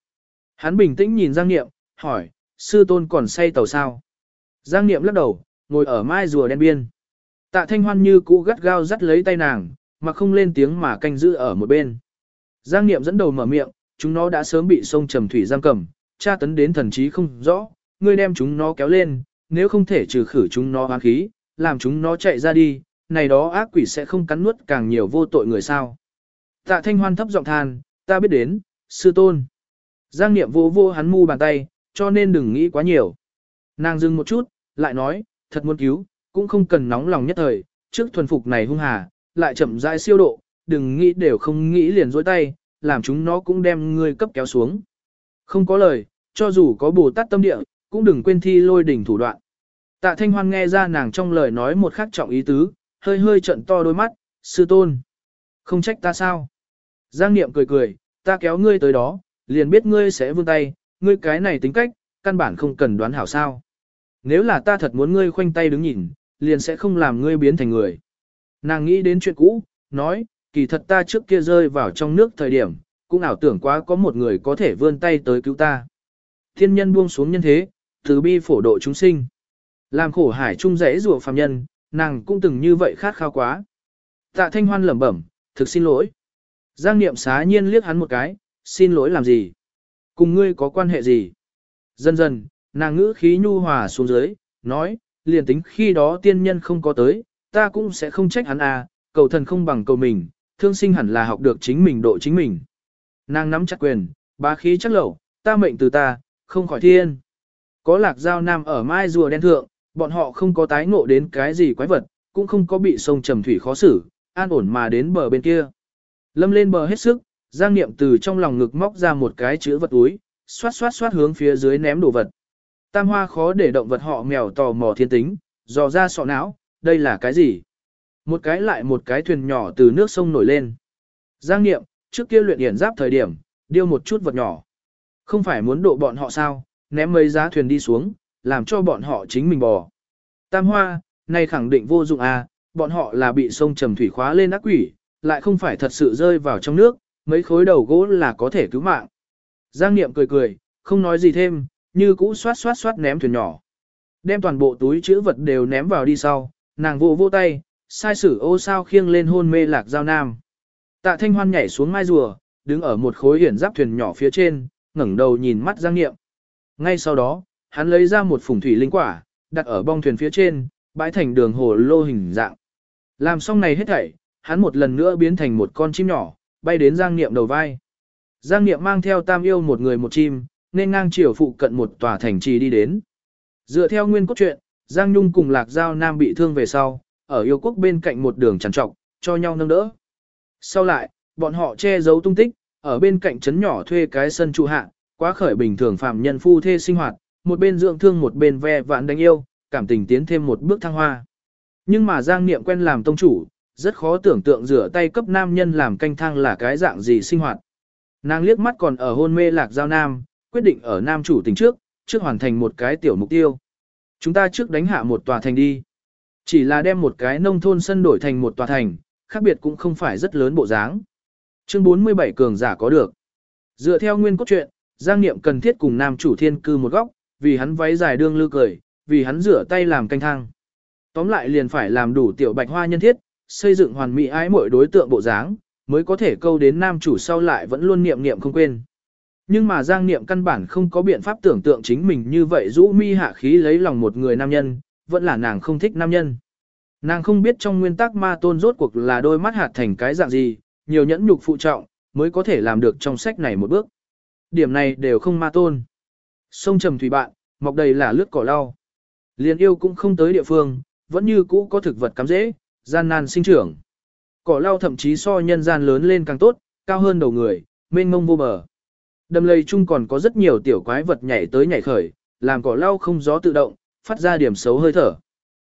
[SPEAKER 1] Hắn bình tĩnh nhìn Giang Niệm, hỏi, sư tôn còn say tàu sao? Giang Niệm lắc đầu, ngồi ở mai rùa đen biên. Tạ Thanh Hoan như cũ gắt gao dắt lấy tay nàng, mà không lên tiếng mà canh giữ ở một bên. Giang Niệm dẫn đầu mở miệng, chúng nó đã sớm bị sông trầm thủy giam cầm, tra tấn đến thần trí không rõ, ngươi đem chúng nó kéo lên, nếu không thể trừ khử chúng nó hoang khí, làm chúng nó chạy ra đi, này đó ác quỷ sẽ không cắn nuốt càng nhiều vô tội người sao. Tạ Thanh Hoan thấp giọng than, ta biết đến, sư tôn. Giang Niệm vô vô hắn mu bàn tay, cho nên đừng nghĩ quá nhiều. Nàng dừng một chút, lại nói, thật muốn cứu, cũng không cần nóng lòng nhất thời, trước thuần phục này hung hà, lại chậm rãi siêu độ, đừng nghĩ đều không nghĩ liền dối tay, làm chúng nó cũng đem ngươi cấp kéo xuống. Không có lời, cho dù có bồ tát tâm địa, cũng đừng quên thi lôi đỉnh thủ đoạn. Tạ Thanh Hoan nghe ra nàng trong lời nói một khắc trọng ý tứ, hơi hơi trận to đôi mắt, sư tôn. Không trách ta sao? Giang Niệm cười cười, ta kéo ngươi tới đó, liền biết ngươi sẽ vươn tay, ngươi cái này tính cách, căn bản không cần đoán hảo sao. Nếu là ta thật muốn ngươi khoanh tay đứng nhìn, liền sẽ không làm ngươi biến thành người. Nàng nghĩ đến chuyện cũ, nói, kỳ thật ta trước kia rơi vào trong nước thời điểm, cũng ảo tưởng quá có một người có thể vươn tay tới cứu ta. Thiên nhân buông xuống nhân thế, từ bi phổ độ chúng sinh. Làm khổ hải trung rẽ rùa phàm nhân, nàng cũng từng như vậy khát khao quá. Tạ thanh hoan lẩm bẩm, thực xin lỗi. Giang niệm xá nhiên liếc hắn một cái, xin lỗi làm gì? Cùng ngươi có quan hệ gì? Dần dần, nàng ngữ khí nhu hòa xuống dưới, nói, liền tính khi đó tiên nhân không có tới, ta cũng sẽ không trách hắn à, cầu thần không bằng cầu mình, thương sinh hẳn là học được chính mình độ chính mình. Nàng nắm chặt quyền, bá khí chắc lẩu, ta mệnh từ ta, không khỏi thiên. Có lạc giao nam ở mai rùa đen thượng, bọn họ không có tái ngộ đến cái gì quái vật, cũng không có bị sông trầm thủy khó xử, an ổn mà đến bờ bên kia. Lâm lên bờ hết sức, Giang Niệm từ trong lòng ngực móc ra một cái chữ vật túi, xoát xoát xoát hướng phía dưới ném đồ vật. Tam hoa khó để động vật họ mèo tò mò thiên tính, dò ra sọ não, đây là cái gì? Một cái lại một cái thuyền nhỏ từ nước sông nổi lên. Giang Niệm, trước kia luyện hiển giáp thời điểm, điêu một chút vật nhỏ. Không phải muốn độ bọn họ sao, ném mấy giá thuyền đi xuống, làm cho bọn họ chính mình bò. Tam hoa, này khẳng định vô dụng à, bọn họ là bị sông trầm thủy khóa lên ác quỷ, lại không phải thật sự rơi vào trong nước, mấy khối đầu gỗ là có thể cứu mạng. Giang Niệm cười cười, không nói gì thêm, như cũ xoát xoát xoát ném thuyền nhỏ. Đem toàn bộ túi chữ vật đều ném vào đi sau, nàng vô vô tay, sai sử ô sao khiêng lên hôn mê lạc giao nam. Tạ thanh hoan nhảy xuống mai rùa, đứng ở một khối hiển giáp thuyền nhỏ phía trên, ngẩng đầu nhìn mắt Giang Niệm. Ngay sau đó, hắn lấy ra một phùng thủy linh quả, đặt ở bong thuyền phía trên, bãi thành đường hồ lô hình dạng. Làm xong này hết thảy, hắn một lần nữa biến thành một con chim nhỏ, bay đến Giang Niệm đầu vai. Giang Niệm mang theo tam yêu một người một chim, nên ngang chiều phụ cận một tòa thành trì đi đến. Dựa theo nguyên cốt truyện, Giang Nhung cùng Lạc Giao Nam bị thương về sau, ở yêu quốc bên cạnh một đường trằn trọc, cho nhau nâng đỡ. Sau lại, bọn họ che giấu tung tích, ở bên cạnh trấn nhỏ thuê cái sân trụ hạ, quá khởi bình thường phạm nhân phu thê sinh hoạt, một bên dưỡng thương một bên ve vạn đánh yêu, cảm tình tiến thêm một bước thăng hoa. Nhưng mà Giang Niệm quen làm tông chủ, rất khó tưởng tượng rửa tay cấp nam nhân làm canh thang là cái dạng gì sinh hoạt. Nàng liếc mắt còn ở hôn mê lạc giao nam, quyết định ở nam chủ tình trước, trước hoàn thành một cái tiểu mục tiêu. Chúng ta trước đánh hạ một tòa thành đi. Chỉ là đem một cái nông thôn sân đổi thành một tòa thành, khác biệt cũng không phải rất lớn bộ dáng. Chương 47 cường giả có được. Dựa theo nguyên cốt truyện, Giang Niệm cần thiết cùng nam chủ thiên cư một góc, vì hắn váy dài đương lư cười, vì hắn rửa tay làm canh thang. Tóm lại liền phải làm đủ tiểu bạch hoa nhân thiết, xây dựng hoàn mỹ ái mỗi đối tượng bộ dáng, mới có thể câu đến nam chủ sau lại vẫn luôn niệm niệm không quên. Nhưng mà Giang Niệm căn bản không có biện pháp tưởng tượng chính mình như vậy rũ mi hạ khí lấy lòng một người nam nhân, vẫn là nàng không thích nam nhân. Nàng không biết trong nguyên tắc ma tôn rốt cuộc là đôi mắt hạt thành cái dạng gì, nhiều nhẫn nhục phụ trọng, mới có thể làm được trong sách này một bước. Điểm này đều không ma tôn. Sông trầm thủy bạn, mọc đầy là lướt cỏ lau. Liền yêu cũng không tới địa phương, vẫn như cũ có thực vật cắm dễ, gian nan sinh trưởng. Cỏ lau thậm chí so nhân gian lớn lên càng tốt, cao hơn đầu người, mênh mông vô bờ. Đầm lầy chung còn có rất nhiều tiểu quái vật nhảy tới nhảy khởi, làm cỏ lau không gió tự động, phát ra điểm xấu hơi thở.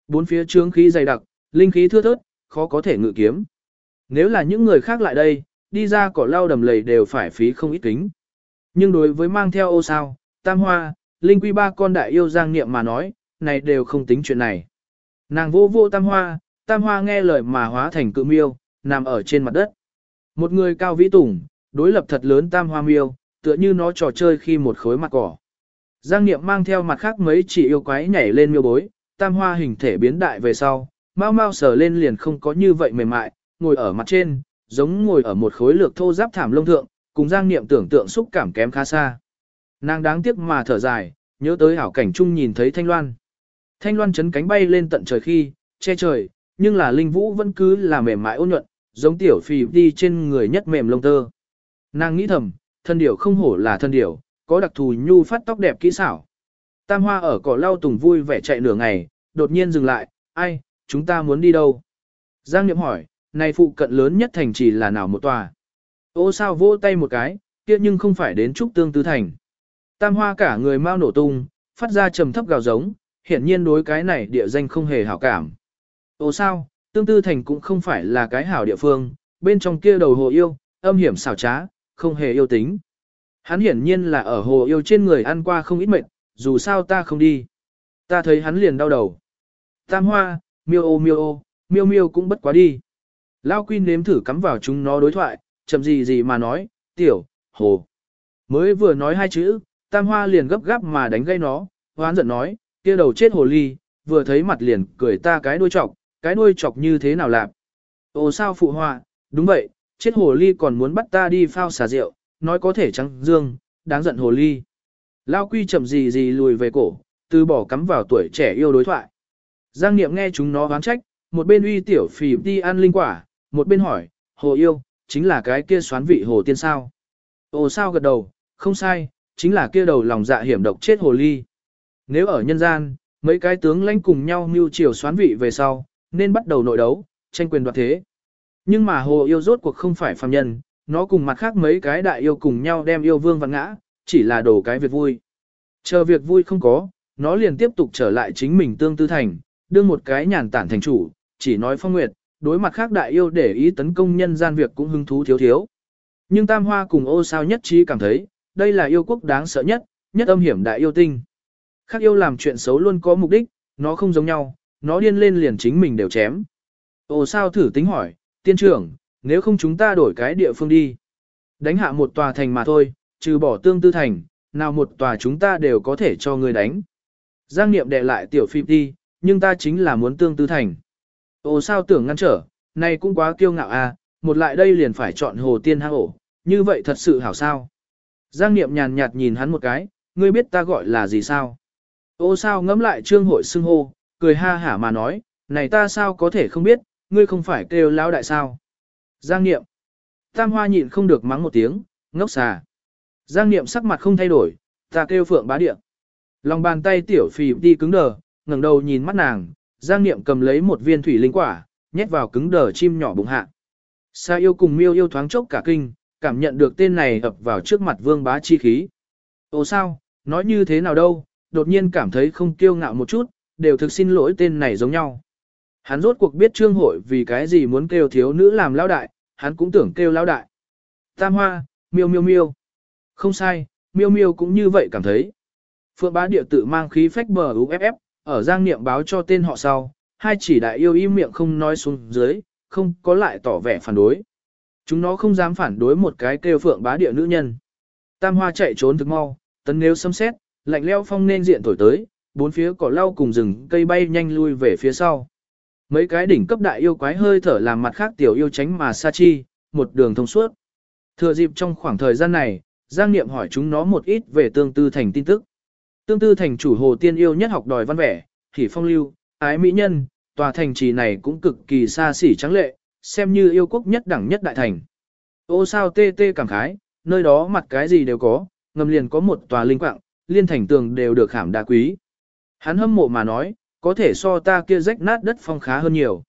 [SPEAKER 1] Bốn phía trướng khí dày đặc, linh khí thưa thớt, khó có thể ngự kiếm. Nếu là những người khác lại đây, đi ra cỏ lau đầm lầy đều phải phí không ít kính. Nhưng đối với mang theo ô sao, tam hoa, linh quy ba con đại yêu giang niệm mà nói, này đều không tính chuyện này. Nàng vô vô tam hoa, tam hoa nghe lời mà hóa thành cự miêu, nằm ở trên mặt đất. Một người cao vĩ tủng, đối lập thật lớn tam hoa miêu, tựa như nó trò chơi khi một khối mặt cỏ. Giang Niệm mang theo mặt khác mấy chỉ yêu quái nhảy lên miêu bối, tam hoa hình thể biến đại về sau, mau mau sờ lên liền không có như vậy mềm mại, ngồi ở mặt trên, giống ngồi ở một khối lược thô giáp thảm lông thượng, cùng Giang Niệm tưởng tượng xúc cảm kém khá xa. Nàng đáng tiếc mà thở dài, nhớ tới hảo cảnh chung nhìn thấy Thanh Loan. Thanh Loan chấn cánh bay lên tận trời khi, che trời, nhưng là linh vũ vẫn cứ là mềm mại ôn nhuận, giống tiểu phì đi trên người nhất mềm lông tơ. Nàng nghĩ thầm, thân điểu không hổ là thân điểu, có đặc thù nhu phát tóc đẹp kỹ xảo. Tam hoa ở cỏ lau tùng vui vẻ chạy nửa ngày, đột nhiên dừng lại, ai, chúng ta muốn đi đâu? Giang Niệm hỏi, này phụ cận lớn nhất thành chỉ là nào một tòa? Ô sao vỗ tay một cái, kia nhưng không phải đến trúc tương tứ thành. Tam hoa cả người mau nổ tung, phát ra trầm thấp gào giống, hiển nhiên đối cái này địa danh không hề hảo cảm. Ồ sao, tương tư thành cũng không phải là cái hảo địa phương, bên trong kia đầu hồ yêu, âm hiểm xảo trá, không hề yêu tính. Hắn hiển nhiên là ở hồ yêu trên người ăn qua không ít mệt, dù sao ta không đi. Ta thấy hắn liền đau đầu. Tam hoa, miêu ô miêu ô, miêu miêu cũng bất quá đi. Lao Quy nếm thử cắm vào chúng nó đối thoại, chậm gì gì mà nói, tiểu, hồ. Mới vừa nói hai chữ, tam hoa liền gấp gáp mà đánh gây nó, hoán giận nói, kia đầu chết hồ ly, vừa thấy mặt liền cười ta cái đuôi chọc, cái nuôi chọc như thế nào làm. Ồ sao phụ hoa, đúng vậy, chết hồ ly còn muốn bắt ta đi phao xà rượu, nói có thể trắng dương, đáng giận hồ ly. Lao quy chậm gì gì lùi về cổ, từ bỏ cắm vào tuổi trẻ yêu đối thoại. Giang Niệm nghe chúng nó oán trách, một bên uy tiểu phì đi ăn linh quả, một bên hỏi, hồ yêu, chính là cái kia xoán vị hồ tiên sao. Ồ sao gật đầu, không sai, chính là kia đầu lòng dạ hiểm độc chết hồ ly. Nếu ở nhân gian, mấy cái tướng lãnh cùng nhau mưu triều xoán vị về sau, nên bắt đầu nội đấu, tranh quyền đoạt thế. Nhưng mà hồ yêu rốt cuộc không phải phàm nhân, nó cùng mặt khác mấy cái đại yêu cùng nhau đem yêu vương vặn ngã, chỉ là đổ cái việc vui. Chờ việc vui không có, nó liền tiếp tục trở lại chính mình tương tư thành, đưa một cái nhàn tản thành chủ, chỉ nói phong nguyệt, đối mặt khác đại yêu để ý tấn công nhân gian việc cũng hứng thú thiếu thiếu. Nhưng Tam Hoa cùng ô sao nhất trí cảm thấy, đây là yêu quốc đáng sợ nhất, nhất âm hiểm đại yêu tinh. Khác yêu làm chuyện xấu luôn có mục đích, nó không giống nhau, nó điên lên liền chính mình đều chém. Ô sao thử tính hỏi, tiên trưởng, nếu không chúng ta đổi cái địa phương đi. Đánh hạ một tòa thành mà thôi, trừ bỏ tương tư thành, nào một tòa chúng ta đều có thể cho người đánh. Giang Niệm đệ lại tiểu phim đi, nhưng ta chính là muốn tương tư thành. Ồ sao tưởng ngăn trở, này cũng quá kiêu ngạo à, một lại đây liền phải chọn hồ tiên hang ổ, như vậy thật sự hảo sao. Giang Niệm nhàn nhạt nhìn hắn một cái, ngươi biết ta gọi là gì sao? Ô sao ngẫm lại trương hội xưng hô, cười ha hả mà nói, này ta sao có thể không biết, ngươi không phải kêu lão đại sao? Giang Niệm. Tam Hoa nhịn không được mắng một tiếng, ngốc xà. Giang Niệm sắc mặt không thay đổi, ta kêu phượng bá địa. Lòng bàn tay tiểu phì đi cứng đờ, ngẩng đầu nhìn mắt nàng, Giang Niệm cầm lấy một viên thủy linh quả, nhét vào cứng đờ chim nhỏ bụng hạ. Sa yêu cùng miêu yêu thoáng chốc cả kinh, cảm nhận được tên này ập vào trước mặt vương bá chi khí. Ồ sao, nói như thế nào đâu, đột nhiên cảm thấy không kiêu ngạo một chút, đều thực xin lỗi tên này giống nhau. Hắn rốt cuộc biết trương hội vì cái gì muốn kêu thiếu nữ làm lão đại, hắn cũng tưởng kêu lão đại. Tam hoa, miêu miêu miêu. Không sai, miêu miêu cũng như vậy cảm thấy. Phượng bá địa tự mang khí phách bờ UFF, ở giang niệm báo cho tên họ sau, hai chỉ đại yêu im miệng không nói xuống dưới, không có lại tỏ vẻ phản đối. Chúng nó không dám phản đối một cái kêu phượng bá địa nữ nhân. Tam hoa chạy trốn thực mau, tấn nếu xâm xét, lạnh leo phong nên diện thổi tới, bốn phía cỏ lau cùng rừng cây bay nhanh lui về phía sau. Mấy cái đỉnh cấp đại yêu quái hơi thở làm mặt khác tiểu yêu tránh mà sa chi, một đường thông suốt. Thừa dịp trong khoảng thời gian này, Giang Niệm hỏi chúng nó một ít về tương tư thành tin tức. Tương tư thành chủ hồ tiên yêu nhất học đòi văn vẻ, hỉ phong lưu, ái mỹ nhân, tòa thành trì này cũng cực kỳ xa xỉ trắng lệ, xem như yêu quốc nhất đẳng nhất đại thành. Ô sao tê tê cảm khái, nơi đó mặt cái gì đều có, ngầm liền có một tòa linh quạng, liên thành tường đều được khảm đá quý. Hắn hâm mộ mà nói, có thể so ta kia rách nát đất phong khá hơn nhiều.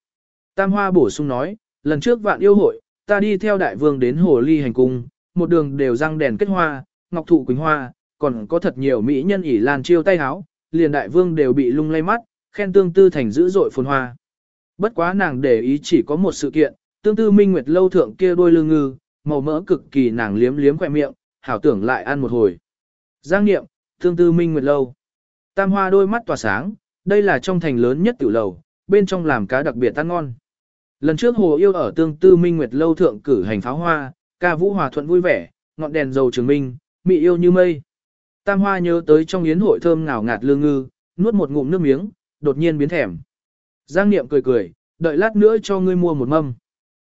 [SPEAKER 1] Tam Hoa bổ sung nói, lần trước vạn yêu hội, ta đi theo đại vương đến hồ ly hành cung, một đường đều răng đèn kết hoa, ngọc thụ quỳnh hoa, còn có thật nhiều mỹ nhân ỉ lan chiêu tay háo, liền đại vương đều bị lung lay mắt, khen tương tư thành dữ dội phồn hoa. Bất quá nàng để ý chỉ có một sự kiện, tương tư minh nguyệt lâu thượng kia đôi lương ngư, màu mỡ cực kỳ nàng liếm liếm khỏe miệng, hảo tưởng lại ăn một hồi. Giang nghiệm, tương tư minh nguyệt lâu. Tam hoa đôi mắt tỏa sáng, đây là trong thành lớn nhất tiểu lầu, bên trong làm cá đặc biệt ăn ngon. Lần trước hồ yêu ở tương tư minh nguyệt lâu thượng cử hành pháo hoa, ca vũ hòa thuận vui vẻ, ngọn đèn dầu trường minh, mị yêu như mây. Tam Hoa nhớ tới trong yến hội thơm ngào ngạt lương ngư, nuốt một ngụm nước miếng, đột nhiên biến thèm. Giang Niệm cười cười, đợi lát nữa cho ngươi mua một mâm.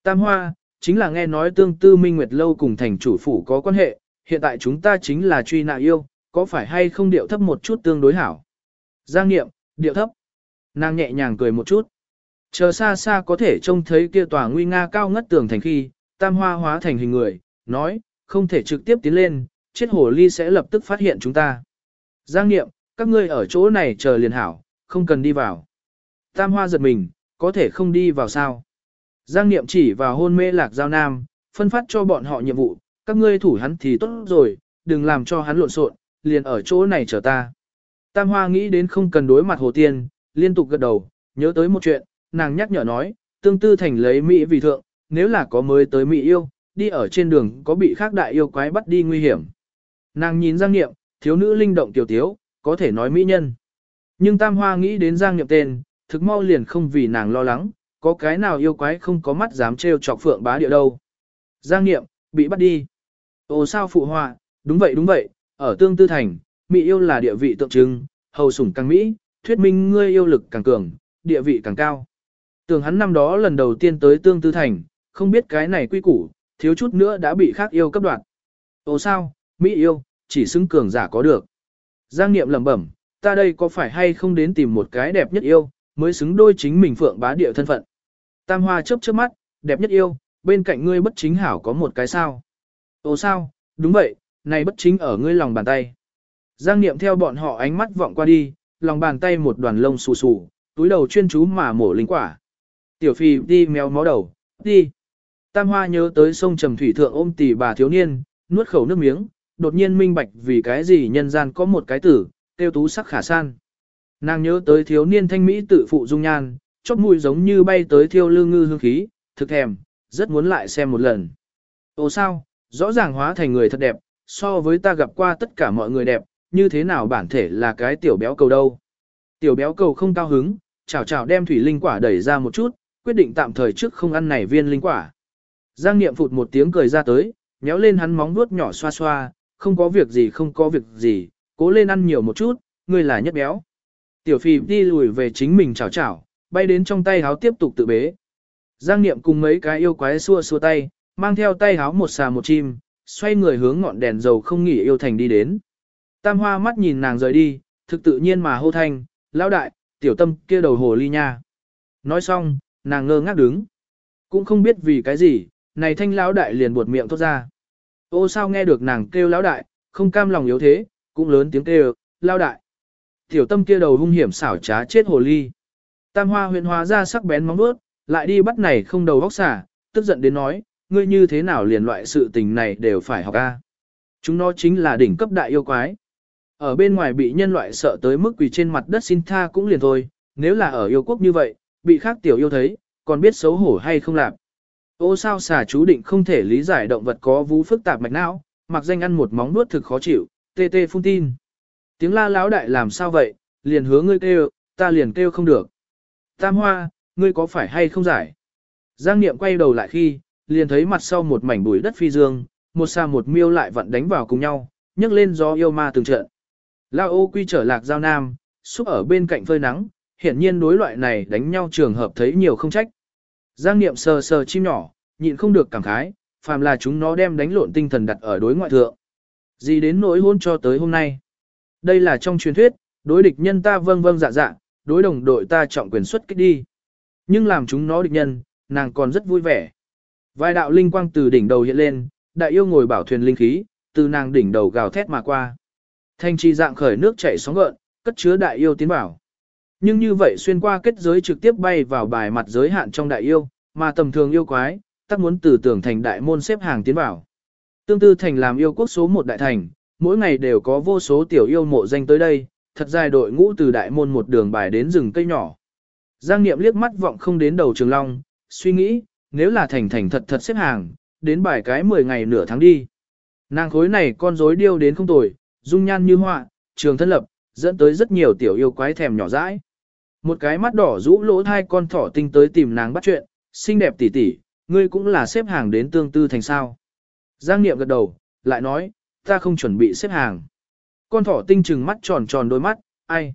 [SPEAKER 1] Tam Hoa, chính là nghe nói tương tư minh nguyệt lâu cùng thành chủ phủ có quan hệ, hiện tại chúng ta chính là truy nạ yêu, có phải hay không điệu thấp một chút tương đối hảo. Giang Niệm, điệu thấp. Nàng nhẹ nhàng cười một chút. Chờ xa xa có thể trông thấy kia tòa nguy nga cao ngất tường thành khi, tam hoa hóa thành hình người, nói, không thể trực tiếp tiến lên, chết hồ ly sẽ lập tức phát hiện chúng ta. Giang Niệm, các ngươi ở chỗ này chờ liền hảo, không cần đi vào. Tam hoa giật mình, có thể không đi vào sao. Giang Niệm chỉ vào hôn mê lạc giao nam, phân phát cho bọn họ nhiệm vụ, các ngươi thủ hắn thì tốt rồi, đừng làm cho hắn lộn xộn, liền ở chỗ này chờ ta. Tam hoa nghĩ đến không cần đối mặt hồ tiên, liên tục gật đầu, nhớ tới một chuyện, nàng nhắc nhở nói, tương tư thành lấy Mỹ vì thượng, nếu là có mới tới Mỹ yêu, đi ở trên đường có bị khác đại yêu quái bắt đi nguy hiểm. Nàng nhìn Giang Niệm, thiếu nữ linh động tiểu tiếu, có thể nói mỹ nhân. Nhưng Tam Hoa nghĩ đến Giang Niệm tên, thực mau liền không vì nàng lo lắng, có cái nào yêu quái không có mắt dám trêu chọc phượng bá địa đâu. Giang Niệm, bị bắt đi. Ồ sao phụ họa, đúng vậy đúng vậy, ở tương tư thành, mỹ yêu là địa vị tượng trưng, hầu sủng càng mỹ, thuyết minh ngươi yêu lực càng cường, địa vị càng cao. Tưởng hắn năm đó lần đầu tiên tới tương tư thành, không biết cái này quy củ, thiếu chút nữa đã bị khác yêu cấp đoạt. Ồ sao, Mỹ yêu, chỉ xứng cường giả có được. Giang Niệm lẩm bẩm, ta đây có phải hay không đến tìm một cái đẹp nhất yêu, mới xứng đôi chính mình phượng bá địa thân phận. Tam Hoa chớp chớp mắt, đẹp nhất yêu, bên cạnh ngươi bất chính hảo có một cái sao. Ồ sao, đúng vậy, này bất chính ở ngươi lòng bàn tay. Giang Niệm theo bọn họ ánh mắt vọng qua đi, lòng bàn tay một đoàn lông xù xù, túi đầu chuyên chú mà mổ linh quả. Tiểu phi đi mèo mó đầu, đi. Tam Hoa nhớ tới sông Trầm Thủy Thượng ôm tỷ bà thiếu niên, nuốt khẩu nước miếng, đột nhiên minh bạch vì cái gì nhân gian có một cái tử, tiêu tú sắc khả san. Nàng nhớ tới thiếu niên thanh mỹ tự phụ dung nhan, chóp mũi giống như bay tới thiêu Lương ngư hương khí, thực thèm, rất muốn lại xem một lần. Ồ sao, rõ ràng hóa thành người thật đẹp, so với ta gặp qua tất cả mọi người đẹp, như thế nào bản thể là cái tiểu béo cầu đâu. Tiểu béo cầu không cao hứng, chào chào đem thủy linh quả đẩy ra một chút, quyết định tạm thời trước không ăn này viên linh quả. Giang Niệm phụt một tiếng cười ra tới, nhéo lên hắn móng vuốt nhỏ xoa xoa, không có việc gì không có việc gì, cố lên ăn nhiều một chút, ngươi là nhất béo. Tiểu phì đi lùi về chính mình chào chào, bay đến trong tay háo tiếp tục tự bế. Giang Niệm cùng mấy cái yêu quái xua xua tay, mang theo tay háo một xà một chim, xoay người hướng ngọn đèn dầu không nghỉ yêu thành đi đến. Tam hoa mắt nhìn nàng rời đi, thực tự nhiên mà hô thanh, lão đại, tiểu tâm kia đầu hồ ly nha. Nói xong, nàng ngơ ngác đứng. Cũng không biết vì cái gì, này thanh lão đại liền buột miệng thốt ra. Ô sao nghe được nàng kêu lão đại, không cam lòng yếu thế, cũng lớn tiếng kêu, lão đại. Tiểu tâm kia đầu hung hiểm xảo trá chết hồ ly. Tam hoa huyện hóa ra sắc bén móng vuốt, lại đi bắt này không đầu vóc xả, tức giận đến nói, ngươi như thế nào liền loại sự tình này đều phải học a. Chúng nó chính là đỉnh cấp đại yêu quái. Ở bên ngoài bị nhân loại sợ tới mức quỳ trên mặt đất xin tha cũng liền thôi, nếu là ở yêu quốc như vậy, bị khác tiểu yêu thấy, còn biết xấu hổ hay không làm. Ô sao xà chú định không thể lý giải động vật có vú phức tạp mạch não, mặc danh ăn một móng nuốt thực khó chịu, tê tê phun tin. Tiếng la lão đại làm sao vậy, liền hứa ngươi kêu, ta liền kêu không được. Tam hoa, ngươi có phải hay không giải? Giang Niệm quay đầu lại khi, liền thấy mặt sau một mảnh bụi đất phi dương, một xa một miêu lại vặn đánh vào cùng nhau, nhấc lên gió yêu ma từng trận. La ô quy trở lạc giao nam, xúc ở bên cạnh phơi nắng, hiển nhiên đối loại này đánh nhau trường hợp thấy nhiều không trách. Giang Niệm sờ sờ chim nhỏ, nhịn không được cảm khái, phàm là chúng nó đem đánh lộn tinh thần đặt ở đối ngoại thượng. Gì đến nỗi hôn cho tới hôm nay. Đây là trong truyền thuyết, đối địch nhân ta vâng vâng dạ dạ, đối đồng đội ta trọng quyền xuất kích đi. Nhưng làm chúng nó địch nhân, nàng còn rất vui vẻ. Vài đạo linh quang từ đỉnh đầu hiện lên, đại yêu ngồi bảo thuyền linh khí, từ nàng đỉnh đầu gào thét mà qua. Thanh trì dạng khởi nước chảy sóng gợn, cất chứa đại yêu tiến bảo. Nhưng như vậy xuyên qua kết giới trực tiếp bay vào bài mặt giới hạn trong đại yêu, mà tầm thường yêu quái, tắc muốn từ tưởng thành đại môn xếp hàng tiến vào. Tương tư thành làm yêu quốc số một đại thành, mỗi ngày đều có vô số tiểu yêu mộ danh tới đây, thật dài đội ngũ từ đại môn một đường bài đến rừng cây nhỏ. Giang Niệm liếc mắt vọng không đến đầu trường long, suy nghĩ, nếu là thành thành thật thật xếp hàng, đến bài cái 10 ngày nửa tháng đi. Nàng khối này con rối điêu đến không tồi, dung nhan như họa, trường thân lập, dẫn tới rất nhiều tiểu yêu quái thèm nhỏ dãi. Một cái mắt đỏ rũ lỗ hai con thỏ tinh tới tìm nàng bắt chuyện, xinh đẹp tỉ tỉ, ngươi cũng là xếp hàng đến tương tư thành sao. Giang Niệm gật đầu, lại nói, ta không chuẩn bị xếp hàng. Con thỏ tinh trừng mắt tròn tròn đôi mắt, ai?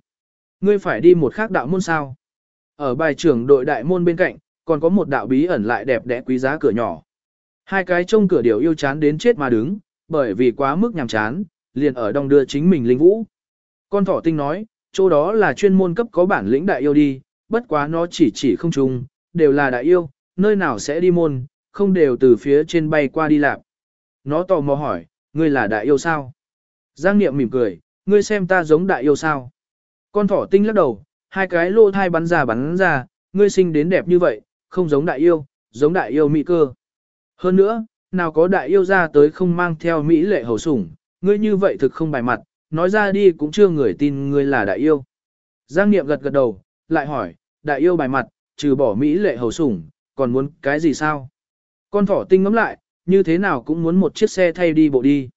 [SPEAKER 1] Ngươi phải đi một khác đạo môn sao? Ở bài trưởng đội đại môn bên cạnh, còn có một đạo bí ẩn lại đẹp đẽ quý giá cửa nhỏ. Hai cái trông cửa điều yêu chán đến chết mà đứng, bởi vì quá mức nhàm chán, liền ở đông đưa chính mình linh vũ. Con thỏ tinh nói, chỗ đó là chuyên môn cấp có bản lĩnh đại yêu đi, bất quá nó chỉ chỉ không trùng, đều là đại yêu, nơi nào sẽ đi môn, không đều từ phía trên bay qua đi lạc. Nó tò mò hỏi, ngươi là đại yêu sao? Giang Niệm mỉm cười, ngươi xem ta giống đại yêu sao? Con thỏ tinh lắc đầu, hai cái lô thai bắn ra bắn ra, ngươi sinh đến đẹp như vậy, không giống đại yêu, giống đại yêu mỹ cơ. Hơn nữa, nào có đại yêu ra tới không mang theo mỹ lệ hầu sủng, ngươi như vậy thực không bài mặt, nói ra đi cũng chưa người tin ngươi là đại yêu. Giang Niệm gật gật đầu, lại hỏi, đại yêu bài mặt, trừ bỏ mỹ lệ hầu sủng, còn muốn cái gì sao? Con thỏ tinh ngắm lại, như thế nào cũng muốn một chiếc xe thay đi bộ đi.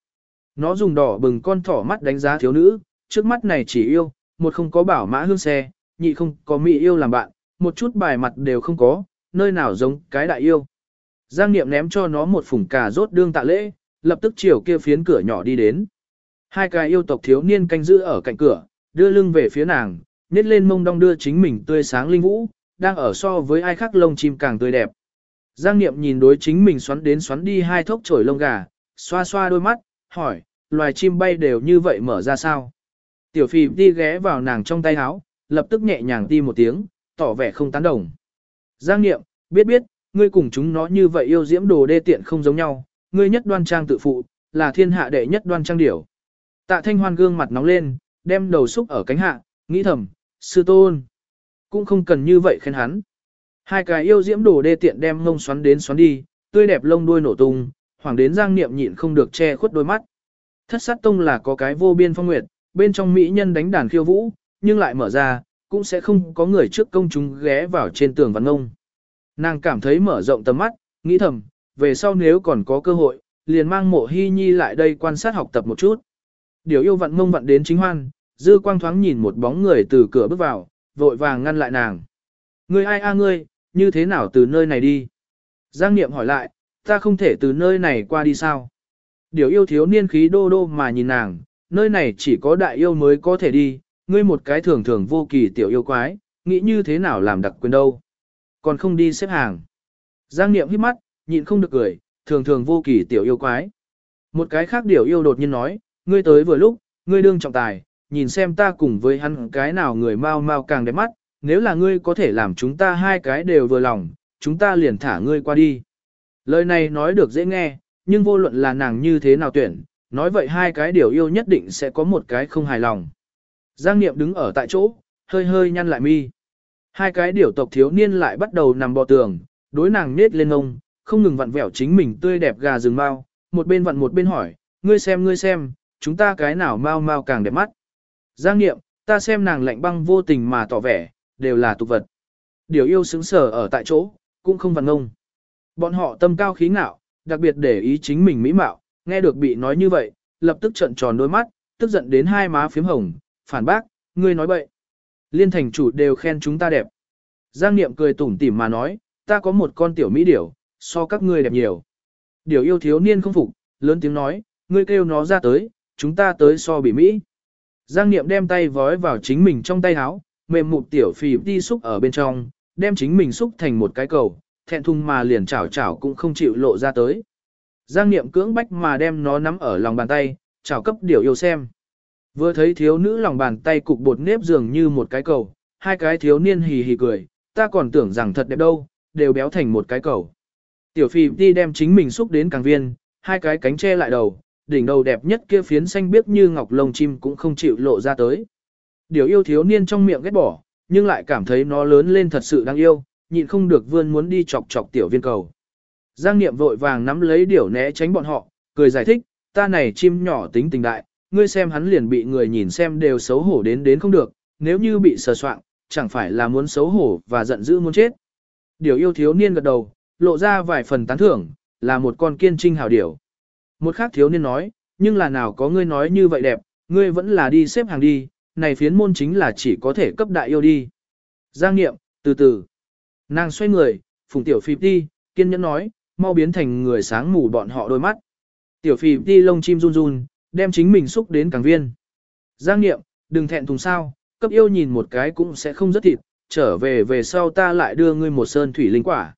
[SPEAKER 1] Nó dùng đỏ bừng con thỏ mắt đánh giá thiếu nữ, trước mắt này chỉ yêu, một không có bảo mã hương xe, nhị không có mỹ yêu làm bạn, một chút bài mặt đều không có, nơi nào giống cái đại yêu. Giang Niệm ném cho nó một phủng cà rốt đương tạ lễ, lập tức chiều kia phiến cửa nhỏ đi đến. Hai cái yêu tộc thiếu niên canh giữ ở cạnh cửa, đưa lưng về phía nàng, nhét lên mông đong đưa chính mình tươi sáng linh vũ, đang ở so với ai khác lông chim càng tươi đẹp. Giang Niệm nhìn đối chính mình xoắn đến xoắn đi hai thốc chổi lông gà, xoa xoa đôi mắt, hỏi, loài chim bay đều như vậy mở ra sao? Tiểu phi đi ghé vào nàng trong tay áo, lập tức nhẹ nhàng đi một tiếng, tỏ vẻ không tán đồng. Giang Niệm, biết biết, ngươi cùng chúng nó như vậy yêu diễm đồ đê tiện không giống nhau, ngươi nhất đoan trang tự phụ, là thiên hạ đệ nhất đoan trang điểu. Tạ thanh hoan gương mặt nóng lên, đem đầu xúc ở cánh hạ, nghĩ thầm, sư tôn. Cũng không cần như vậy khen hắn. Hai cái yêu diễm đồ đê tiện đem ngông xoắn đến xoắn đi, tươi đẹp lông đuôi nổ tung, hoàng đến giang niệm nhịn không được che khuất đôi mắt. Thất sát tông là có cái vô biên phong nguyệt, bên trong mỹ nhân đánh đàn khiêu vũ, nhưng lại mở ra, cũng sẽ không có người trước công chúng ghé vào trên tường văn ngông. Nàng cảm thấy mở rộng tầm mắt, nghĩ thầm, về sau nếu còn có cơ hội, liền mang mộ hy nhi lại đây quan sát học tập một chút. Điều yêu vận mông vận đến chính hoan, dư quang thoáng nhìn một bóng người từ cửa bước vào, vội vàng ngăn lại nàng. Ngươi ai a ngươi, như thế nào từ nơi này đi? Giang Niệm hỏi lại, ta không thể từ nơi này qua đi sao? Điều yêu thiếu niên khí đô đô mà nhìn nàng, nơi này chỉ có đại yêu mới có thể đi, ngươi một cái thường thường vô kỳ tiểu yêu quái, nghĩ như thế nào làm đặc quyền đâu? Còn không đi xếp hàng. Giang Niệm hít mắt, nhịn không được cười, thường thường vô kỳ tiểu yêu quái. Một cái khác điều yêu đột nhiên nói, ngươi tới vừa lúc, ngươi đương trọng tài, nhìn xem ta cùng với hắn cái nào người mau mau càng đẹp mắt, nếu là ngươi có thể làm chúng ta hai cái đều vừa lòng, chúng ta liền thả ngươi qua đi. Lời này nói được dễ nghe, nhưng vô luận là nàng như thế nào tuyển, nói vậy hai cái điều yêu nhất định sẽ có một cái không hài lòng. Giang Niệm đứng ở tại chỗ, hơi hơi nhăn lại mi. Hai cái điểu tộc thiếu niên lại bắt đầu nằm bò tường, đối nàng nết lên ngông, không ngừng vặn vẹo chính mình tươi đẹp gà rừng mau, một bên vặn một bên hỏi, ngươi xem ngươi xem, chúng ta cái nào mau mau càng đẹp mắt. Giang Niệm, ta xem nàng lạnh băng vô tình mà tỏ vẻ, đều là tục vật. Điều yêu xứng sở ở tại chỗ, cũng không vặn ngông. Bọn họ tâm cao khí ngạo, đặc biệt để ý chính mình mỹ mạo, nghe được bị nói như vậy, lập tức trợn tròn đôi mắt, tức giận đến hai má phím hồng, phản bác, ngươi nói bậy. Liên thành chủ đều khen chúng ta đẹp. Giang Niệm cười tủm tỉm mà nói, ta có một con tiểu mỹ điểu, so các ngươi đẹp nhiều. Điều yêu thiếu niên không phục, lớn tiếng nói, ngươi kêu nó ra tới, chúng ta tới so bị Mỹ. Giang Niệm đem tay vói vào chính mình trong tay áo, mềm mụt tiểu phì đi xúc ở bên trong, đem chính mình xúc thành một cái cầu, thẹn thùng mà liền chảo chảo cũng không chịu lộ ra tới. Giang Niệm cưỡng bách mà đem nó nắm ở lòng bàn tay, chảo cấp điều yêu xem. Vừa thấy thiếu nữ lòng bàn tay cục bột nếp dường như một cái cầu, hai cái thiếu niên hì hì cười, ta còn tưởng rằng thật đẹp đâu, đều béo thành một cái cầu. Tiểu phi đi đem chính mình xúc đến càng viên, hai cái cánh che lại đầu, đỉnh đầu đẹp nhất kia phiến xanh biếc như ngọc lông chim cũng không chịu lộ ra tới. Điều yêu thiếu niên trong miệng ghét bỏ, nhưng lại cảm thấy nó lớn lên thật sự đáng yêu, nhịn không được vươn muốn đi chọc chọc tiểu viên cầu. Giang Niệm vội vàng nắm lấy điểu né tránh bọn họ, cười giải thích, ta này chim nhỏ tính tình đại, ngươi xem hắn liền bị người nhìn xem đều xấu hổ đến đến không được, nếu như bị sờ soạn, chẳng phải là muốn xấu hổ và giận dữ muốn chết. Điều yêu thiếu niên gật đầu, lộ ra vài phần tán thưởng, là một con kiên trinh hào điểu. Một khác thiếu niên nói, nhưng là nào có ngươi nói như vậy đẹp, ngươi vẫn là đi xếp hàng đi, này phiến môn chính là chỉ có thể cấp đại yêu đi. Giang nghiệm, từ từ. Nàng xoay người, phùng tiểu phịp đi, kiên nhẫn nói, mau biến thành người sáng mù bọn họ đôi mắt. Tiểu phì đi lông chim run run, đem chính mình xúc đến càng viên. Giang Niệm, đừng thẹn thùng sao, cấp yêu nhìn một cái cũng sẽ không rất thịt, trở về về sau ta lại đưa ngươi một sơn thủy linh quả.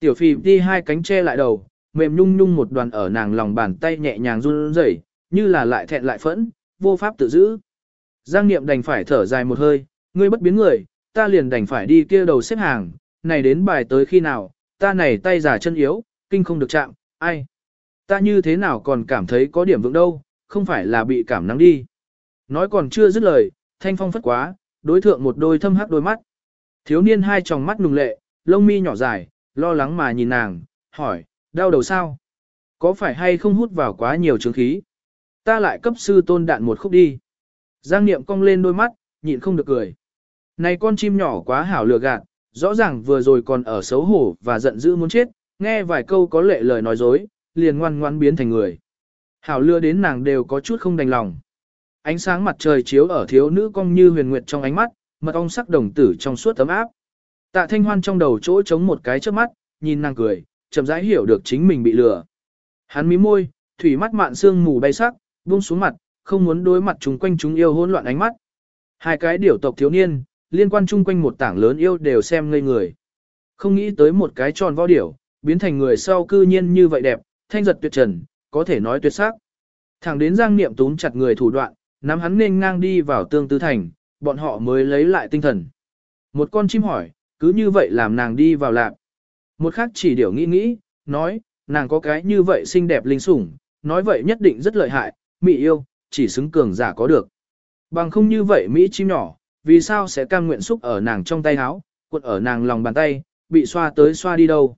[SPEAKER 1] Tiểu phì đi hai cánh che lại đầu, mềm nhung nhung một đoàn ở nàng lòng bàn tay nhẹ nhàng run rẩy, như là lại thẹn lại phẫn, vô pháp tự giữ. Giang Niệm đành phải thở dài một hơi, ngươi bất biến người, ta liền đành phải đi kia đầu xếp hàng, này đến bài tới khi nào, ta này tay giả chân yếu, kinh không được chạm, ai. Ta như thế nào còn cảm thấy có điểm vững đâu, không phải là bị cảm nắng đi. Nói còn chưa dứt lời, thanh phong phất quá, đối thượng một đôi thâm hắc đôi mắt. Thiếu niên hai tròng mắt nùng lệ, lông mi nhỏ dài, lo lắng mà nhìn nàng, hỏi, đau đầu sao? Có phải hay không hút vào quá nhiều trướng khí? Ta lại cấp sư tôn đạn một khúc đi. Giang Niệm cong lên đôi mắt, nhịn không được cười. Này con chim nhỏ quá hảo lừa gạt, rõ ràng vừa rồi còn ở xấu hổ và giận dữ muốn chết, nghe vài câu có lệ lời nói dối, liền ngoan ngoan biến thành người. Hảo lừa đến nàng đều có chút không đành lòng. Ánh sáng mặt trời chiếu ở thiếu nữ cong như huyền nguyệt trong ánh mắt, mật ong sắc đồng tử trong suốt tấm áp. Tạ thanh hoan trong đầu chỗ trống một cái trước mắt, nhìn nàng cười, chậm rãi hiểu được chính mình bị lừa. Hắn mí môi, thủy mắt mạn xương mù bay sắc, buông xuống mặt, không muốn đối mặt chúng quanh chúng yêu hỗn loạn ánh mắt. Hai cái điểu tộc thiếu niên, liên quan chung quanh một tảng lớn yêu đều xem ngây người. Không nghĩ tới một cái tròn vo điểu, biến thành người sau cư nhiên như vậy đẹp, thanh giật tuyệt trần, có thể nói tuyệt sắc. Thẳng đến Giang Niệm túm chặt người thủ đoạn, nắm hắn nên ngang đi vào tương tư thành, bọn họ mới lấy lại tinh thần. Một con chim hỏi, cứ như vậy làm nàng đi vào lạp. Một khác chỉ điều nghĩ nghĩ, nói, nàng có cái như vậy xinh đẹp linh sủng, nói vậy nhất định rất lợi hại, mỹ yêu, chỉ xứng cường giả có được. Bằng không như vậy Mỹ chim nhỏ, vì sao sẽ cam nguyện xúc ở nàng trong tay áo, cuộn ở nàng lòng bàn tay, bị xoa tới xoa đi đâu.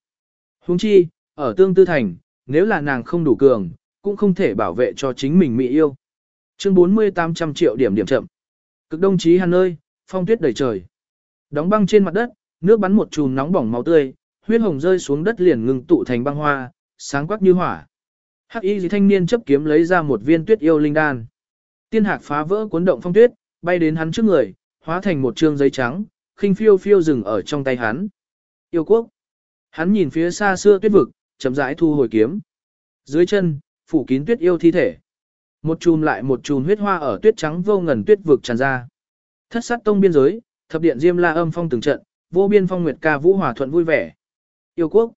[SPEAKER 1] Huống chi, ở tương tư thành, nếu là nàng không đủ cường, cũng không thể bảo vệ cho chính mình Mỹ yêu. Chương 4800 triệu điểm điểm chậm. Cực đông chí hàn nơi, phong tuyết đầy trời. Đóng băng trên mặt đất, nước bắn một chùm nóng bỏng máu tươi, huyết hồng rơi xuống đất liền ngừng tụ thành băng hoa, sáng quắc như hỏa. Hắc y gì thanh niên chấp kiếm lấy ra một viên tuyết yêu linh đan. Tiên hạc phá vỡ cuốn động phong tuyết, bay đến hắn trước người, hóa thành một trương giấy trắng, khinh phiêu phiêu dừng ở trong tay hắn. Yêu quốc. Hắn nhìn phía xa xưa tuyết vực, chậm rãi thu hồi kiếm. Dưới chân, phủ kín tuyết yêu thi thể. Một chùm lại một chùm huyết hoa ở tuyết trắng vô ngần tuyết vực tràn ra. Thất sát tông biên giới, thập điện diêm la âm phong từng trận, vô biên phong nguyệt ca vũ hòa thuận vui vẻ. Yêu quốc.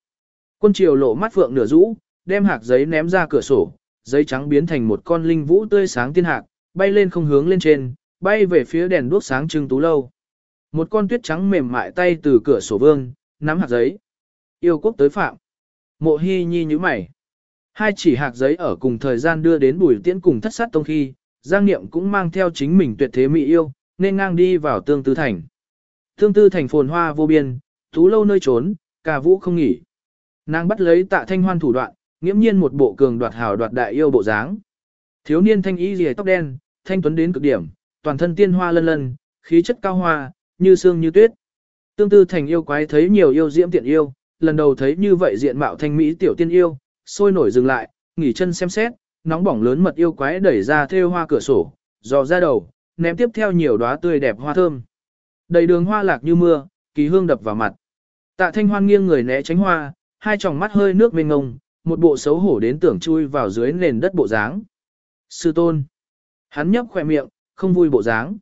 [SPEAKER 1] Quân triều lộ mắt phượng nửa rũ, đem hạc giấy ném ra cửa sổ, giấy trắng biến thành một con linh vũ tươi sáng tiên hạc, bay lên không hướng lên trên, bay về phía đèn đuốc sáng trưng tú lâu. Một con tuyết trắng mềm mại tay từ cửa sổ vương, nắm hạt giấy. Yêu quốc tới phạm. Mộ hy nhi như mày. Hai chỉ hạc giấy ở cùng thời gian đưa đến bùi tiễn cùng thất sát tông khi, Giang Niệm cũng mang theo chính mình tuyệt thế mỹ yêu, nên ngang đi vào tương tư thành. Tương tư thành phồn hoa vô biên, tú lâu nơi trốn, ca vũ không nghỉ. Nàng bắt lấy tạ thanh hoan thủ đoạn, nghiễm nhiên một bộ cường đoạt hào đoạt đại yêu bộ dáng. Thiếu niên thanh y rìa tóc đen, thanh tuấn đến cực điểm, toàn thân tiên hoa lân lân, khí chất cao hoa, như xương như tuyết. Tương tư thành yêu quái thấy nhiều yêu diễm tiện yêu, lần đầu thấy như vậy diện mạo thanh mỹ tiểu tiên yêu, sôi nổi dừng lại, nghỉ chân xem xét, nóng bỏng lớn mật yêu quái đẩy ra thêu hoa cửa sổ, dò ra đầu, ném tiếp theo nhiều đóa tươi đẹp hoa thơm. Đầy đường hoa lạc như mưa, kỳ hương đập vào mặt. Tạ thanh hoan nghiêng người né tránh hoa, hai tròng mắt hơi nước mênh ngông, một bộ xấu hổ đến tưởng chui vào dưới nền đất bộ dáng. Sư tôn. Hắn nhấp khỏe miệng, không vui bộ dáng.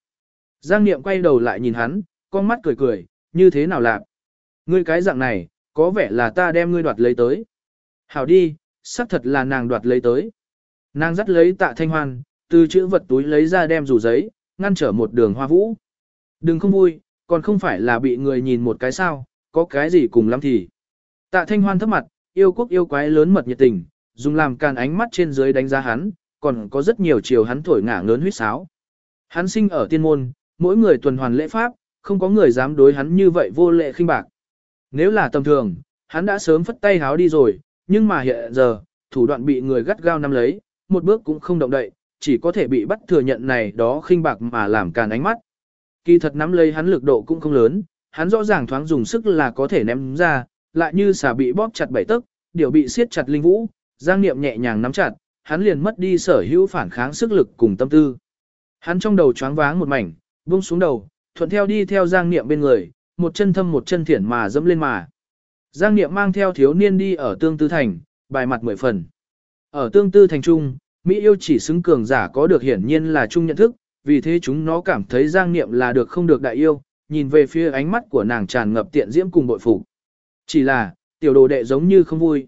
[SPEAKER 1] Giang Niệm quay đầu lại nhìn hắn, con mắt cười cười, như thế nào lạc. Ngươi cái dạng này, có vẻ là ta đem ngươi đoạt lấy tới. Hảo đi, xác thật là nàng đoạt lấy tới. Nàng dắt lấy tạ thanh hoan, từ chữ vật túi lấy ra đem rủ giấy, ngăn trở một đường hoa vũ. Đừng không vui, còn không phải là bị người nhìn một cái sao, có cái gì cùng lắm thì. Tạ thanh hoan thấp mặt, yêu quốc yêu quái lớn mật nhiệt tình, dùng làm càn ánh mắt trên dưới đánh giá hắn, còn có rất nhiều chiều hắn thổi ngả ngớn huyết sáo. Hắn sinh ở tiên môn, mỗi người tuần hoàn lễ pháp, không có người dám đối hắn như vậy vô lệ khinh bạc. Nếu là tầm thường, hắn đã sớm phất tay háo đi rồi, nhưng mà hiện giờ, thủ đoạn bị người gắt gao nắm lấy, một bước cũng không động đậy, chỉ có thể bị bắt thừa nhận này đó khinh bạc mà làm càn ánh mắt. Kỳ thật nắm lấy hắn lực độ cũng không lớn, hắn rõ ràng thoáng dùng sức là có thể ném ra, lại như xà bị bóp chặt bảy tấc, điều bị siết chặt linh vũ, giang niệm nhẹ nhàng nắm chặt, hắn liền mất đi sở hữu phản kháng sức lực cùng tâm tư. Hắn trong đầu choáng váng một mảnh, buông xuống đầu, thuận theo đi theo giang niệm bên người, một chân thâm một chân thiển mà dẫm lên mà. Giang niệm mang theo thiếu niên đi ở tương tư thành, bài mặt mười phần. Ở tương tư thành trung, Mỹ yêu chỉ xứng cường giả có được hiển nhiên là chung nhận thức, vì thế chúng nó cảm thấy Giang Niệm là được không được đại yêu, nhìn về phía ánh mắt của nàng tràn ngập tiện diễm cùng bội phục. Chỉ là, tiểu đồ đệ giống như không vui.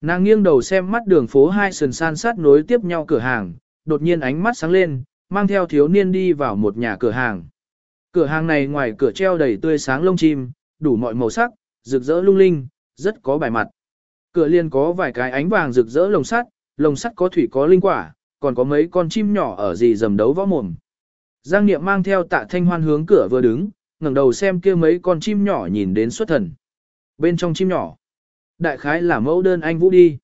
[SPEAKER 1] Nàng nghiêng đầu xem mắt đường phố hai sườn san sát nối tiếp nhau cửa hàng, đột nhiên ánh mắt sáng lên, mang theo thiếu niên đi vào một nhà cửa hàng. Cửa hàng này ngoài cửa treo đầy tươi sáng lông chim, đủ mọi màu sắc, rực rỡ lung linh, rất có bài mặt. Cửa liên có vài cái ánh vàng rực rỡ lồng sắt, lồng sắt có thủy có linh quả, còn có mấy con chim nhỏ ở gì dầm đấu võ mồm. Giang Niệm mang theo tạ thanh hoan hướng cửa vừa đứng, ngẩng đầu xem kia mấy con chim nhỏ nhìn đến xuất thần. Bên trong chim nhỏ, đại khái là mẫu đơn anh vũ đi.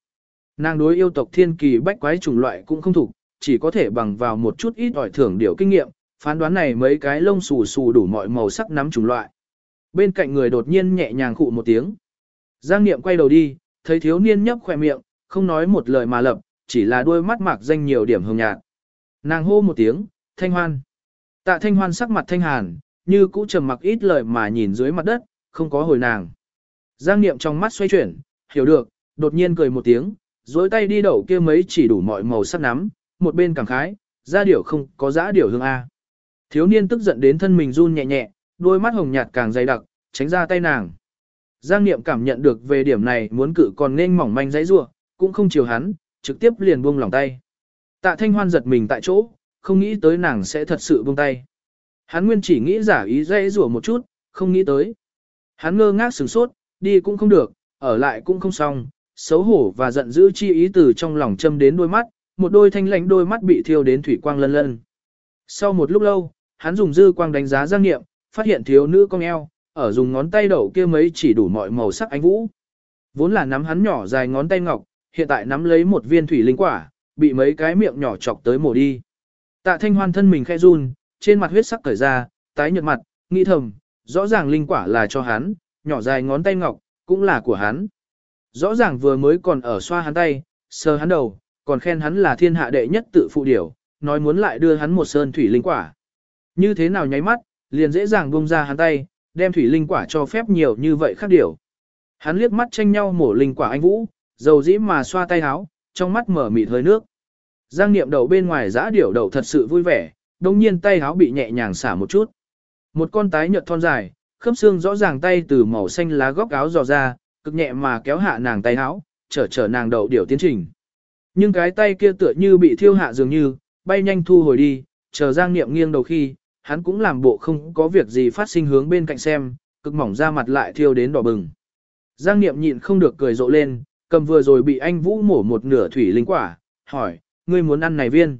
[SPEAKER 1] Nàng đối yêu tộc thiên kỳ bách quái chủng loại cũng không thủ, chỉ có thể bằng vào một chút ít ỏi thưởng điều kinh nghiệm, phán đoán này mấy cái lông xù xù đủ mọi màu sắc nắm chủng loại. Bên cạnh người đột nhiên nhẹ nhàng khụ một tiếng. Giang Niệm quay đầu đi, thấy thiếu niên nhấp khỏe miệng, không nói một lời mà lập, chỉ là đôi mắt mạc danh nhiều điểm hồng nhạt. Nàng hô một tiếng, thanh hoan. Tạ thanh hoan sắc mặt thanh hàn, như cũ trầm mặc ít lời mà nhìn dưới mặt đất, không có hồi nàng. Giang Niệm trong mắt xoay chuyển, hiểu được, đột nhiên cười một tiếng, dối tay đi đậu kia mấy chỉ đủ mọi màu sắc nắm, một bên cảm khái, ra điểu không có giã điểu hương A. Thiếu niên tức giận đến thân mình run nhẹ nhẹ, đôi mắt hồng nhạt càng dày đặc, tránh ra tay nàng. Giang Niệm cảm nhận được về điểm này muốn cự còn nên mỏng manh dãy rua, cũng không chiều hắn, trực tiếp liền buông lòng tay. Tạ Thanh Hoan giật mình tại chỗ, không nghĩ tới nàng sẽ thật sự buông tay. Hắn nguyên chỉ nghĩ giả ý dãy rủa một chút, không nghĩ tới. Hắn ngơ ngác sửng sốt, đi cũng không được, ở lại cũng không xong, xấu hổ và giận dữ chi ý từ trong lòng châm đến đôi mắt, một đôi thanh lãnh đôi mắt bị thiêu đến thủy quang lân lân. Sau một lúc lâu, hắn dùng dư quang đánh giá Giang Niệm, phát hiện thiếu nữ cong eo, ở dùng ngón tay đầu kia mấy chỉ đủ mọi màu sắc ánh vũ. Vốn là nắm hắn nhỏ dài ngón tay ngọc, hiện tại nắm lấy một viên thủy linh quả, bị mấy cái miệng nhỏ chọc tới mổ đi. Tạ Thanh Hoan thân mình khẽ run, trên mặt huyết sắc cởi ra, tái nhợt mặt, nghĩ thầm, rõ ràng linh quả là cho hắn, nhỏ dài ngón tay ngọc, cũng là của hắn. Rõ ràng vừa mới còn ở xoa hắn tay, sờ hắn đầu, còn khen hắn là thiên hạ đệ nhất tự phụ điểu, nói muốn lại đưa hắn một sơn thủy linh quả. Như thế nào nháy mắt, liền dễ dàng buông ra hắn tay, đem thủy linh quả cho phép nhiều như vậy khác điều. Hắn liếc mắt tranh nhau mổ linh quả anh Vũ, dầu dĩ mà xoa tay áo, trong mắt mở mịt hơi nước. Giang niệm đầu bên ngoài giã điểu đầu thật sự vui vẻ, đồng nhiên tay áo bị nhẹ nhàng xả một chút. Một con tái nhợt thon dài, khớp xương rõ ràng tay từ màu xanh lá góc áo dò ra, cực nhẹ mà kéo hạ nàng tay áo, trở trở nàng đầu điểu tiến trình. Nhưng cái tay kia tựa như bị thiêu hạ dường như, bay nhanh thu hồi đi, chờ Giang Niệm nghiêng đầu khi, hắn cũng làm bộ không có việc gì phát sinh hướng bên cạnh xem, cực mỏng ra mặt lại thiêu đến đỏ bừng. Giang Niệm nhịn không được cười rộ lên, cầm vừa rồi bị anh Vũ mổ một nửa thủy linh quả, hỏi, ngươi muốn ăn này viên.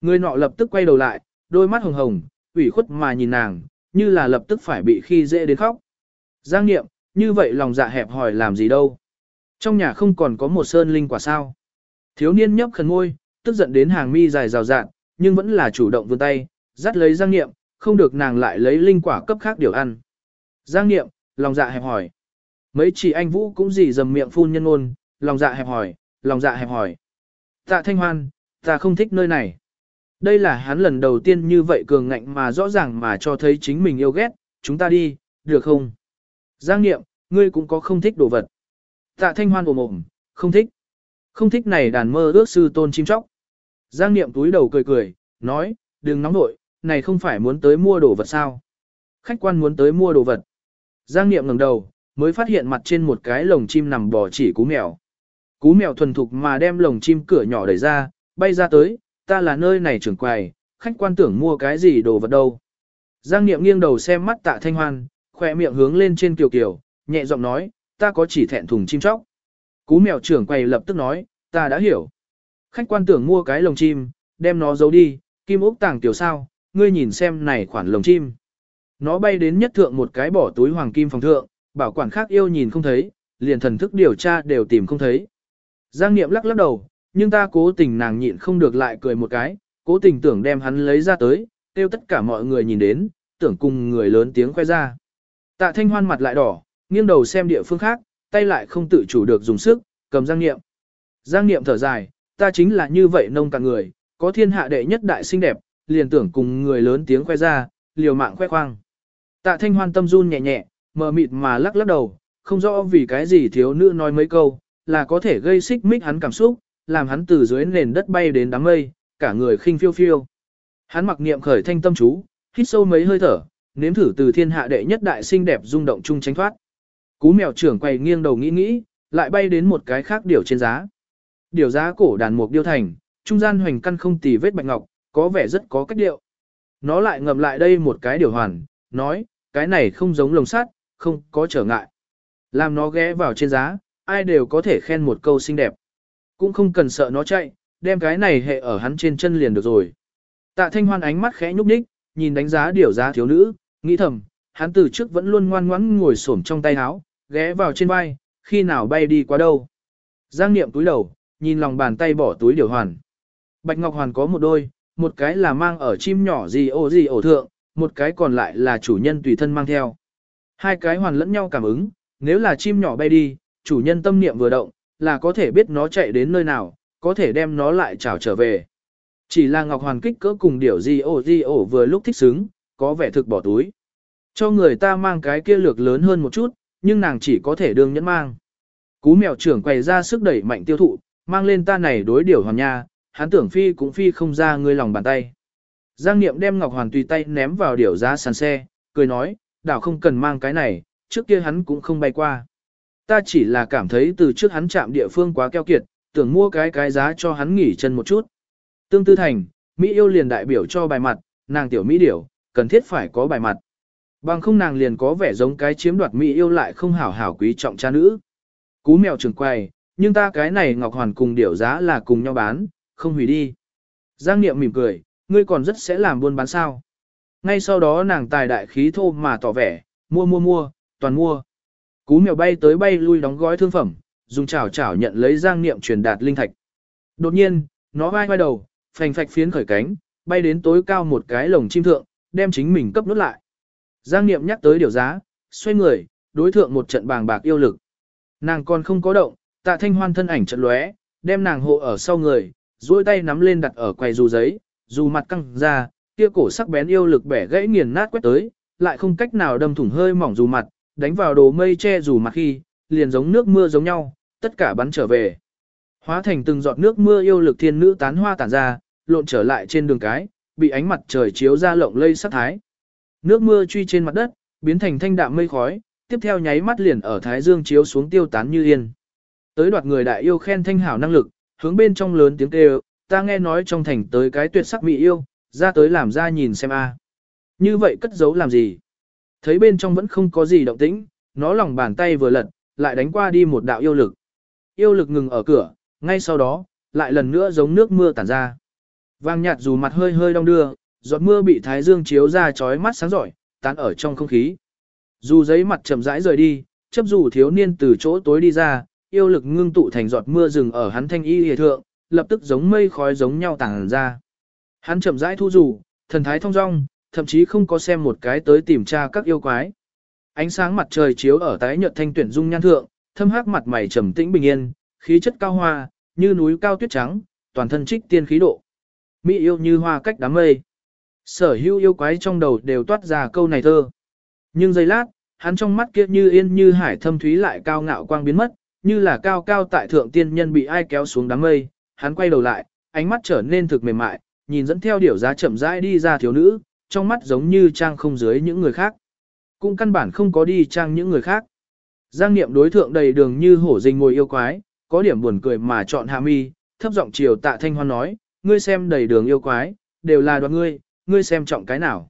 [SPEAKER 1] Người nọ lập tức quay đầu lại, đôi mắt hồng hồng, ủy khuất mà nhìn nàng, như là lập tức phải bị khi dễ đến khóc. Giang Niệm, như vậy lòng dạ hẹp hỏi làm gì đâu. Trong nhà không còn có một sơn linh quả sao. Thiếu niên nhấp khẩn ngôi, tức giận đến hàng mi dài rào rạn, nhưng vẫn là chủ động vươn tay, dắt lấy Giang Niệm, không được nàng lại lấy linh quả cấp khác điều ăn. Giang Niệm, lòng dạ hẹp hỏi. Mấy chị anh Vũ cũng gì dầm miệng phun nhân ngôn, lòng dạ hẹp hỏi, lòng dạ hẹp hỏi. Tạ Thanh Hoan, ta không thích nơi này. Đây là hắn lần đầu tiên như vậy cường ngạnh mà rõ ràng mà cho thấy chính mình yêu ghét, chúng ta đi, được không? Giang Niệm, ngươi cũng có không thích đồ vật. Tạ Thanh Hoan ồm ồm, không thích. Không thích này đàn mơ ước sư tôn chim chóc. Giang Niệm túi đầu cười cười, nói, đừng nóng nội, này không phải muốn tới mua đồ vật sao. Khách quan muốn tới mua đồ vật. Giang Niệm ngẩng đầu, mới phát hiện mặt trên một cái lồng chim nằm bò chỉ cú mèo. Cú mèo thuần thục mà đem lồng chim cửa nhỏ đẩy ra, bay ra tới, ta là nơi này trưởng quầy, khách quan tưởng mua cái gì đồ vật đâu. Giang Niệm nghiêng đầu xem mắt tạ thanh hoan, khỏe miệng hướng lên trên kiều kiều, nhẹ giọng nói, ta có chỉ thẹn thùng chim chóc. Cú mèo trưởng quầy lập tức nói, ta đã hiểu. Khách quan tưởng mua cái lồng chim, đem nó giấu đi, kim ốc tàng tiểu sao, ngươi nhìn xem này khoản lồng chim. Nó bay đến nhất thượng một cái bỏ túi hoàng kim phòng thượng, bảo quản khác yêu nhìn không thấy, liền thần thức điều tra đều tìm không thấy. Giang Niệm lắc lắc đầu, nhưng ta cố tình nàng nhịn không được lại cười một cái, cố tình tưởng đem hắn lấy ra tới, kêu tất cả mọi người nhìn đến, tưởng cùng người lớn tiếng khoe ra. Tạ Thanh Hoan mặt lại đỏ, nghiêng đầu xem địa phương khác, tay lại không tự chủ được dùng sức, cầm Giang Niệm. Giang Niệm thở dài, ta chính là như vậy nông cạn người, có thiên hạ đệ nhất đại xinh đẹp, liền tưởng cùng người lớn tiếng khoe ra, liều mạng khoe khoang. Tạ Thanh Hoan tâm run nhẹ nhẹ, mờ mịt mà lắc lắc đầu, không rõ vì cái gì thiếu nữ nói mấy câu, là có thể gây xích mích hắn cảm xúc, làm hắn từ dưới nền đất bay đến đám mây, cả người khinh phiêu phiêu. Hắn mặc niệm khởi thanh tâm chú, hít sâu mấy hơi thở, nếm thử từ thiên hạ đệ nhất đại sinh đẹp rung động chung tránh thoát. Cú mèo trưởng quay nghiêng đầu nghĩ nghĩ, lại bay đến một cái khác điều trên giá. Điều giá cổ đàn mục điêu thành, trung gian hoành căn không tì vết bạch ngọc, có vẻ rất có cách điệu. Nó lại ngầm lại đây một cái điều hoàn, nói, cái này không giống lồng sắt, không có trở ngại. Làm nó ghé vào trên giá, ai đều có thể khen một câu xinh đẹp. Cũng không cần sợ nó chạy, đem cái này hệ ở hắn trên chân liền được rồi. Tạ thanh hoan ánh mắt khẽ nhúc nhích, nhìn đánh giá điều giá thiếu nữ, nghĩ thầm, hắn từ trước vẫn luôn ngoan ngoãn ngồi xổm trong tay áo, ghé vào trên vai, khi nào bay đi qua đâu. Giang niệm túi đầu, nhìn lòng bàn tay bỏ túi điều hoàn. Bạch Ngọc Hoàn có một đôi, một cái là mang ở chim nhỏ gì ô gì ổ thượng, một cái còn lại là chủ nhân tùy thân mang theo. Hai cái hoàn lẫn nhau cảm ứng, nếu là chim nhỏ bay đi, chủ nhân tâm niệm vừa động, là có thể biết nó chạy đến nơi nào, có thể đem nó lại trảo trở về. Chỉ là Ngọc Hoàn kích cỡ cùng điểu gì ổ gì ổ vừa lúc thích xứng, có vẻ thực bỏ túi. Cho người ta mang cái kia lược lớn hơn một chút, nhưng nàng chỉ có thể đương nhẫn mang. Cú mèo trưởng quay ra sức đẩy mạnh tiêu thụ, mang lên ta này đối điểu hoàn nha, hắn tưởng phi cũng phi không ra ngươi lòng bàn tay. Giang Niệm đem Ngọc Hoàn tùy tay ném vào điểu giá sàn xe, cười nói, đảo không cần mang cái này, trước kia hắn cũng không bay qua. Ta chỉ là cảm thấy từ trước hắn chạm địa phương quá keo kiệt, tưởng mua cái cái giá cho hắn nghỉ chân một chút. Tương tư thành, Mỹ yêu liền đại biểu cho bài mặt, nàng tiểu Mỹ điểu, cần thiết phải có bài mặt. Bằng không nàng liền có vẻ giống cái chiếm đoạt Mỹ yêu lại không hảo hảo quý trọng cha nữ. Cú mèo trường quay, nhưng ta cái này Ngọc Hoàn cùng điểu giá là cùng nhau bán, không hủy đi. Giang Niệm mỉm cười, ngươi còn rất sẽ làm buôn bán sao. Ngay sau đó nàng tài đại khí thô mà tỏ vẻ, mua mua mua, toàn mua. Cú mèo bay tới bay lui đóng gói thương phẩm, dùng chảo chảo nhận lấy Giang Niệm truyền đạt linh thạch. Đột nhiên, nó vai vai đầu, phành phạch phiến khởi cánh, bay đến tối cao một cái lồng chim thượng, đem chính mình cấp nút lại. Giang Niệm nhắc tới điều giá, xoay người, đối thượng một trận bàng bạc yêu lực. Nàng còn không có động, tạ thanh hoan thân ảnh trận lóe, đem nàng hộ ở sau người, duỗi tay nắm lên đặt ở quầy dù giấy, dù mặt căng ra, kia cổ sắc bén yêu lực bẻ gãy nghiền nát quét tới, lại không cách nào đâm thủng hơi mỏng dù mặt, đánh vào đồ mây che dù mặt khi, liền giống nước mưa giống nhau, tất cả bắn trở về. Hóa thành từng giọt nước mưa yêu lực thiên nữ tán hoa tản ra, lộn trở lại trên đường cái, bị ánh mặt trời chiếu ra lộng lây sắc thái. Nước mưa truy trên mặt đất, biến thành thanh đạm mây khói, tiếp theo nháy mắt liền ở thái dương chiếu xuống tiêu tán như yên. Tới đoạt người đại yêu khen thanh hảo năng lực, hướng bên trong lớn tiếng kêu, ta nghe nói trong thành tới cái tuyệt sắc mỹ yêu, ra tới làm ra nhìn xem a. Như vậy cất giấu làm gì? Thấy bên trong vẫn không có gì động tĩnh, nó lòng bàn tay vừa lật, lại đánh qua đi một đạo yêu lực. Yêu lực ngừng ở cửa, ngay sau đó, lại lần nữa giống nước mưa tản ra. Vàng nhạt dù mặt hơi hơi đong đưa, giọt mưa bị thái dương chiếu ra chói mắt sáng giỏi, tán ở trong không khí. Dù giấy mặt chậm rãi rời đi, chấp dù thiếu niên từ chỗ tối đi ra, yêu lực ngưng tụ thành giọt mưa rừng ở hắn thanh y hề thượng, lập tức giống mây khói giống nhau tàng ra. Hắn chậm rãi thu rủ, thần thái thông dong, thậm chí không có xem một cái tới tìm tra các yêu quái. Ánh sáng mặt trời chiếu ở tái nhợt thanh tuyển dung nhan thượng, thâm hắc mặt mày trầm tĩnh bình yên, khí chất cao hoa, như núi cao tuyết trắng, toàn thân trích tiên khí độ. Mỹ yêu như hoa cách đám mây. Sở hữu yêu quái trong đầu đều toát ra câu này thơ. Nhưng giây lát, hắn trong mắt kia như yên như hải thâm thúy lại cao ngạo quang biến mất, như là cao cao tại thượng tiên nhân bị ai kéo xuống đám mây, hắn quay đầu lại, ánh mắt trở nên thực mềm mại, nhìn dẫn theo điểu giá chậm rãi đi ra thiếu nữ, trong mắt giống như trang không dưới những người khác. Cũng căn bản không có đi trang những người khác. Giang niệm đối thượng đầy đường như hổ rình ngồi yêu quái, có điểm buồn cười mà chọn hạ mi, thấp giọng chiều tạ thanh hoan nói, ngươi xem đầy đường yêu quái, đều là đoàn ngươi, ngươi xem trọng cái nào.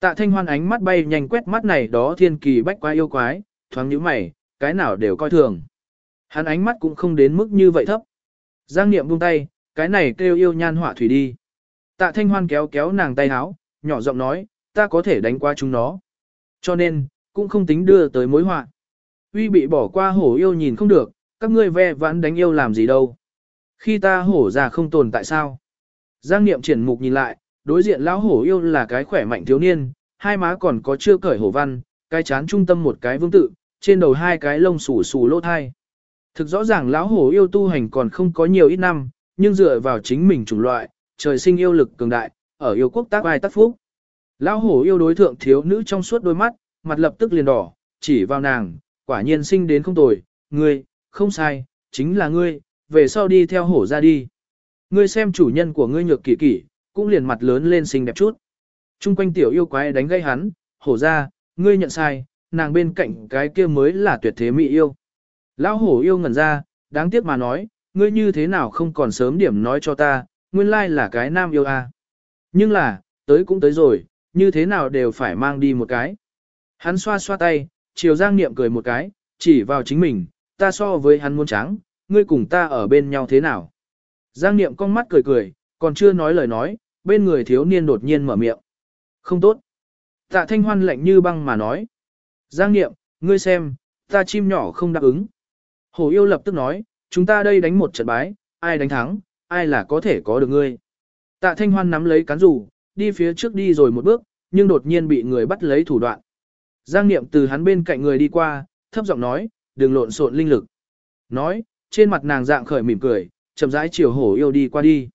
[SPEAKER 1] Tạ thanh hoan ánh mắt bay nhanh quét mắt này đó thiên kỳ bách quái yêu quái, thoáng nhíu mày, cái nào đều coi thường. Hắn ánh mắt cũng không đến mức như vậy thấp. Giang niệm buông tay, cái này kêu yêu nhan họa thủy đi. Tạ thanh hoan kéo kéo nàng tay háo, nhỏ giọng nói, ta có thể đánh qua chúng nó. Cho nên, cũng không tính đưa tới mối họa. Uy bị bỏ qua hổ yêu nhìn không được, các ngươi ve vãn đánh yêu làm gì đâu. Khi ta hổ già không tồn tại sao? Giang niệm triển mục nhìn lại, đối diện lão hổ yêu là cái khỏe mạnh thiếu niên, hai má còn có chưa cởi hổ văn, cái chán trung tâm một cái vương tự, trên đầu hai cái lông xù xù lỗ thai. Thực rõ ràng lão hổ yêu tu hành còn không có nhiều ít năm, nhưng dựa vào chính mình chủng loại, trời sinh yêu lực cường đại, ở yêu quốc tác ai tác phúc. Lão hổ yêu đối thượng thiếu nữ trong suốt đôi mắt, mặt lập tức liền đỏ, chỉ vào nàng, quả nhiên sinh đến không tồi, ngươi, không sai, chính là ngươi, về sau đi theo hổ ra đi. Ngươi xem chủ nhân của ngươi nhược kỳ kỳ, cũng liền mặt lớn lên xinh đẹp chút. Trung quanh tiểu yêu quái đánh gây hắn, hổ ra, ngươi nhận sai, nàng bên cạnh cái kia mới là tuyệt thế mỹ yêu. Lão hổ yêu ngẩn ra, đáng tiếc mà nói, ngươi như thế nào không còn sớm điểm nói cho ta, nguyên lai là cái nam yêu a. À. Nhưng là, tới cũng tới rồi, như thế nào đều phải mang đi một cái. Hắn xoa xoa tay, chiều giang niệm cười một cái, chỉ vào chính mình, ta so với hắn muốn trắng, ngươi cùng ta ở bên nhau thế nào. Giang niệm con mắt cười cười, còn chưa nói lời nói, bên người thiếu niên đột nhiên mở miệng. Không tốt. Tạ thanh hoan lạnh như băng mà nói. Giang niệm, ngươi xem, ta chim nhỏ không đáp ứng. Hổ yêu lập tức nói, chúng ta đây đánh một trận bái, ai đánh thắng, ai là có thể có được ngươi. Tạ thanh hoan nắm lấy cán rủ, đi phía trước đi rồi một bước, nhưng đột nhiên bị người bắt lấy thủ đoạn. Giang niệm từ hắn bên cạnh người đi qua, thấp giọng nói, đừng lộn xộn linh lực. Nói, trên mặt nàng dạng khởi mỉm cười, chậm rãi chiều hổ yêu đi qua đi.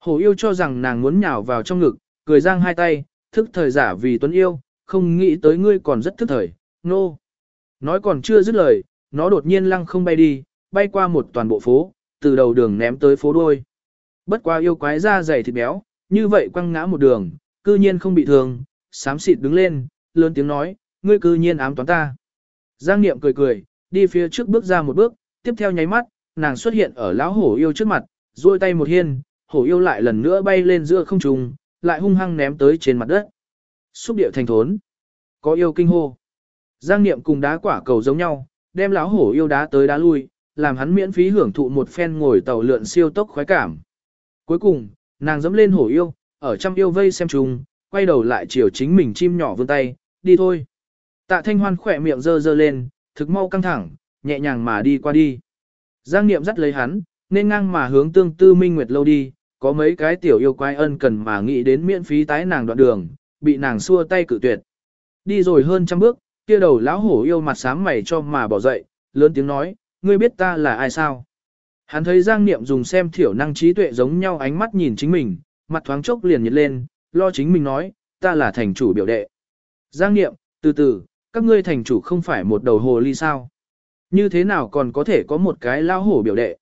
[SPEAKER 1] Hổ yêu cho rằng nàng muốn nhào vào trong ngực, cười giang hai tay, thức thời giả vì tuấn yêu, không nghĩ tới ngươi còn rất thức thời, nô. No. Nói còn chưa dứt lời, nó đột nhiên lăng không bay đi, bay qua một toàn bộ phố, từ đầu đường ném tới phố đuôi. Bất qua yêu quái da dày thịt béo, như vậy quăng ngã một đường, cư nhiên không bị thương, sám xịt đứng lên, lớn tiếng nói, ngươi cư nhiên ám toán ta. Giang Niệm cười cười, đi phía trước bước ra một bước, tiếp theo nháy mắt, nàng xuất hiện ở lão hổ yêu trước mặt, duỗi tay một hiên, hổ yêu lại lần nữa bay lên giữa không trung, lại hung hăng ném tới trên mặt đất. Xúc điệu thành thốn. Có yêu kinh hô. Giang Niệm cùng đá quả cầu giống nhau, đem lão hổ yêu đá tới đá lui, làm hắn miễn phí hưởng thụ một phen ngồi tàu lượn siêu tốc khoái cảm. Cuối cùng, nàng dẫm lên hổ yêu, ở trăm yêu vây xem chung, quay đầu lại chiều chính mình chim nhỏ vươn tay, đi thôi. Tạ thanh hoan khỏe miệng dơ dơ lên, thực mau căng thẳng, nhẹ nhàng mà đi qua đi. Giang niệm dắt lấy hắn, nên ngang mà hướng tương tư minh nguyệt lâu đi, có mấy cái tiểu yêu quái ân cần mà nghĩ đến miễn phí tái nàng đoạn đường, bị nàng xua tay cự tuyệt. Đi rồi hơn trăm bước, kia đầu lão hổ yêu mặt sám mày cho mà bỏ dậy, lớn tiếng nói, ngươi biết ta là ai sao? Hắn thấy Giang Niệm dùng xem thiểu năng trí tuệ giống nhau ánh mắt nhìn chính mình, mặt thoáng chốc liền nhiệt lên, lo chính mình nói, ta là thành chủ biểu đệ. Giang Niệm, từ từ, các ngươi thành chủ không phải một đầu hồ ly sao? Như thế nào còn có thể có một cái lão hổ biểu đệ?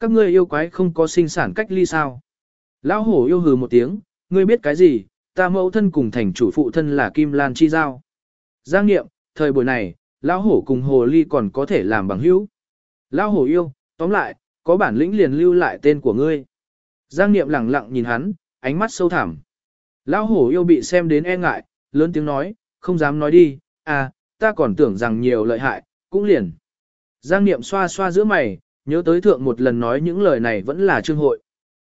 [SPEAKER 1] Các ngươi yêu quái không có sinh sản cách ly sao? Lão hổ yêu hừ một tiếng, ngươi biết cái gì? Ta mẫu thân cùng thành chủ phụ thân là Kim Lan Chi Giao. Giang Niệm, thời buổi này, lão hổ cùng hồ ly còn có thể làm bằng hữu. Lão hổ yêu, tóm lại, có bản lĩnh liền lưu lại tên của ngươi. Giang Niệm lẳng lặng nhìn hắn, ánh mắt sâu thẳm. Lão hổ yêu bị xem đến e ngại, lớn tiếng nói, không dám nói đi, à, ta còn tưởng rằng nhiều lợi hại, cũng liền. Giang Niệm xoa xoa giữa mày, nhớ tới thượng một lần nói những lời này vẫn là trương hội.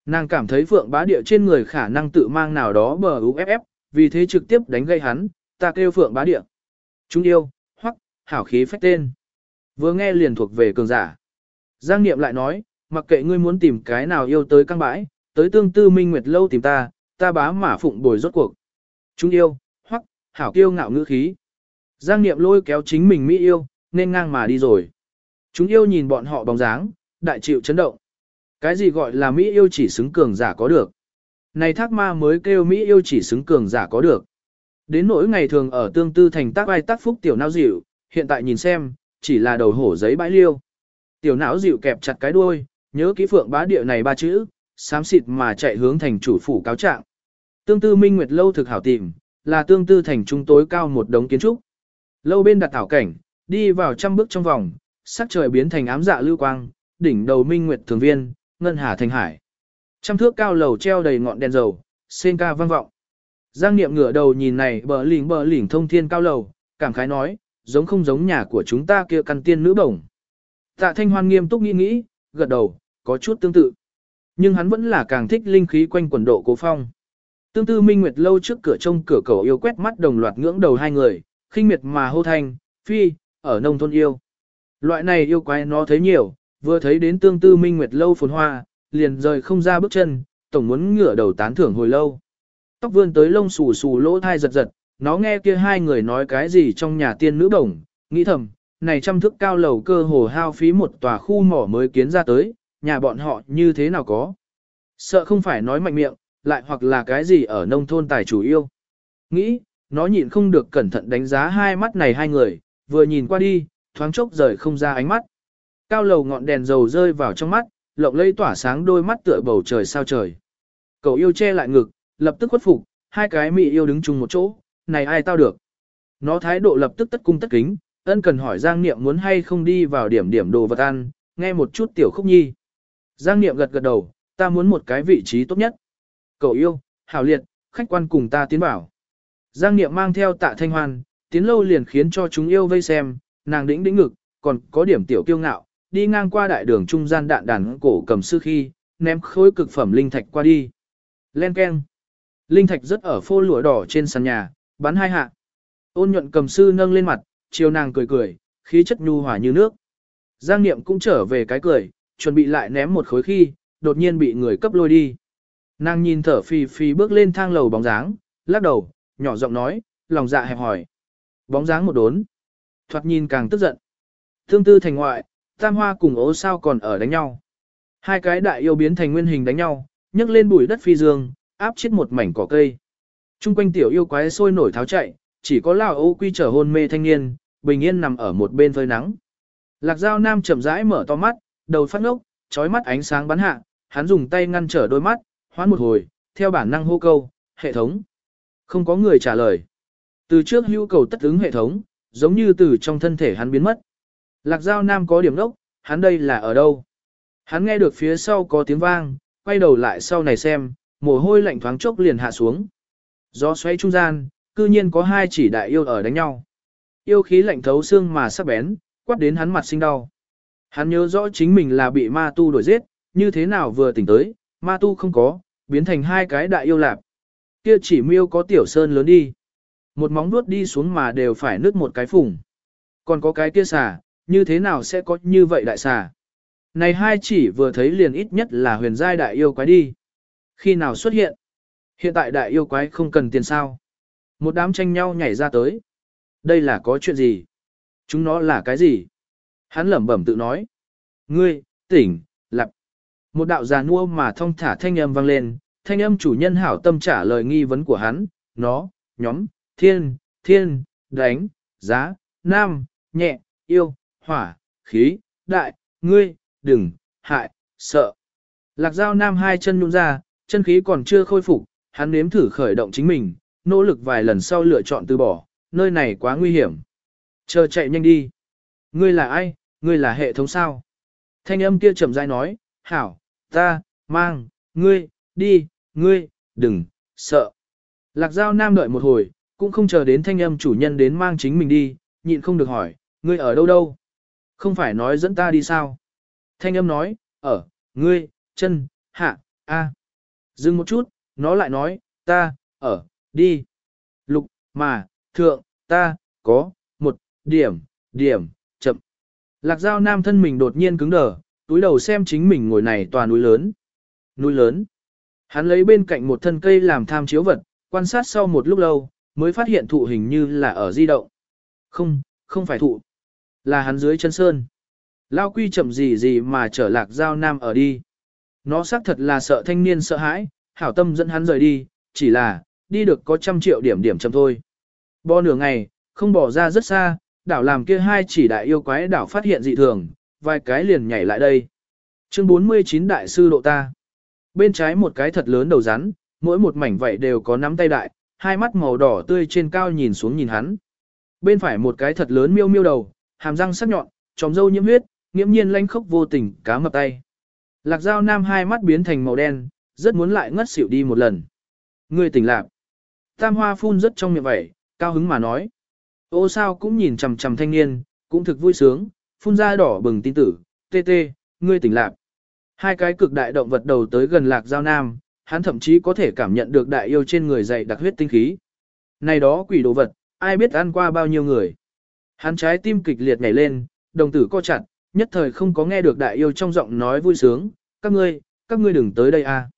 [SPEAKER 1] Nàng cảm thấy phượng bá địa trên người khả năng tự mang nào đó bờ UFF, vì thế trực tiếp đánh gây hắn, ta kêu phượng bá địa. Chúng yêu, hoặc, hảo khí phách tên. Vừa nghe liền thuộc về cường giả. Giang Niệm lại nói, mặc kệ ngươi muốn tìm cái nào yêu tới căng bãi, tới tương tư minh nguyệt lâu tìm ta, ta bá mã phụng bồi rốt cuộc. Chúng yêu, hoặc, hảo kiêu ngạo ngữ khí. Giang Niệm lôi kéo chính mình Mỹ yêu, nên ngang mà đi rồi. Chúng yêu nhìn bọn họ bóng dáng, đại chịu chấn động. Cái gì gọi là Mỹ yêu chỉ xứng cường giả có được. Này thác ma mới kêu Mỹ yêu chỉ xứng cường giả có được. Đến nỗi ngày thường ở tương tư thành tác ai tác phúc tiểu não dịu, hiện tại nhìn xem, chỉ là đầu hổ giấy bãi liêu. Tiểu não dịu kẹp chặt cái đuôi, nhớ kỹ phượng bá địa này ba chữ, xám xịt mà chạy hướng thành chủ phủ cáo trạng. Tương tư minh nguyệt lâu thực hảo tìm, là tương tư thành trung tối cao một đống kiến trúc. Lâu bên đặt thảo cảnh, đi vào trăm bước trong vòng, sắc trời biến thành ám dạ lưu quang, đỉnh đầu minh nguyệt thường viên, ngân hà thành hải. Trăm thước cao lầu treo đầy ngọn đèn dầu, sen ca vang vọng. Giang Niệm ngửa đầu nhìn này bờ lỉnh bờ lỉnh thông thiên cao lầu, cảm khái nói, giống không giống nhà của chúng ta kia căn tiên nữ bổng. Tạ Thanh Hoan nghiêm túc nghĩ nghĩ, gật đầu, có chút tương tự. Nhưng hắn vẫn là càng thích linh khí quanh quần độ cố phong. Tương tư Minh Nguyệt lâu trước cửa trông cửa cầu yêu quét mắt đồng loạt ngưỡng đầu hai người, khinh miệt mà hô thanh, phi, ở nông thôn yêu. Loại này yêu quái nó thấy nhiều, vừa thấy đến tương tư Minh Nguyệt lâu phồn hoa, liền rời không ra bước chân, tổng muốn ngửa đầu tán thưởng hồi lâu. Tóc vươn tới lông xù xù lỗ thai giật giật, nó nghe kia hai người nói cái gì trong nhà tiên nữ đồng, nghĩ thầm, này trăm thức cao lầu cơ hồ hao phí một tòa khu mỏ mới kiến ra tới, nhà bọn họ như thế nào có. Sợ không phải nói mạnh miệng, lại hoặc là cái gì ở nông thôn tài chủ yêu. Nghĩ, nó nhịn không được cẩn thận đánh giá hai mắt này hai người, vừa nhìn qua đi, thoáng chốc rời không ra ánh mắt. Cao lầu ngọn đèn dầu rơi vào trong mắt, lộng lây tỏa sáng đôi mắt tựa bầu trời sao trời. Cậu yêu che lại ngực, lập tức khuất phục, hai cái mỹ yêu đứng chung một chỗ, này ai tao được. Nó thái độ lập tức tất cung tất kính, ân cần hỏi Giang Niệm muốn hay không đi vào điểm điểm đồ vật ăn, nghe một chút tiểu khúc nhi. Giang Niệm gật gật đầu, ta muốn một cái vị trí tốt nhất. Cậu yêu, hảo liệt, khách quan cùng ta tiến bảo. Giang Niệm mang theo tạ thanh hoan, tiến lâu liền khiến cho chúng yêu vây xem, nàng đĩnh đĩnh ngực, còn có điểm tiểu kiêu ngạo, đi ngang qua đại đường trung gian đạn đàn cổ cầm sư khi, ném khối cực phẩm linh thạch qua đi. Len keng. Linh thạch rất ở phô lụa đỏ trên sàn nhà, bắn hai hạ. Ôn nhuận cầm sư nâng lên mặt, chiều nàng cười cười, khí chất nhu hòa như nước. Giang Niệm cũng trở về cái cười, chuẩn bị lại ném một khối khi, đột nhiên bị người cấp lôi đi. Nàng nhìn thở phì phì bước lên thang lầu bóng dáng, lắc đầu, nhỏ giọng nói, lòng dạ hẹp hỏi. Bóng dáng một đốn. Thoạt nhìn càng tức giận. Thương tư thành ngoại, tam hoa cùng ố sao còn ở đánh nhau. Hai cái đại yêu biến thành nguyên hình đánh nhau, nhấc lên bụi đất phi dương, áp chết một mảnh cỏ cây. Trung quanh tiểu yêu quái sôi nổi tháo chạy, chỉ có lão ô quy trở hôn mê thanh niên, bình yên nằm ở một bên phơi nắng. Lạc Giao Nam chậm rãi mở to mắt, đầu phát ngốc, trói mắt ánh sáng bắn hạ, hắn dùng tay ngăn trở đôi mắt, hoán một hồi, theo bản năng hô câu, hệ thống. Không có người trả lời. Từ trước hưu cầu tất ứng hệ thống, giống như từ trong thân thể hắn biến mất. Lạc Giao Nam có điểm đốc, hắn đây là ở đâu? Hắn nghe được phía sau có tiếng vang, quay đầu lại sau này xem, mồ hôi lạnh thoáng chốc liền hạ xuống. Gió xoay trung gian, cư nhiên có hai chỉ đại yêu ở đánh nhau. Yêu khí lạnh thấu xương mà sắc bén, quát đến hắn mặt sinh đau. Hắn nhớ rõ chính mình là bị ma tu đuổi giết, như thế nào vừa tỉnh tới, ma tu không có, biến thành hai cái đại yêu lạp. Kia chỉ miêu có tiểu sơn lớn đi. Một móng vuốt đi xuống mà đều phải nứt một cái phủng. Còn có cái kia xà, như thế nào sẽ có như vậy đại xà? Này hai chỉ vừa thấy liền ít nhất là huyền giai đại yêu quái đi. Khi nào xuất hiện? Hiện tại đại yêu quái không cần tiền sao? Một đám tranh nhau nhảy ra tới. Đây là có chuyện gì? Chúng nó là cái gì? Hắn lẩm bẩm tự nói. Ngươi, tỉnh, lặp. Một đạo già nua mà thông thả thanh âm vang lên, thanh âm chủ nhân hảo tâm trả lời nghi vấn của hắn, nó, nhóm, thiên, thiên, đánh, giá, nam, nhẹ, yêu, hỏa, khí, đại, ngươi, đừng, hại, sợ. Lạc dao nam hai chân nhung ra, chân khí còn chưa khôi phục, hắn nếm thử khởi động chính mình, nỗ lực vài lần sau lựa chọn từ bỏ, nơi này quá nguy hiểm. Chờ chạy nhanh đi. Ngươi là ai, ngươi là hệ thống sao? Thanh âm kia chậm rãi nói, hảo, ta, mang, ngươi, đi, ngươi, đừng, sợ. Lạc Giao Nam đợi một hồi, cũng không chờ đến thanh âm chủ nhân đến mang chính mình đi, nhịn không được hỏi, ngươi ở đâu đâu? Không phải nói dẫn ta đi sao? Thanh âm nói, ở, ngươi, chân, hạ, a. Dừng một chút, nó lại nói, ta, ở, đi. Lục, mà, thượng, ta, có, một, điểm, điểm, chậm. Lạc Giao Nam thân mình đột nhiên cứng đờ, túi đầu xem chính mình ngồi này tòa núi lớn. Núi lớn. Hắn lấy bên cạnh một thân cây làm tham chiếu vật, quan sát sau một lúc lâu, mới phát hiện thụ hình như là ở di động. Không, không phải thụ. Là hắn dưới chân sơn. Lao quy chậm gì gì mà trở lạc giao nam ở đi. Nó xác thật là sợ thanh niên sợ hãi, hảo tâm dẫn hắn rời đi, chỉ là, đi được có trăm triệu điểm điểm chậm thôi. Bo nửa ngày, không bỏ ra rất xa, đảo làm kia hai chỉ đại yêu quái đảo phát hiện dị thường, vài cái liền nhảy lại đây. Chương 49 Đại sư độ ta. Bên trái một cái thật lớn đầu rắn, mỗi một mảnh vậy đều có nắm tay đại, hai mắt màu đỏ tươi trên cao nhìn xuống nhìn hắn. Bên phải một cái thật lớn miêu miêu đầu, hàm răng sắc nhọn, tròng dâu nhiễm huyết, nghiễm nhiên lanh khốc vô tình, cá mập tay. Lạc Giao Nam hai mắt biến thành màu đen, rất muốn lại ngất xỉu đi một lần. Ngươi tỉnh lạc. Tam hoa phun rất trong miệng vậy, cao hứng mà nói. Ô sao cũng nhìn chằm chằm thanh niên, cũng thực vui sướng, phun ra đỏ bừng tin tử, tê tê, ngươi tỉnh lạc. Hai cái cực đại động vật đầu tới gần lạc giao nam, hắn thậm chí có thể cảm nhận được đại yêu trên người dày đặc huyết tinh khí. Này đó quỷ đồ vật, ai biết ăn qua bao nhiêu người. Hắn trái tim kịch liệt nhảy lên, đồng tử co chặt, nhất thời không có nghe được đại yêu trong giọng nói vui sướng, các ngươi, các ngươi đừng tới đây a.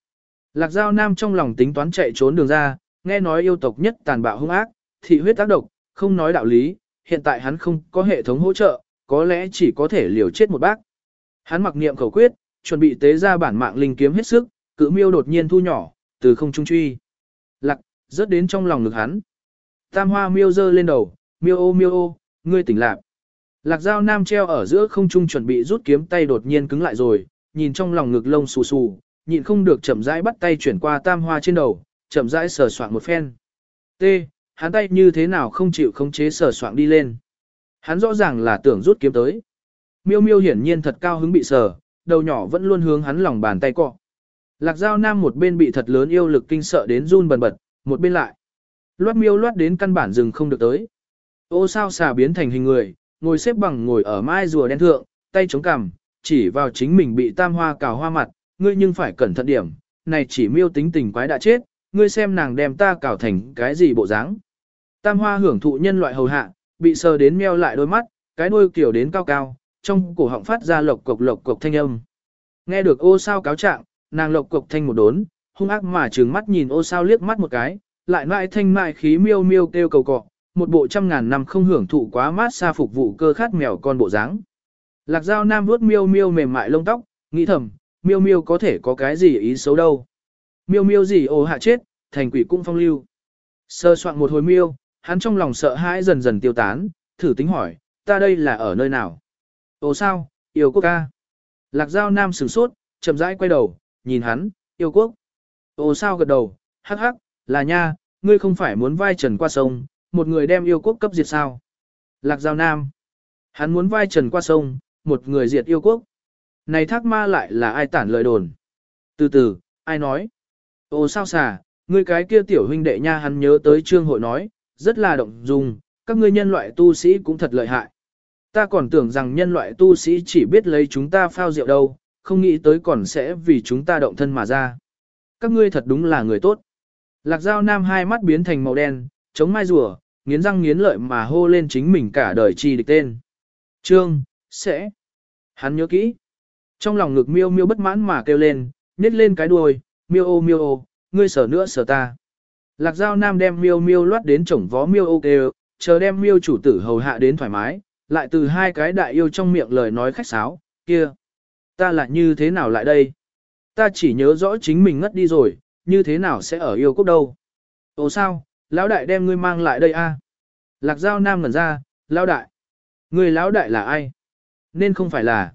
[SPEAKER 1] Lạc Giao Nam trong lòng tính toán chạy trốn đường ra, nghe nói yêu tộc nhất tàn bạo hung ác, thị huyết tác độc, không nói đạo lý, hiện tại hắn không có hệ thống hỗ trợ, có lẽ chỉ có thể liều chết một bác. Hắn mặc niệm khẩu quyết, chuẩn bị tế ra bản mạng linh kiếm hết sức, cự miêu đột nhiên thu nhỏ, từ không trung truy. Lạc, rớt đến trong lòng ngực hắn. Tam hoa miêu dơ lên đầu, miêu ô miêu ô, ngươi tỉnh lạc. Lạc dao nam treo ở giữa không trung chuẩn bị rút kiếm tay đột nhiên cứng lại rồi, nhìn trong lòng ngực lông xù xù, nhịn không được chậm rãi bắt tay chuyển qua tam hoa trên đầu, chậm rãi sờ soạn một phen. T, hắn tay như thế nào không chịu khống chế sờ soạn đi lên. Hắn rõ ràng là tưởng rút kiếm tới. Miêu miêu hiển nhiên thật cao hứng bị sờ, đầu nhỏ vẫn luôn hướng hắn lòng bàn tay cọ. Lạc Giao Nam một bên bị thật lớn yêu lực kinh sợ đến run bần bật, một bên lại. Loát miêu loát đến căn bản rừng không được tới. Ô sao xà biến thành hình người, ngồi xếp bằng ngồi ở mai rùa đen thượng, tay chống cằm, chỉ vào chính mình bị tam hoa cào hoa mặt, ngươi nhưng phải cẩn thận điểm, này chỉ miêu tính tình quái đã chết, ngươi xem nàng đem ta cào thành cái gì bộ dáng. Tam hoa hưởng thụ nhân loại hầu hạ, bị sờ đến meo lại đôi mắt, cái đuôi kiểu đến cao cao, trong cổ họng phát ra lộc cộc lộc cộc thanh âm. Nghe được ô sao cáo trạng, nàng lộc cộc thanh một đốn, hung ác mà trừng mắt nhìn ô sao liếc mắt một cái, lại mãi thanh mại khí miêu miêu kêu cầu cọ, một bộ trăm ngàn năm không hưởng thụ quá mát xa phục vụ cơ khát mèo con bộ dáng. Lạc Giao Nam vuốt miêu miêu mềm mại lông tóc, nghĩ thầm, miêu miêu có thể có cái gì ý xấu đâu. Miêu miêu gì ồ hạ chết, thành quỷ cũng phong lưu. Sơ soạn một hồi miêu, hắn trong lòng sợ hãi dần dần tiêu tán, thử tính hỏi, ta đây là ở nơi nào? Ồ sao, yêu quốc ca. Lạc Giao Nam sửng sốt, chậm rãi quay đầu, nhìn hắn, yêu quốc. Ồ sao gật đầu, hắc hắc, là nha, ngươi không phải muốn vai trần qua sông, một người đem yêu quốc cấp diệt sao. Lạc Giao Nam. Hắn muốn vai trần qua sông, một người diệt yêu quốc. Này thác ma lại là ai tản lời đồn. Từ từ, ai nói? ô sao xà, ngươi cái kia tiểu huynh đệ nha hắn nhớ tới trương hội nói, rất là động dung, các ngươi nhân loại tu sĩ cũng thật lợi hại. Ta còn tưởng rằng nhân loại tu sĩ chỉ biết lấy chúng ta phao rượu đâu, không nghĩ tới còn sẽ vì chúng ta động thân mà ra. Các ngươi thật đúng là người tốt. Lạc Giao Nam hai mắt biến thành màu đen, chống mai rùa, nghiến răng nghiến lợi mà hô lên chính mình cả đời chi địch tên. Trương, sẽ. Hắn nhớ kỹ. Trong lòng ngực miêu miêu bất mãn mà kêu lên, nhét lên cái đuôi, miêu ô miêu ô, ngươi sở nữa sở ta. Lạc Giao Nam đem miêu miêu loát đến chổng vó miêu ô kêu, chờ đem miêu chủ tử hầu hạ đến thoải mái, lại từ hai cái đại yêu trong miệng lời nói khách sáo, kia. Ta lại như thế nào lại đây? Ta chỉ nhớ rõ chính mình ngất đi rồi, như thế nào sẽ ở yêu quốc đâu? Ồ sao, lão đại đem ngươi mang lại đây a? Lạc Giao Nam ngẩn ra, lão đại. Người lão đại là ai? Nên không phải là.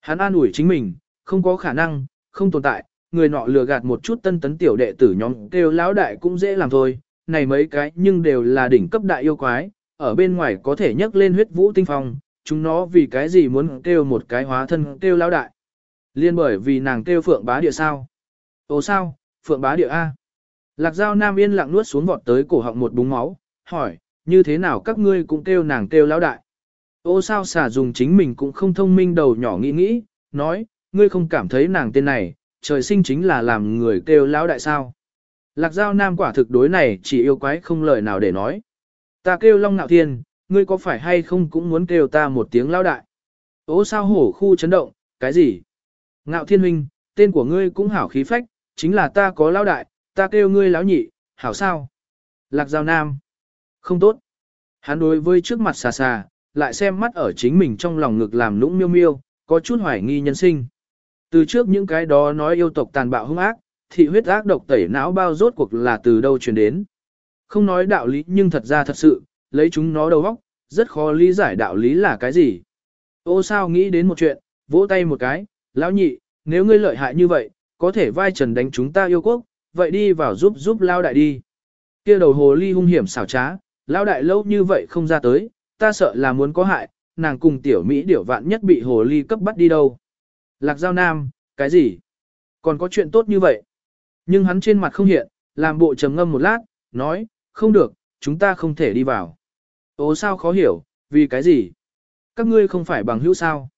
[SPEAKER 1] Hắn an ủi chính mình, không có khả năng, không tồn tại, người nọ lừa gạt một chút tân tấn tiểu đệ tử nhóm kêu lão đại cũng dễ làm thôi, này mấy cái nhưng đều là đỉnh cấp đại yêu quái, ở bên ngoài có thể nhấc lên huyết vũ tinh phong, chúng nó vì cái gì muốn kêu một cái hóa thân kêu lão đại. Liên bởi vì nàng kêu phượng bá địa sao. Ồ sao, phượng bá địa A. Lạc Giao Nam yên lặng nuốt xuống vọt tới cổ họng một búng máu, hỏi, như thế nào các ngươi cũng kêu nàng kêu lão đại. Ô sao xà dùng chính mình cũng không thông minh đầu nhỏ nghĩ nghĩ, nói, ngươi không cảm thấy nàng tên này, trời sinh chính là làm người kêu lão đại sao. Lạc giao nam quả thực đối này chỉ yêu quái không lời nào để nói. Ta kêu long nạo thiên, ngươi có phải hay không cũng muốn kêu ta một tiếng lão đại. Ô sao hổ khu chấn động, cái gì? Ngạo thiên huynh, tên của ngươi cũng hảo khí phách, chính là ta có lão đại, ta kêu ngươi lão nhị, hảo sao? Lạc giao nam. Không tốt. Hắn đối với trước mặt xà xà, lại xem mắt ở chính mình trong lòng ngực làm nũng miêu miêu, có chút hoài nghi nhân sinh. Từ trước những cái đó nói yêu tộc tàn bạo hung ác, thị huyết ác độc tẩy não bao rốt cuộc là từ đâu truyền đến. Không nói đạo lý nhưng thật ra thật sự, lấy chúng nó đầu óc, rất khó lý giải đạo lý là cái gì. Ô sao nghĩ đến một chuyện, vỗ tay một cái, lão nhị, nếu ngươi lợi hại như vậy, có thể vai trần đánh chúng ta yêu quốc, vậy đi vào giúp giúp lao đại đi. Kia đầu hồ ly hung hiểm xảo trá, lao đại lâu như vậy không ra tới, ta sợ là muốn có hại, nàng cùng tiểu Mỹ điểu vạn nhất bị hồ ly cấp bắt đi đâu. Lạc Giao Nam, cái gì? Còn có chuyện tốt như vậy? Nhưng hắn trên mặt không hiện, làm bộ trầm ngâm một lát, nói, không được, chúng ta không thể đi vào. Ố sao khó hiểu, vì cái gì? Các ngươi không phải bằng hữu sao?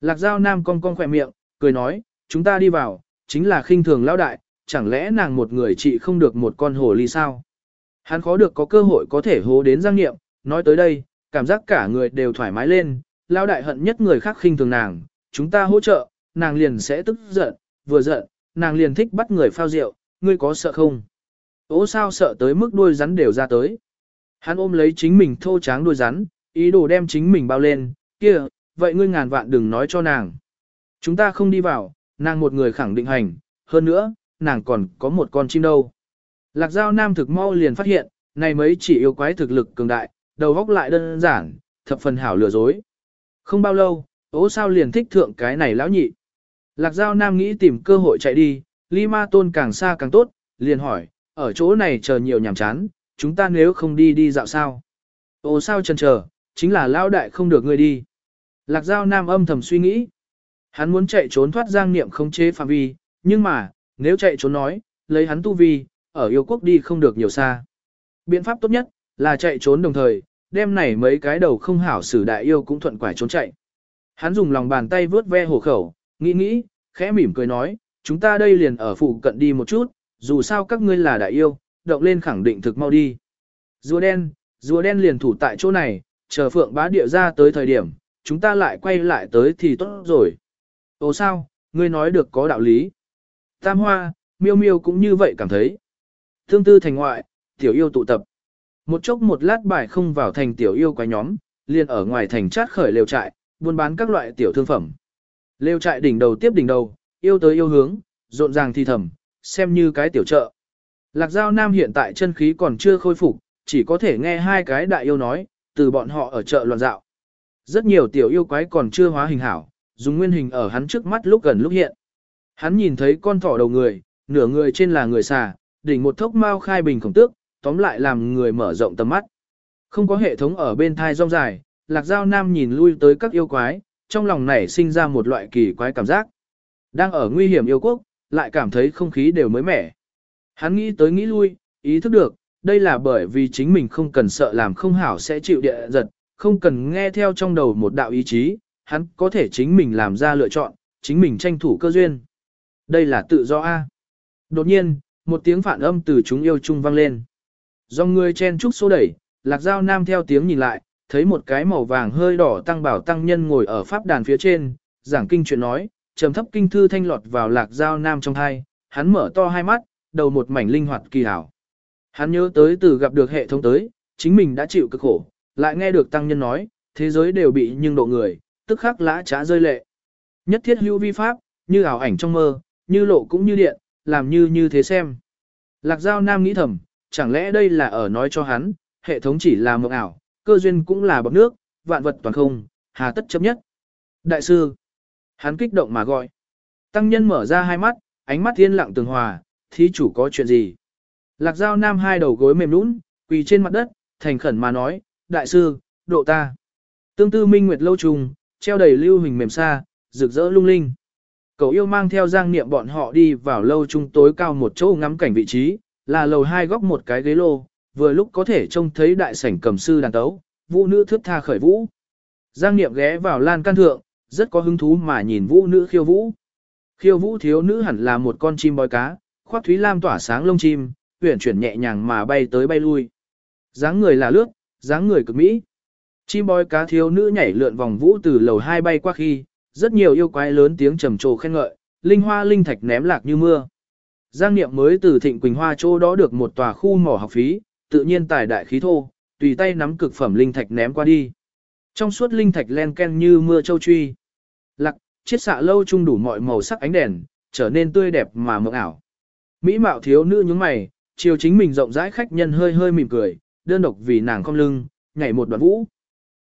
[SPEAKER 1] Lạc Giao Nam cong cong khỏe miệng, cười nói, chúng ta đi vào, chính là khinh thường lão đại, chẳng lẽ nàng một người chị không được một con hồ ly sao? Hắn khó được có cơ hội có thể hố đến Giang Niệm, nói tới đây, cảm giác cả người đều thoải mái lên, lao đại hận nhất người khác khinh thường nàng, chúng ta hỗ trợ, nàng liền sẽ tức giận, vừa giận, nàng liền thích bắt người phao rượu, ngươi có sợ không? ô sao sợ tới mức đuôi rắn đều ra tới. Hắn ôm lấy chính mình thô tráng đuôi rắn, ý đồ đem chính mình bao lên, kia, vậy ngươi ngàn vạn đừng nói cho nàng. Chúng ta không đi vào, nàng một người khẳng định hành, hơn nữa, nàng còn có một con chim đâu. Lạc Giao Nam thực mau liền phát hiện, này mấy chỉ yêu quái thực lực cường đại, đầu góc lại đơn giản, thập phần hảo lừa dối. Không bao lâu, ố sao liền thích thượng cái này lão nhị. Lạc Giao Nam nghĩ tìm cơ hội chạy đi, Ly Ma Tôn càng xa càng tốt, liền hỏi, ở chỗ này chờ nhiều nhàm chán, chúng ta nếu không đi đi dạo sao? Ồ sao chân chờ, chính là lão đại không được ngươi đi. Lạc Giao Nam âm thầm suy nghĩ. Hắn muốn chạy trốn thoát giang niệm không chế phạm vi, nhưng mà, nếu chạy trốn nói, lấy hắn tu vi, ở yêu quốc đi không được nhiều xa. Biện pháp tốt nhất, là chạy trốn đồng thời, đem này mấy cái đầu không hảo xử đại yêu cũng thuận quải trốn chạy. Hắn dùng lòng bàn tay vướt ve hổ khẩu, nghĩ nghĩ, khẽ mỉm cười nói, chúng ta đây liền ở phụ cận đi một chút, dù sao các ngươi là đại yêu, động lên khẳng định thực mau đi. Rùa đen, rùa đen liền thủ tại chỗ này, chờ phượng bá địa ra tới thời điểm, chúng ta lại quay lại tới thì tốt rồi. Ồ sao, ngươi nói được có đạo lý. Tam hoa, miêu miêu cũng như vậy cảm thấy. Thương tư thành ngoại, tiểu yêu tụ tập. Một chốc một lát bài không vào thành tiểu yêu quái nhóm, liền ở ngoài thành chát khởi lều trại, buôn bán các loại tiểu thương phẩm. Lều trại đỉnh đầu tiếp đỉnh đầu, yêu tới yêu hướng, rộn ràng thi thầm, xem như cái tiểu chợ. Lạc Giao Nam hiện tại chân khí còn chưa khôi phục, chỉ có thể nghe hai cái đại yêu nói, từ bọn họ ở chợ loạn dạo. Rất nhiều tiểu yêu quái còn chưa hóa hình hảo, dùng nguyên hình ở hắn trước mắt lúc gần lúc hiện. Hắn nhìn thấy con thỏ đầu người, nửa người trên là người xà, đỉnh một thốc mao khai bình khổng tước, tóm lại làm người mở rộng tầm mắt. Không có hệ thống ở bên thai rong dài, lạc giao nam nhìn lui tới các yêu quái, trong lòng này sinh ra một loại kỳ quái cảm giác. Đang ở nguy hiểm yêu quốc, lại cảm thấy không khí đều mới mẻ. Hắn nghĩ tới nghĩ lui, ý thức được, đây là bởi vì chính mình không cần sợ làm không hảo sẽ chịu địa giật, không cần nghe theo trong đầu một đạo ý chí, hắn có thể chính mình làm ra lựa chọn, chính mình tranh thủ cơ duyên. Đây là tự do A. Đột nhiên, một tiếng phản âm từ chúng yêu chung vang lên. Do người chen trúc số đẩy, lạc giao nam theo tiếng nhìn lại, thấy một cái màu vàng hơi đỏ tăng bảo tăng nhân ngồi ở pháp đàn phía trên, giảng kinh chuyện nói, trầm thấp kinh thư thanh lọt vào lạc giao nam trong thai, hắn mở to hai mắt, đầu một mảnh linh hoạt kỳ hảo. Hắn nhớ tới từ gặp được hệ thống tới, chính mình đã chịu cực khổ, lại nghe được tăng nhân nói, thế giới đều bị nhưng độ người, tức khắc lã trá rơi lệ. Nhất thiết hữu vi pháp, như ảo ảnh trong mơ, như lộ cũng như điện, làm như như thế xem. Lạc Giao Nam nghĩ thầm, chẳng lẽ đây là ở nói cho hắn, hệ thống chỉ là mộng ảo, cơ duyên cũng là bọc nước, vạn vật toàn không, hà tất chấp nhất. Đại sư, hắn kích động mà gọi. Tăng nhân mở ra hai mắt, ánh mắt thiên lặng tường hòa, thí chủ có chuyện gì? Lạc Giao Nam hai đầu gối mềm nũng, quỳ trên mặt đất, thành khẩn mà nói, đại sư, độ ta. Tương tư minh nguyệt lâu trùng, treo đầy lưu hình mềm xa, rực rỡ lung linh. Cậu yêu mang theo giang niệm bọn họ đi vào lâu trung tối cao một chỗ ngắm cảnh vị trí, là lầu hai góc một cái ghế lô, vừa lúc có thể trông thấy đại sảnh cầm sư đàn tấu, vũ nữ thước tha khởi vũ. Giang niệm ghé vào lan can thượng, rất có hứng thú mà nhìn vũ nữ khiêu vũ. Khiêu vũ thiếu nữ hẳn là một con chim bói cá, khoác thúy lam tỏa sáng lông chim, uyển chuyển nhẹ nhàng mà bay tới bay lui. dáng người là lướt, dáng người cực mỹ. Chim bói cá thiếu nữ nhảy lượn vòng vũ từ lầu hai bay qua khi, rất nhiều yêu quái lớn tiếng trầm trồ khen ngợi, linh hoa linh thạch ném lạc như mưa. Giang Niệm mới từ Thịnh Quỳnh Hoa chỗ đó được một tòa khu mỏ học phí, tự nhiên tài đại khí thô, tùy tay nắm cực phẩm linh thạch ném qua đi. Trong suốt linh thạch len ken như mưa châu truy. Lạc, chiết xạ lâu chung đủ mọi màu sắc ánh đèn, trở nên tươi đẹp mà mộng ảo. Mỹ mạo thiếu nữ nhướng mày, chiều chính mình rộng rãi khách nhân hơi hơi mỉm cười, đơn độc vì nàng không lưng, nhảy một đoạn vũ.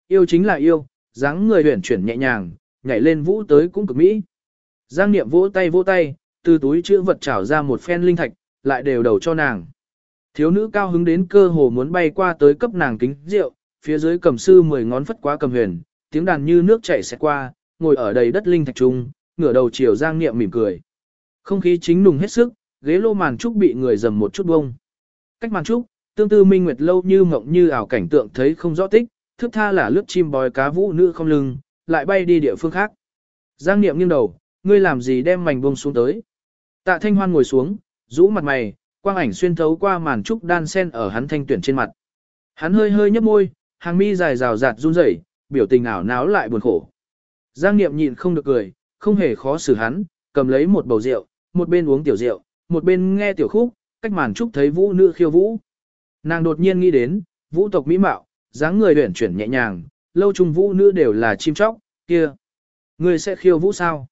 [SPEAKER 1] Yêu chính là yêu, dáng người huyền chuyển nhẹ nhàng, nhảy lên vũ tới cũng cực mỹ. Giang Niệm vỗ tay vỗ tay, từ túi chữ vật trảo ra một phen linh thạch, lại đều đầu cho nàng. Thiếu nữ cao hứng đến cơ hồ muốn bay qua tới cấp nàng kính rượu, phía dưới cầm sư mười ngón phất quá cầm huyền, tiếng đàn như nước chảy xẹt qua, ngồi ở đầy đất linh thạch trung, ngửa đầu chiều Giang Niệm mỉm cười. Không khí chính nùng hết sức, ghế lô màn trúc bị người dầm một chút bông. Cách màn trúc, tương tư minh nguyệt lâu như mộng như ảo cảnh tượng thấy không rõ tích, thức tha là lướt chim bòi cá vũ nữ không lưng, lại bay đi địa phương khác. Giang Niệm nghiêng đầu, ngươi làm gì đem mảnh bông xuống tới. Tạ Thanh Hoan ngồi xuống, rũ mặt mày, quang ảnh xuyên thấu qua màn trúc đan sen ở hắn thanh tuyển trên mặt. Hắn hơi hơi nhấp môi, hàng mi dài rào rạt run rẩy, biểu tình ảo náo lại buồn khổ. Giang Niệm nhịn không được cười, không hề khó xử hắn, cầm lấy một bầu rượu, một bên uống tiểu rượu, một bên nghe tiểu khúc, cách màn trúc thấy vũ nữ khiêu vũ. Nàng đột nhiên nghĩ đến, vũ tộc mỹ mạo, dáng người uyển chuyển nhẹ nhàng, lâu trung vũ nữ đều là chim chóc, kia. Người sẽ khiêu vũ sao?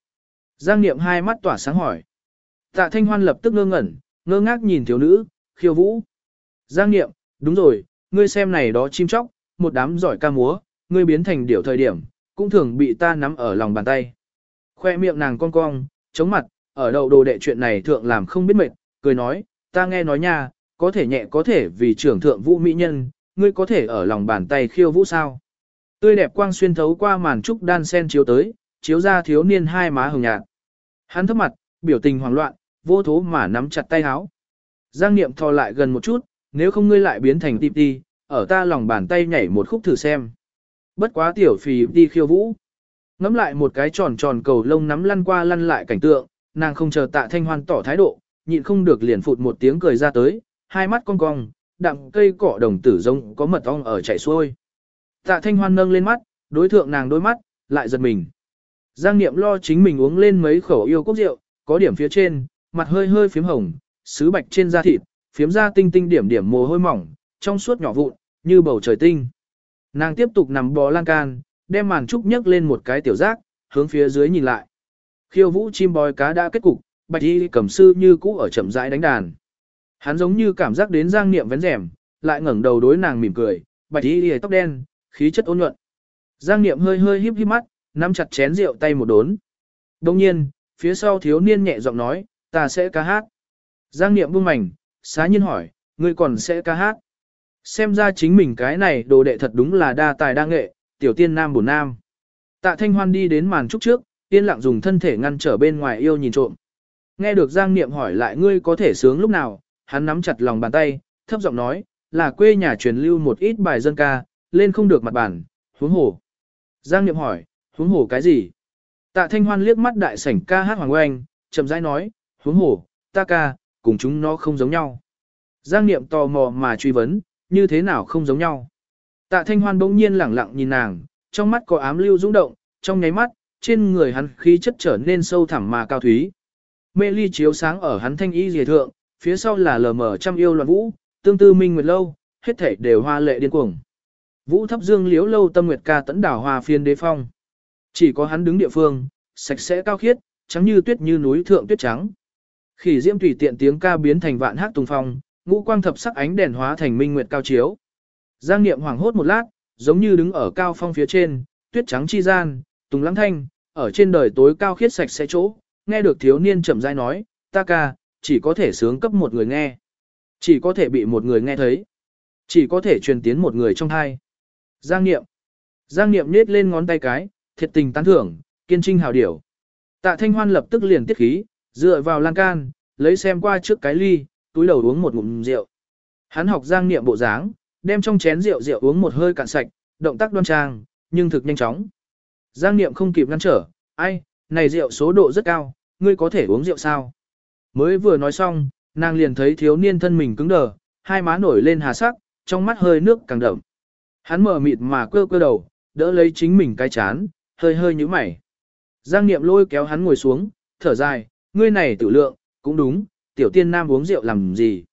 [SPEAKER 1] Giang Niệm hai mắt tỏa sáng hỏi. Tạ Thanh Hoan lập tức ngơ ngẩn, ngơ ngác nhìn thiếu nữ, khiêu vũ. Giang Niệm, đúng rồi, ngươi xem này đó chim chóc, một đám giỏi ca múa, ngươi biến thành điểu thời điểm, cũng thường bị ta nắm ở lòng bàn tay. Khoe miệng nàng cong cong, Chống mặt, ở đầu đồ đệ chuyện này thượng làm không biết mệt, cười nói, ta nghe nói nha, có thể nhẹ có thể vì trưởng thượng vũ mỹ nhân, ngươi có thể ở lòng bàn tay khiêu vũ sao. Tươi đẹp quang xuyên thấu qua màn trúc đan sen chiếu tới, chiếu ra thiếu niên hai má hồng nhạt. Hắn thấp mặt, biểu tình hoảng loạn, vô thố mà nắm chặt tay háo. Giang Niệm thò lại gần một chút, nếu không ngươi lại biến thành tịp đi, ở ta lòng bàn tay nhảy một khúc thử xem. Bất quá tiểu phì đi khiêu vũ. Ngắm lại một cái tròn tròn cầu lông nắm lăn qua lăn lại cảnh tượng, nàng không chờ tạ thanh hoan tỏ thái độ, nhịn không được liền phụt một tiếng cười ra tới, hai mắt cong cong, đặng cây cỏ đồng tử giống có mật ong ở chảy xuôi. Tạ thanh hoan nâng lên mắt, đối thượng nàng đôi mắt, lại giật mình. Giang Niệm lo chính mình uống lên mấy khẩu yêu cốc rượu, có điểm phía trên, mặt hơi hơi phím hồng, sứ bạch trên da thịt, phiếm da tinh tinh điểm điểm mồ hôi mỏng, trong suốt nhỏ vụn, như bầu trời tinh. Nàng tiếp tục nằm bò lan can, đem màn trúc nhấc lên một cái tiểu giác, hướng phía dưới nhìn lại. Khiêu vũ chim bói cá đã kết cục, bạch y cầm sư như cũ ở chậm rãi đánh đàn. Hắn giống như cảm giác đến giang niệm vén rèm, lại ngẩng đầu đối nàng mỉm cười, bạch y tóc đen, khí chất ôn nhuận. Giang niệm hơi hơi híp híp mắt, nắm chặt chén rượu tay một đốn. Đồng nhiên, phía sau thiếu niên nhẹ giọng nói, ta sẽ ca hát. Giang niệm buông mảnh, xá nhiên hỏi, ngươi còn sẽ ca hát. Xem ra chính mình cái này đồ đệ thật đúng là đa tài đa nghệ, tiểu tiên nam bổn nam. Tạ Thanh Hoan đi đến màn trúc trước, yên lặng dùng thân thể ngăn trở bên ngoài yêu nhìn trộm. Nghe được Giang Niệm hỏi lại ngươi có thể sướng lúc nào, hắn nắm chặt lòng bàn tay, thấp giọng nói, là quê nhà truyền lưu một ít bài dân ca, lên không được mặt bản, huống hồ. Giang Niệm hỏi, huống hồ cái gì? Tạ Thanh Hoan liếc mắt đại sảnh ca hát Hoàng Oanh, chậm rãi nói, huống hồ, ta ca, cùng chúng nó không giống nhau. Giang Niệm tò mò mà truy vấn, như thế nào không giống nhau. Tạ Thanh Hoan bỗng nhiên lẳng lặng nhìn nàng, trong mắt có ám lưu rung động, trong nháy mắt, trên người hắn khí chất trở nên sâu thẳm mà cao thúy. Mê ly chiếu sáng ở hắn thanh y rìa thượng, phía sau là lờ mờ trăm yêu loạn vũ, tương tư minh nguyệt lâu, hết thảy đều hoa lệ điên cuồng. Vũ thấp dương liếu lâu tâm nguyệt ca tẫn đảo hoa phiên đế phong. Chỉ có hắn đứng địa phương, sạch sẽ cao khiết, trắng như tuyết như núi thượng tuyết trắng. Khỉ diễm tùy tiện tiếng ca biến thành vạn hát tùng phong, ngũ quang thập sắc ánh đèn hóa thành minh nguyệt cao chiếu. Giang Niệm hoảng hốt một lát, giống như đứng ở cao phong phía trên, tuyết trắng chi gian, tùng lắng thanh, ở trên đời tối cao khiết sạch sẽ chỗ, nghe được thiếu niên chậm rãi nói, ta ca, chỉ có thể sướng cấp một người nghe. Chỉ có thể bị một người nghe thấy. Chỉ có thể truyền tiến một người trong hai. Giang Niệm. Giang Niệm nết lên ngón tay cái, thiệt tình tán thưởng, kiên trinh hào điểu. Tạ Thanh Hoan lập tức liền tiết khí, dựa vào lan can, lấy xem qua trước cái ly, túi đầu uống một ngụm rượu. Hắn học Giang Niệm bộ dáng, đem trong chén rượu rượu uống một hơi cạn sạch, động tác đoan trang, nhưng thực nhanh chóng. Giang Niệm không kịp ngăn trở, ai, này rượu số độ rất cao, ngươi có thể uống rượu sao? Mới vừa nói xong, nàng liền thấy thiếu niên thân mình cứng đờ, hai má nổi lên hà sắc, trong mắt hơi nước càng đậm. Hắn mở mịt mà quơ quơ đầu, đỡ lấy chính mình cái chán, hơi hơi như mày. Giang Niệm lôi kéo hắn ngồi xuống, thở dài, ngươi này tự lượng, cũng đúng, tiểu tiên nam uống rượu làm gì.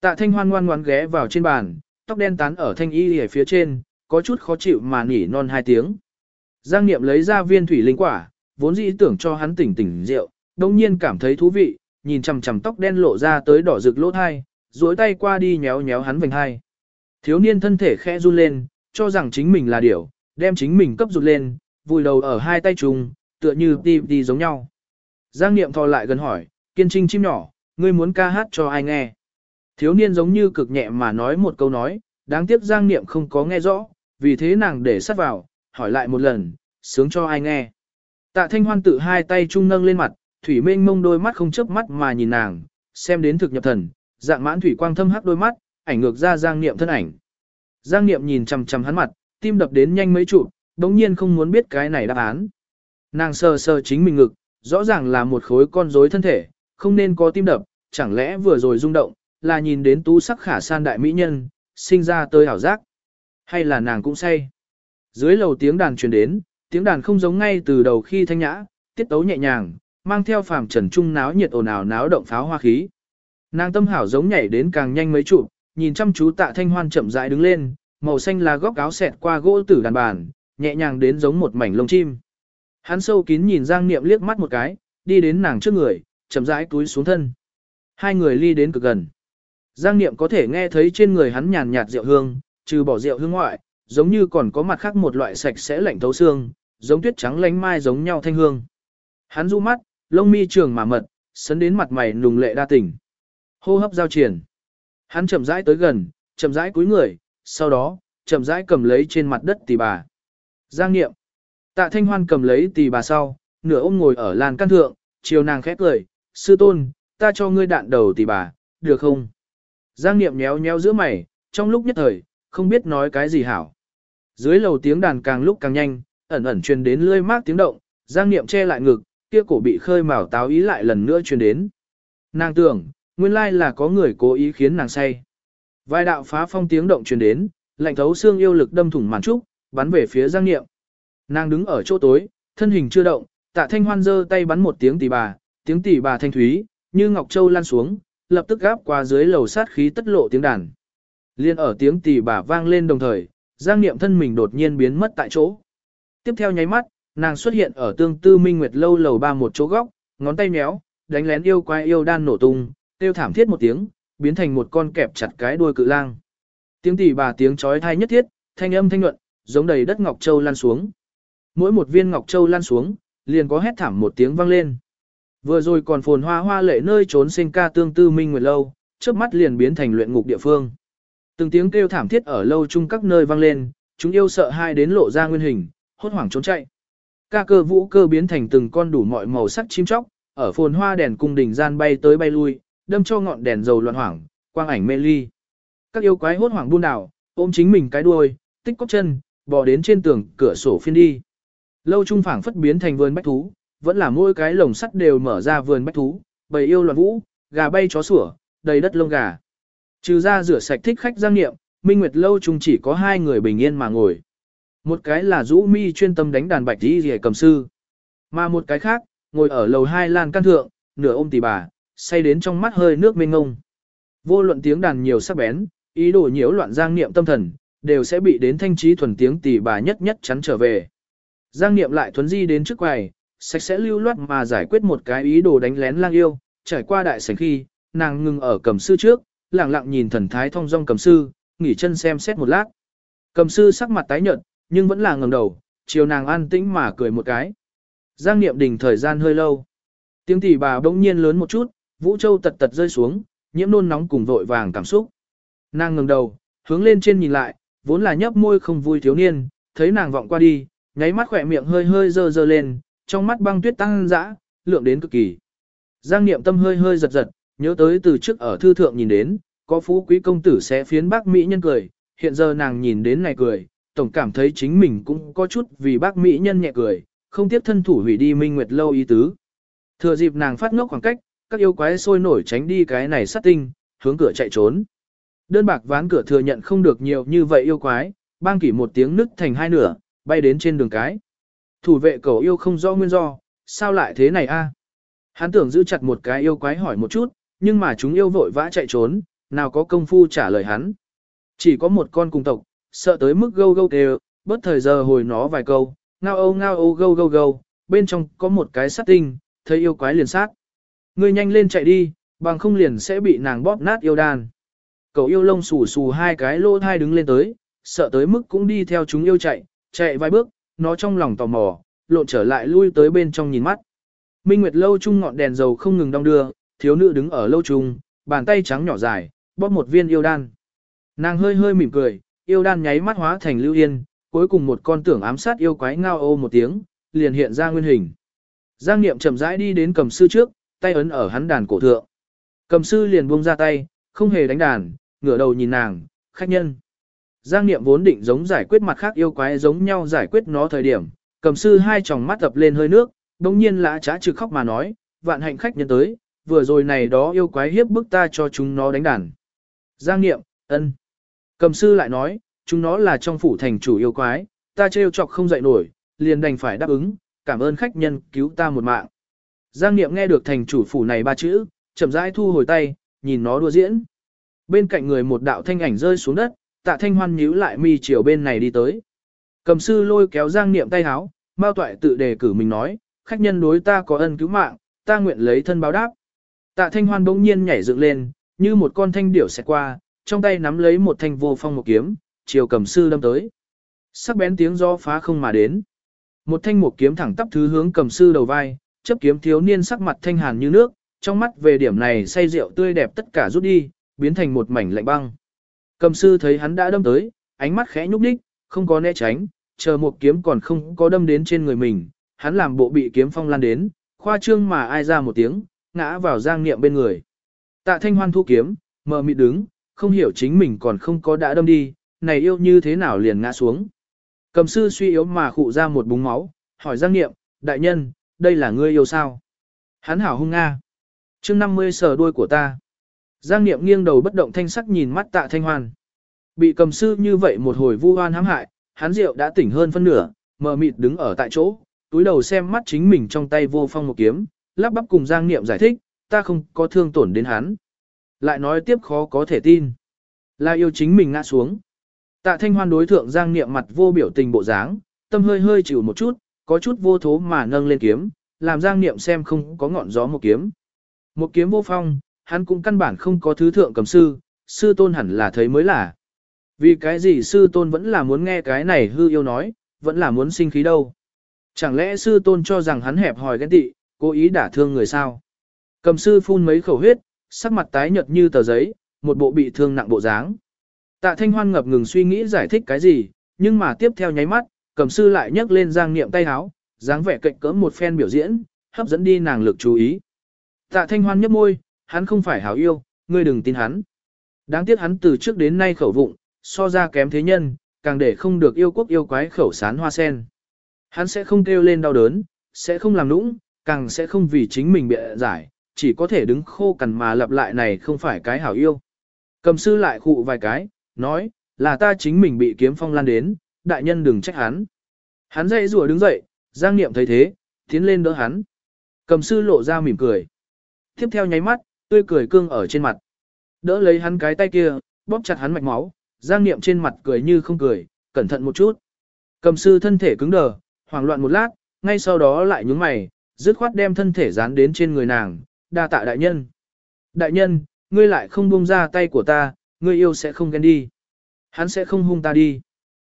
[SPEAKER 1] Tạ thanh hoan ngoan ngoan ghé vào trên bàn, tóc đen tán ở thanh y ở phía trên, có chút khó chịu mà nỉ non hai tiếng. Giang Niệm lấy ra viên thủy linh quả, vốn dĩ tưởng cho hắn tỉnh tỉnh rượu, đồng nhiên cảm thấy thú vị, nhìn chằm chằm tóc đen lộ ra tới đỏ rực lỗ thai, duỗi tay qua đi nhéo nhéo hắn vành hai. Thiếu niên thân thể khẽ run lên, cho rằng chính mình là điểu, đem chính mình cấp rụt lên, vùi đầu ở hai tay trùng, tựa như đi đi giống nhau. Giang Niệm thò lại gần hỏi, kiên trinh chim nhỏ, ngươi muốn ca hát cho ai nghe? Thiếu niên giống như cực nhẹ mà nói một câu nói, đáng tiếc Giang Niệm không có nghe rõ, vì thế nàng để sát vào, hỏi lại một lần, sướng cho ai nghe. Tạ Thanh Hoan tự hai tay trung nâng lên mặt, thủy Minh mông đôi mắt không chớp mắt mà nhìn nàng, xem đến thực nhập thần, dạng mãn thủy quang thâm hắc đôi mắt, ảnh ngược ra Giang Niệm thân ảnh. Giang Niệm nhìn chằm chằm hắn mặt, tim đập đến nhanh mấy chục, đống nhiên không muốn biết cái này đáp án. Nàng sờ sờ chính mình ngực, rõ ràng là một khối con rối thân thể, không nên có tim đập, chẳng lẽ vừa rồi rung động, là nhìn đến tú sắc khả san đại mỹ nhân, sinh ra tới hảo giác. Hay là nàng cũng say. Dưới lầu tiếng đàn truyền đến, tiếng đàn không giống ngay từ đầu khi thanh nhã, tiết tấu nhẹ nhàng, mang theo phàm trần trung náo nhiệt ồn ào náo động pháo hoa khí. Nàng tâm hảo giống nhảy đến càng nhanh mấy chụp, nhìn chăm chú tạ thanh hoan chậm rãi đứng lên, màu xanh là góc áo xẹt qua gỗ tử đàn bàn, nhẹ nhàng đến giống một mảnh lông chim. Hắn sâu kín nhìn Giang Niệm liếc mắt một cái, đi đến nàng trước người, chậm rãi túi xuống thân. Hai người ly đến cực gần. Giang Niệm có thể nghe thấy trên người hắn nhàn nhạt rượu hương, trừ bỏ rượu hương ngoại, giống như còn có mặt khác một loại sạch sẽ lạnh thấu xương, giống tuyết trắng lánh mai giống nhau thanh hương. Hắn du mắt, lông mi trường mà mật, sấn đến mặt mày nùng lệ đa tình. Hô hấp giao triển. Hắn chậm rãi tới gần, chậm rãi cúi người, sau đó, chậm rãi cầm lấy trên mặt đất tỷ bà. Giang Niệm. Tạ Thanh Hoan cầm lấy tỷ bà sau, nửa ôm ngồi ở làn căn thượng, chiều nàng khép cười, sư tôn, ta cho ngươi đạn đầu tỷ bà, được không? Giang Niệm nhéo nhéo giữa mày, trong lúc nhất thời, không biết nói cái gì hảo. Dưới lầu tiếng đàn càng lúc càng nhanh, ẩn ẩn truyền đến lưỡi mát tiếng động, Giang Niệm che lại ngực, kia cổ bị khơi mào táo ý lại lần nữa truyền đến. Nàng tưởng, nguyên lai là có người cố ý khiến nàng say. Vài đạo phá phong tiếng động truyền đến, lạnh thấu xương yêu lực đâm thủng màn trúc, bắn về phía Giang Niệm. Nàng đứng ở chỗ tối, thân hình chưa động, Tạ Thanh Hoan giơ tay bắn một tiếng tỷ bà, tiếng tỷ bà thanh thúy, như ngọc châu lan xuống, lập tức gáp qua dưới lầu sát khí tất lộ tiếng đàn. Liên ở tiếng tỷ bà vang lên đồng thời, Giang Niệm thân mình đột nhiên biến mất tại chỗ. Tiếp theo nháy mắt, nàng xuất hiện ở tương tư minh nguyệt lâu lầu ba một chỗ góc, ngón tay méo, đánh lén yêu quái yêu đan nổ tung, tiêu thảm thiết một tiếng, biến thành một con kẹp chặt cái đuôi cự lang. Tiếng tỷ bà tiếng chói thai nhất thiết, thanh âm thanh nhuận, giống đầy đất ngọc châu lan xuống. Mỗi một viên ngọc châu lan xuống, liền có hét thảm một tiếng vang lên. Vừa rồi còn phồn hoa hoa lệ nơi trốn sinh ca tương tư minh nguyệt lâu, trước mắt liền biến thành luyện ngục địa phương. Từng tiếng kêu thảm thiết ở lâu chung các nơi vang lên, chúng yêu sợ hai đến lộ ra nguyên hình, hốt hoảng trốn chạy. Ca cơ vũ cơ biến thành từng con đủ mọi màu sắc chim chóc, ở phồn hoa đèn cung đình gian bay tới bay lui, đâm cho ngọn đèn dầu loạn hoảng, quang ảnh mê ly. Các yêu quái hốt hoảng buôn đảo, ôm chính mình cái đuôi, tích cóc chân, bò đến trên tường cửa sổ phiên đi. Lâu trung phảng phất biến thành vườn bách thú, vẫn là mỗi cái lồng sắt đều mở ra vườn bách thú, bầy yêu loạn vũ, gà bay chó sủa, đầy đất lông gà. Trừ ra rửa sạch thích khách giang nghiệm, Minh Nguyệt lâu trung chỉ có hai người bình yên mà ngồi. Một cái là Dũ Mi chuyên tâm đánh đàn bạch đi rìa cầm sư. Mà một cái khác, ngồi ở lầu hai lan căn thượng, nửa ôm tỷ bà, say đến trong mắt hơi nước mênh ngông. Vô luận tiếng đàn nhiều sắc bén, ý đồ nhiễu loạn giang niệm tâm thần, đều sẽ bị đến thanh trí thuần tiếng tỷ bà nhất nhất chắn trở về. Giang niệm lại thuấn di đến trước quầy, sạch sẽ lưu loát mà giải quyết một cái ý đồ đánh lén lang yêu, trải qua đại sảnh khi, nàng ngừng ở cầm sư trước, lặng lặng nhìn thần thái thông dong cầm sư, nghỉ chân xem xét một lát. Cầm sư sắc mặt tái nhợt, nhưng vẫn là ngẩng đầu, chiều nàng an tĩnh mà cười một cái. Giang niệm đình thời gian hơi lâu. Tiếng tỷ bà bỗng nhiên lớn một chút, Vũ Châu tật tật rơi xuống, nhiễm nôn nóng cùng vội vàng cảm xúc. Nàng ngẩng đầu, hướng lên trên nhìn lại, vốn là nhấp môi không vui thiếu niên, thấy nàng vọng qua đi, nháy mắt khỏe miệng hơi hơi dơ dơ lên, trong mắt băng tuyết tăng dã, lượng đến cực kỳ. Giang niệm tâm hơi hơi giật giật, nhớ tới từ trước ở thư thượng nhìn đến, có phú quý công tử sẽ phiến bác Mỹ nhân cười, hiện giờ nàng nhìn đến này cười, tổng cảm thấy chính mình cũng có chút vì bác Mỹ nhân nhẹ cười, không tiếp thân thủ hủy đi minh nguyệt lâu ý tứ. Thừa dịp nàng phát ngốc khoảng cách, các yêu quái sôi nổi tránh đi cái này sát tinh, hướng cửa chạy trốn. Đơn bạc ván cửa thừa nhận không được nhiều như vậy yêu quái, bang kỷ một tiếng nứt thành hai nửa, bay đến trên đường cái. Thủ vệ cầu yêu không rõ nguyên do, sao lại thế này a? Hắn tưởng giữ chặt một cái yêu quái hỏi một chút, nhưng mà chúng yêu vội vã chạy trốn, nào có công phu trả lời hắn. Chỉ có một con cùng tộc, sợ tới mức gâu gâu kêu, bớt thời giờ hồi nó vài câu, ngao âu ngao âu gâu gâu gâu, bên trong có một cái sát tinh, thấy yêu quái liền sát. Ngươi nhanh lên chạy đi, bằng không liền sẽ bị nàng bóp nát yêu đàn. Cậu yêu lông xù xù hai cái lô thai đứng lên tới, sợ tới mức cũng đi theo chúng yêu chạy, chạy vài bước, nó trong lòng tò mò, lộn trở lại lui tới bên trong nhìn mắt. Minh Nguyệt lâu chung ngọn đèn dầu không ngừng đong đưa, thiếu nữ đứng ở lâu chung, bàn tay trắng nhỏ dài, bóp một viên yêu đan. Nàng hơi hơi mỉm cười, yêu đan nháy mắt hóa thành lưu yên, cuối cùng một con tưởng ám sát yêu quái ngao ô một tiếng, liền hiện ra nguyên hình. Giang Niệm chậm rãi đi đến cầm sư trước, tay ấn ở hắn đàn cổ thượng. Cầm sư liền buông ra tay, không hề đánh đàn, ngửa đầu nhìn nàng, khách nhân. Giang Niệm vốn định giống giải quyết mặt khác yêu quái giống nhau giải quyết nó thời điểm, cầm sư hai tròng mắt tập lên hơi nước, đồng nhiên lã trá trực khóc mà nói, vạn hạnh khách nhân tới, vừa rồi này đó yêu quái hiếp bức ta cho chúng nó đánh đàn. Giang Niệm, ân. Cầm sư lại nói, chúng nó là trong phủ thành chủ yêu quái, ta trêu chọc không dậy nổi, liền đành phải đáp ứng, cảm ơn khách nhân cứu ta một mạng. Giang Niệm nghe được thành chủ phủ này ba chữ, chậm rãi thu hồi tay, nhìn nó đua diễn. Bên cạnh người một đạo thanh ảnh rơi xuống đất, tạ thanh hoan nhíu lại mi chiều bên này đi tới. Cầm sư lôi kéo Giang Niệm tay háo, Mao Toại tự đề cử mình nói, khách nhân đối ta có ân cứu mạng, ta nguyện lấy thân báo đáp. Tạ thanh hoan bỗng nhiên nhảy dựng lên, như một con thanh điểu xẹt qua, trong tay nắm lấy một thanh vô phong một kiếm, chiều cầm sư đâm tới. Sắc bén tiếng do phá không mà đến. Một thanh một kiếm thẳng tắp thứ hướng cầm sư đầu vai, chấp kiếm thiếu niên sắc mặt thanh hàn như nước, trong mắt về điểm này say rượu tươi đẹp tất cả rút đi, biến thành một mảnh lạnh băng. Cầm sư thấy hắn đã đâm tới, ánh mắt khẽ nhúc đích, không có né tránh, chờ một kiếm còn không có đâm đến trên người mình, hắn làm bộ bị kiếm phong lan đến, khoa trương mà ai ra một tiếng, ngã vào giang niệm bên người. Tạ thanh hoan thu kiếm, mờ mịt đứng, không hiểu chính mình còn không có đã đâm đi, này yêu như thế nào liền ngã xuống. Cầm sư suy yếu mà khụ ra một búng máu, hỏi giang niệm, đại nhân, đây là ngươi yêu sao? Hắn hảo hung nga. chương 50 sờ đuôi của ta. Giang niệm nghiêng đầu bất động thanh sắc nhìn mắt tạ thanh hoan. Bị cầm sư như vậy một hồi vu oan hãm hại, hắn rượu đã tỉnh hơn phân nửa, mờ mịt đứng ở tại chỗ, túi đầu xem mắt chính mình trong tay vô phong một kiếm, lắp bắp cùng Giang Niệm giải thích, ta không có thương tổn đến hắn. Lại nói tiếp khó có thể tin. Là yêu chính mình ngã xuống. Tạ thanh hoan đối thượng Giang Niệm mặt vô biểu tình bộ dáng, tâm hơi hơi chịu một chút, có chút vô thố mà nâng lên kiếm, làm Giang Niệm xem không có ngọn gió một kiếm. Một kiếm vô phong, hắn cũng căn bản không có thứ thượng cầm sư, sư tôn hẳn là thấy mới là. Vì cái gì sư tôn vẫn là muốn nghe cái này hư yêu nói, vẫn là muốn sinh khí đâu. Chẳng lẽ sư tôn cho rằng hắn hẹp hòi ghen tị, cố ý đả thương người sao? Cầm sư phun mấy khẩu huyết, sắc mặt tái nhợt như tờ giấy, một bộ bị thương nặng bộ dáng. Tạ Thanh Hoan ngập ngừng suy nghĩ giải thích cái gì, nhưng mà tiếp theo nháy mắt, cầm sư lại nhấc lên giang niệm tay háo, dáng vẻ cạnh cỡ một phen biểu diễn, hấp dẫn đi nàng lực chú ý. Tạ Thanh Hoan nhấp môi, hắn không phải hảo yêu, ngươi đừng tin hắn. Đáng tiếc hắn từ trước đến nay khẩu vụng, so ra kém thế nhân, càng để không được yêu quốc yêu quái khẩu sán hoa sen. Hắn sẽ không kêu lên đau đớn, sẽ không làm nũng, càng sẽ không vì chính mình bị giải, chỉ có thể đứng khô cằn mà lặp lại này không phải cái hảo yêu. Cầm sư lại khụ vài cái, nói, là ta chính mình bị kiếm phong lan đến, đại nhân đừng trách hắn. Hắn dậy rùa đứng dậy, giang niệm thấy thế, tiến lên đỡ hắn. Cầm sư lộ ra mỉm cười. Tiếp theo nháy mắt, tươi cười cương ở trên mặt. Đỡ lấy hắn cái tay kia, bóp chặt hắn mạch máu, giang niệm trên mặt cười như không cười, cẩn thận một chút. Cầm sư thân thể cứng đờ, hoảng loạn một lát, ngay sau đó lại nhướng mày, dứt khoát đem thân thể dán đến trên người nàng, đa tạ đại nhân. Đại nhân, ngươi lại không buông ra tay của ta, ngươi yêu sẽ không ghen đi. Hắn sẽ không hung ta đi.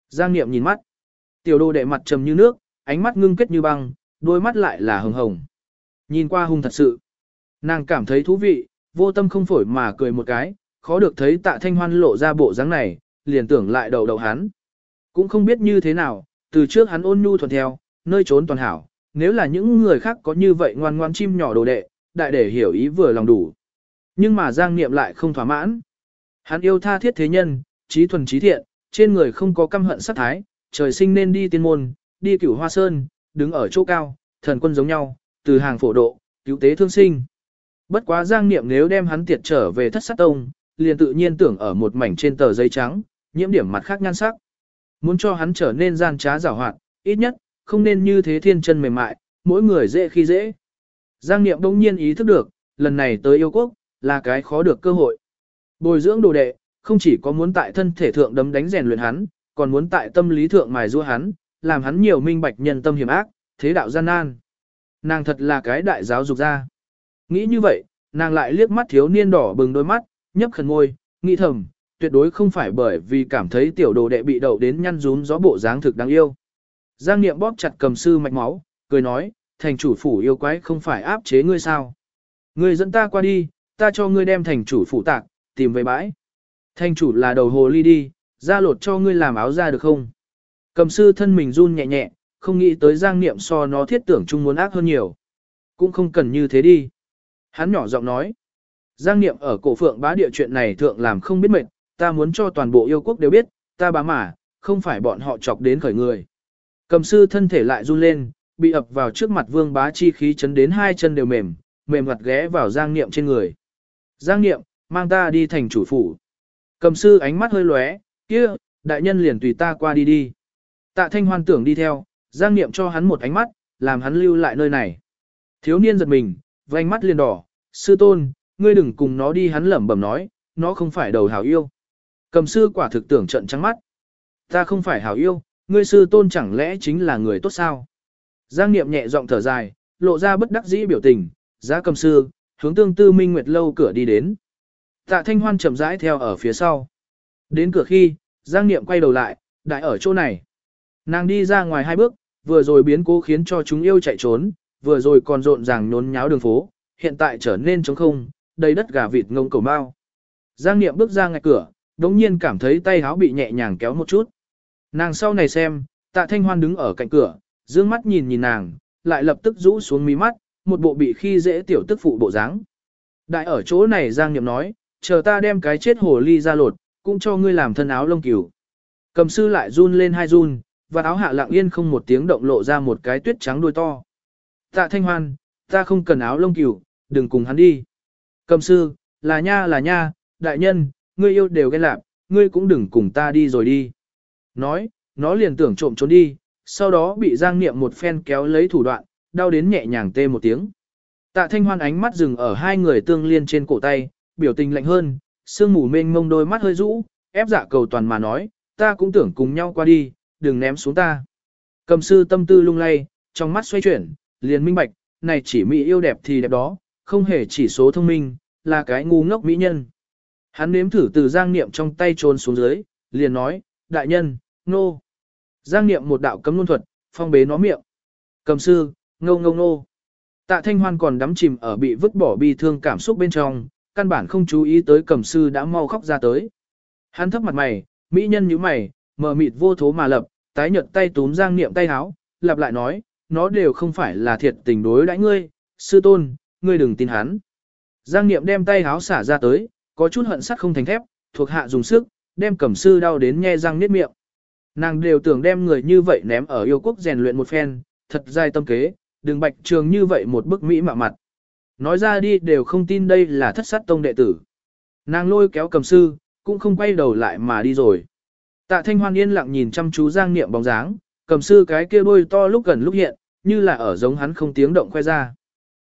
[SPEAKER 1] Giang Niệm nhìn mắt. Tiểu đồ đệ mặt trầm như nước, ánh mắt ngưng kết như băng, đôi mắt lại là hồng hồng. Nhìn qua hung thật sự. Nàng cảm thấy thú vị, vô tâm không phổi mà cười một cái, khó được thấy tạ thanh hoan lộ ra bộ dáng này, liền tưởng lại đầu đầu hắn. Cũng không biết như thế nào, từ trước hắn ôn nhu thuần theo, nơi trốn toàn hảo, nếu là những người khác có như vậy ngoan ngoan chim nhỏ đồ đệ, đại để hiểu ý vừa lòng đủ. Nhưng mà Giang Niệm lại không thỏa mãn. Hắn yêu tha thiết thế nhân, trí thuần trí thiện, trên người không có căm hận sát thái, trời sinh nên đi tiên môn, đi cửu hoa sơn, đứng ở chỗ cao, thần quân giống nhau, từ hàng phổ độ, cứu tế thương sinh. Bất quá Giang Niệm nếu đem hắn tiệt trở về thất sát tông, liền tự nhiên tưởng ở một mảnh trên tờ giấy trắng, nhiễm điểm mặt khác nhan sắc. Muốn cho hắn trở nên gian trá giảo hoạt, ít nhất, không nên như thế thiên chân mềm mại, mỗi người dễ khi dễ. Giang Niệm đông nhiên ý thức được, lần này tới yêu quốc, là cái khó được cơ hội. Bồi dưỡng đồ đệ, không chỉ có muốn tại thân thể thượng đấm đánh rèn luyện hắn, còn muốn tại tâm lý thượng mài giũa hắn, làm hắn nhiều minh bạch nhân tâm hiểm ác, thế đạo gian nan. Nàng thật là cái đại giáo dục gia. Nghĩ như vậy, nàng lại liếc mắt thiếu niên đỏ bừng đôi mắt, nhấp khẩn môi, nghĩ thầm, tuyệt đối không phải bởi vì cảm thấy tiểu đồ đệ bị đậu đến nhăn rún gió bộ dáng thực đáng yêu. Giang Niệm bóp chặt cầm sư mạch máu, cười nói, thành chủ phủ yêu quái không phải áp chế ngươi sao. Ngươi dẫn ta qua đi, ta cho ngươi đem thành chủ phủ tạc, tìm về bãi. Thành chủ là đầu hồ ly đi, ra lột cho ngươi làm áo ra được không? Cầm sư thân mình run nhẹ nhẹ, không nghĩ tới giang niệm so nó thiết tưởng chung muốn ác hơn nhiều. Cũng không cần như thế đi. Hắn nhỏ giọng nói. Giang niệm ở cổ phượng bá địa chuyện này thượng làm không biết mệt, ta muốn cho toàn bộ yêu quốc đều biết, ta bá mà, không phải bọn họ chọc đến khởi người. Cầm sư thân thể lại run lên, bị ập vào trước mặt vương bá chi khí chấn đến hai chân đều mềm, mềm mặt ghé vào giang niệm trên người. Giang niệm, mang ta đi thành chủ phủ. Cầm sư ánh mắt hơi lóe, kia, đại nhân liền tùy ta qua đi đi. Tạ thanh hoan tưởng đi theo, giang niệm cho hắn một ánh mắt, làm hắn lưu lại nơi này. Thiếu niên giật mình, vành mắt liền đỏ, sư tôn, ngươi đừng cùng nó đi hắn lẩm bẩm nói, nó không phải đầu hảo yêu. Cầm sư quả thực tưởng trận trắng mắt. Ta không phải hảo yêu, ngươi sư tôn chẳng lẽ chính là người tốt sao? Giang Niệm nhẹ giọng thở dài, lộ ra bất đắc dĩ biểu tình, giá cầm sư, hướng tương tư minh nguyệt lâu cửa đi đến. Tạ Thanh Hoan chậm rãi theo ở phía sau. Đến cửa khi, Giang Niệm quay đầu lại, đại ở chỗ này. Nàng đi ra ngoài hai bước, vừa rồi biến cố khiến cho chúng yêu chạy trốn, vừa rồi còn rộn ràng nhốn nháo đường phố, hiện tại trở nên trống không, đầy đất gà vịt ngông cầu bao. Giang Niệm bước ra ngay cửa, đống nhiên cảm thấy tay háo bị nhẹ nhàng kéo một chút. Nàng sau này xem, tạ thanh hoan đứng ở cạnh cửa, dương mắt nhìn nhìn nàng, lại lập tức rũ xuống mí mắt, một bộ bị khi dễ tiểu tức phụ bộ dáng. Đại ở chỗ này Giang Niệm nói, chờ ta đem cái chết hồ ly ra lột, cũng cho ngươi làm thân áo lông cừu. Cầm sư lại run lên hai run, và áo hạ lặng yên không một tiếng động lộ ra một cái tuyết trắng đuôi to. Tạ thanh hoan, ta không cần áo lông cừu, đừng cùng hắn đi. Cầm sư, là nha là nha, đại nhân, ngươi yêu đều ghen lạp, ngươi cũng đừng cùng ta đi rồi đi. Nói, nó liền tưởng trộm trốn đi, sau đó bị Giang Niệm một phen kéo lấy thủ đoạn, đau đến nhẹ nhàng tê một tiếng. Tạ Thanh Hoan ánh mắt dừng ở hai người tương liên trên cổ tay, biểu tình lạnh hơn, sương mù mênh mông đôi mắt hơi rũ, ép dạ cầu toàn mà nói, ta cũng tưởng cùng nhau qua đi, đừng ném xuống ta. Cầm sư tâm tư lung lay, trong mắt xoay chuyển, liền minh bạch, này chỉ mỹ yêu đẹp thì đẹp đó, không hề chỉ số thông minh, là cái ngu ngốc mỹ nhân. Hắn nếm thử từ giang niệm trong tay trôn xuống dưới, liền nói, đại nhân, nô. Giang niệm một đạo cấm luân thuật, phong bế nó miệng. Cầm sư, ngô ngô ngô. Tạ thanh hoan còn đắm chìm ở bị vứt bỏ bi thương cảm xúc bên trong, căn bản không chú ý tới cầm sư đã mau khóc ra tới. Hắn thấp mặt mày, mỹ nhân như mày, mờ mịt vô thố mà lập, tái nhợt tay túm giang niệm tay háo, lặp lại nói, nó đều không phải là thiệt tình đối đãi ngươi, sư tôn, ngươi đừng tin hắn. Giang niệm đem tay háo xả ra tới, có chút hận sắt không thành thép, thuộc hạ dùng sức, đem cẩm sư đau đến nhe răng niết miệng. Nàng đều tưởng đem người như vậy ném ở yêu quốc rèn luyện một phen, thật dài tâm kế, đừng bạch trường như vậy một bức mỹ mạ mặt. Nói ra đi đều không tin đây là thất sát tông đệ tử. Nàng lôi kéo cầm sư, cũng không quay đầu lại mà đi rồi. Tạ thanh hoan yên lặng nhìn chăm chú giang niệm bóng dáng, cầm sư cái kia đôi to lúc gần lúc hiện, như là ở giống hắn không tiếng động khoe ra.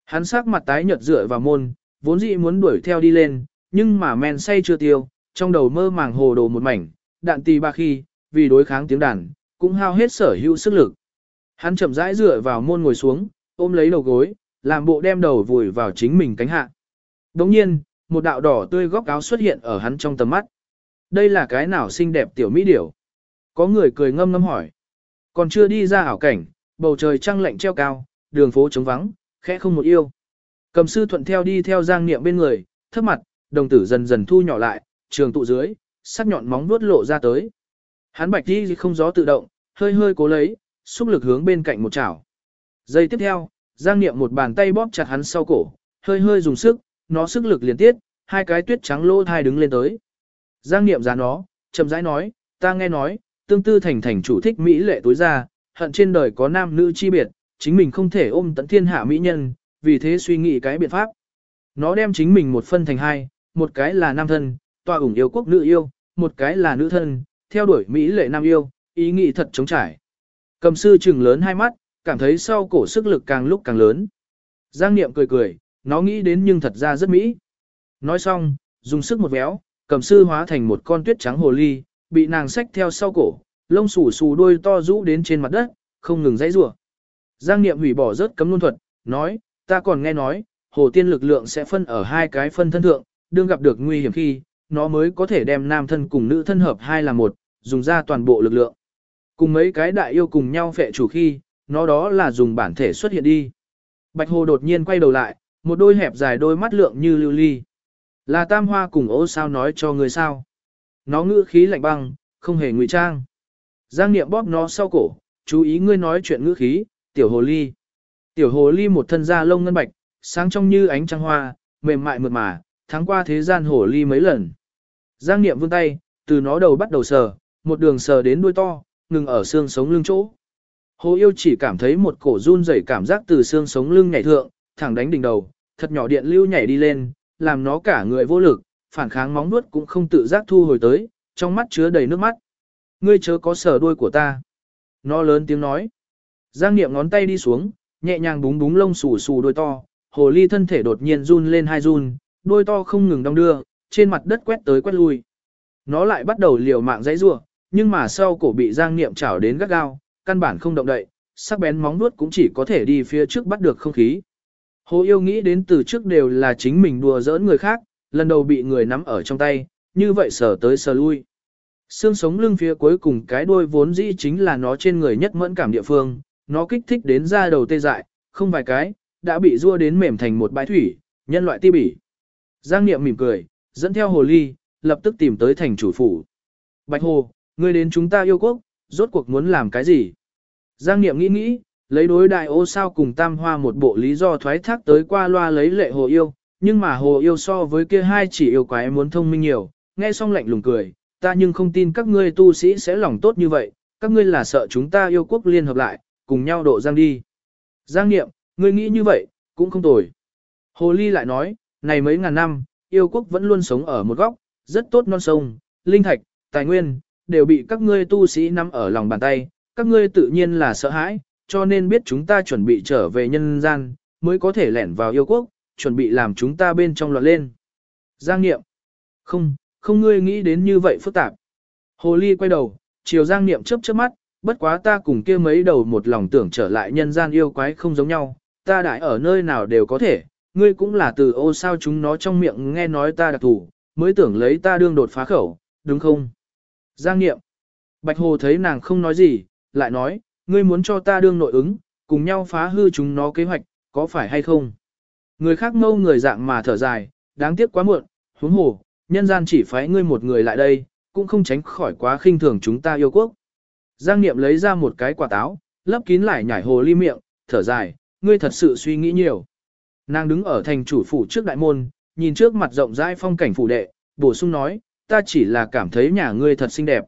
[SPEAKER 1] Hắn sắc mặt tái nhợt dựa vào môn, vốn dĩ muốn đuổi theo đi lên, nhưng mà men say chưa tiêu, trong đầu mơ màng hồ đồ một mảnh, đạn tì ba khi, vì đối kháng tiếng đàn, cũng hao hết sở hữu sức lực. Hắn chậm rãi dựa vào môn ngồi xuống, ôm lấy đầu gối, làm bộ đem đầu vùi vào chính mình cánh hạ. Đồng nhiên, một đạo đỏ tươi góc áo xuất hiện ở hắn trong tầm mắt. Đây là cái nào xinh đẹp tiểu mỹ điểu? Có người cười ngâm ngâm hỏi. Còn chưa đi ra ảo cảnh, bầu trời trăng lạnh treo cao, đường phố trống vắng, khẽ không một yêu. Cầm sư thuận theo đi theo giang niệm bên người, thấp mặt, đồng tử dần dần thu nhỏ lại, trường tụ dưới, sắc nhọn móng vuốt lộ ra tới. Hắn bạch đi không gió tự động, hơi hơi cố lấy, xúc lực hướng bên cạnh một chảo. Giây tiếp theo, Giang Niệm một bàn tay bóp chặt hắn sau cổ, hơi hơi dùng sức, nó sức lực liền tiết, hai cái tuyết trắng lô thai đứng lên tới. Giang Niệm giá nó, chậm rãi nói, ta nghe nói, tương tư thành thành chủ thích Mỹ lệ tối ra, hận trên đời có nam nữ chi biệt, chính mình không thể ôm tận thiên hạ mỹ nhân, vì thế suy nghĩ cái biện pháp. Nó đem chính mình một phân thành hai, một cái là nam thân, tòa ủng yêu quốc nữ yêu, một cái là nữ thân, theo đuổi Mỹ lệ nam yêu, ý nghĩ thật chống trải. Cầm sư trừng lớn hai mắt, cảm thấy sau cổ sức lực càng lúc càng lớn. Giang Niệm cười cười, nó nghĩ đến nhưng thật ra rất mỹ. Nói xong, dùng sức một véo, cầm sư hóa thành một con tuyết trắng hồ ly, bị nàng xách theo sau cổ, lông xù xù đuôi to rũ đến trên mặt đất, không ngừng dãy rủa. Giang Niệm hủy bỏ rớt cấm luân thuật, nói, ta còn nghe nói, hồ tiên lực lượng sẽ phân ở hai cái phân thân thượng, đương gặp được nguy hiểm khi, nó mới có thể đem nam thân cùng nữ thân hợp hai là một, dùng ra toàn bộ lực lượng. Cùng mấy cái đại yêu cùng nhau phệ chủ khi, nó đó là dùng bản thể xuất hiện đi. Bạch hồ đột nhiên quay đầu lại, một đôi hẹp dài đôi mắt lượng như lưu ly. Là tam hoa cùng ô sao nói cho người sao. Nó ngữ khí lạnh băng, không hề ngụy trang. Giang niệm bóp nó sau cổ, chú ý ngươi nói chuyện ngữ khí, tiểu hồ ly. Tiểu hồ ly một thân da lông ngân bạch, sáng trong như ánh trăng hoa, mềm mại mượt mà, tháng qua thế gian hồ ly mấy lần. Giang niệm vươn tay, từ nó đầu bắt đầu sờ, một đường sờ đến đuôi to, ngừng ở xương sống lưng chỗ. Hồ yêu chỉ cảm thấy một cổ run rẩy cảm giác từ xương sống lưng nhảy thượng, thẳng đánh đỉnh đầu, thật nhỏ điện lưu nhảy đi lên, làm nó cả người vô lực, phản kháng móng nuốt cũng không tự giác thu hồi tới, trong mắt chứa đầy nước mắt. Ngươi chớ có sờ đuôi của ta. Nó lớn tiếng nói. Giang niệm ngón tay đi xuống, nhẹ nhàng búng búng lông xù xù đuôi to, hồ ly thân thể đột nhiên run lên hai run, đuôi to không ngừng đong đưa, trên mặt đất quét tới quét lui. Nó lại bắt đầu liều mạng dãy rủa, nhưng mà sau cổ bị Giang Niệm chảo đến gắt gao, căn bản không động đậy, sắc bén móng vuốt cũng chỉ có thể đi phía trước bắt được không khí. Hồ yêu nghĩ đến từ trước đều là chính mình đùa giỡn người khác, lần đầu bị người nắm ở trong tay, như vậy sờ tới sờ lui. Xương sống lưng phía cuối cùng cái đuôi vốn dĩ chính là nó trên người nhất mẫn cảm địa phương, nó kích thích đến ra đầu tê dại, không vài cái, đã bị rua đến mềm thành một bãi thủy, nhân loại ti bỉ. Giang Niệm mỉm cười, dẫn theo hồ ly, lập tức tìm tới thành chủ phủ. Bạch Hồ, ngươi đến chúng ta yêu quốc, rốt cuộc muốn làm cái gì? Giang Niệm nghĩ nghĩ, lấy đối đại ô sao cùng tam hoa một bộ lý do thoái thác tới qua loa lấy lệ hồ yêu, nhưng mà hồ yêu so với kia hai chỉ yêu quái muốn thông minh nhiều, nghe xong lạnh lùng cười, ta nhưng không tin các ngươi tu sĩ sẽ lòng tốt như vậy, các ngươi là sợ chúng ta yêu quốc liên hợp lại, cùng nhau độ Giang đi. Giang Niệm, ngươi nghĩ như vậy, cũng không tồi. Hồ Ly lại nói, này mấy ngàn năm, yêu quốc vẫn luôn sống ở một góc, rất tốt non sông, linh thạch, tài nguyên, đều bị các ngươi tu sĩ nắm ở lòng bàn tay, các ngươi tự nhiên là sợ hãi, cho nên biết chúng ta chuẩn bị trở về nhân gian, mới có thể lẻn vào yêu quốc, chuẩn bị làm chúng ta bên trong loạn lên. Giang Niệm, không, không ngươi nghĩ đến như vậy phức tạp. Hồ Ly quay đầu, chiều Giang Niệm chớp chớp mắt, bất quá ta cùng kia mấy đầu một lòng tưởng trở lại nhân gian yêu quái không giống nhau, ta đại ở nơi nào đều có thể, ngươi cũng là từ ô sao chúng nó trong miệng nghe nói ta đặc thủ, mới tưởng lấy ta đương đột phá khẩu, đúng không? Giang Niệm. Bạch Hồ thấy nàng không nói gì, lại nói, ngươi muốn cho ta đương nội ứng, cùng nhau phá hư chúng nó kế hoạch, có phải hay không? Người khác mâu người dạng mà thở dài, đáng tiếc quá muộn, huống hồ, nhân gian chỉ phái ngươi một người lại đây, cũng không tránh khỏi quá khinh thường chúng ta yêu quốc. Giang Niệm lấy ra một cái quả táo, lấp kín lại nhảy hồ ly miệng, thở dài, ngươi thật sự suy nghĩ nhiều. Nàng đứng ở thành chủ phủ trước đại môn, nhìn trước mặt rộng rãi phong cảnh phủ đệ, bổ sung nói, ta chỉ là cảm thấy nhà ngươi thật xinh đẹp.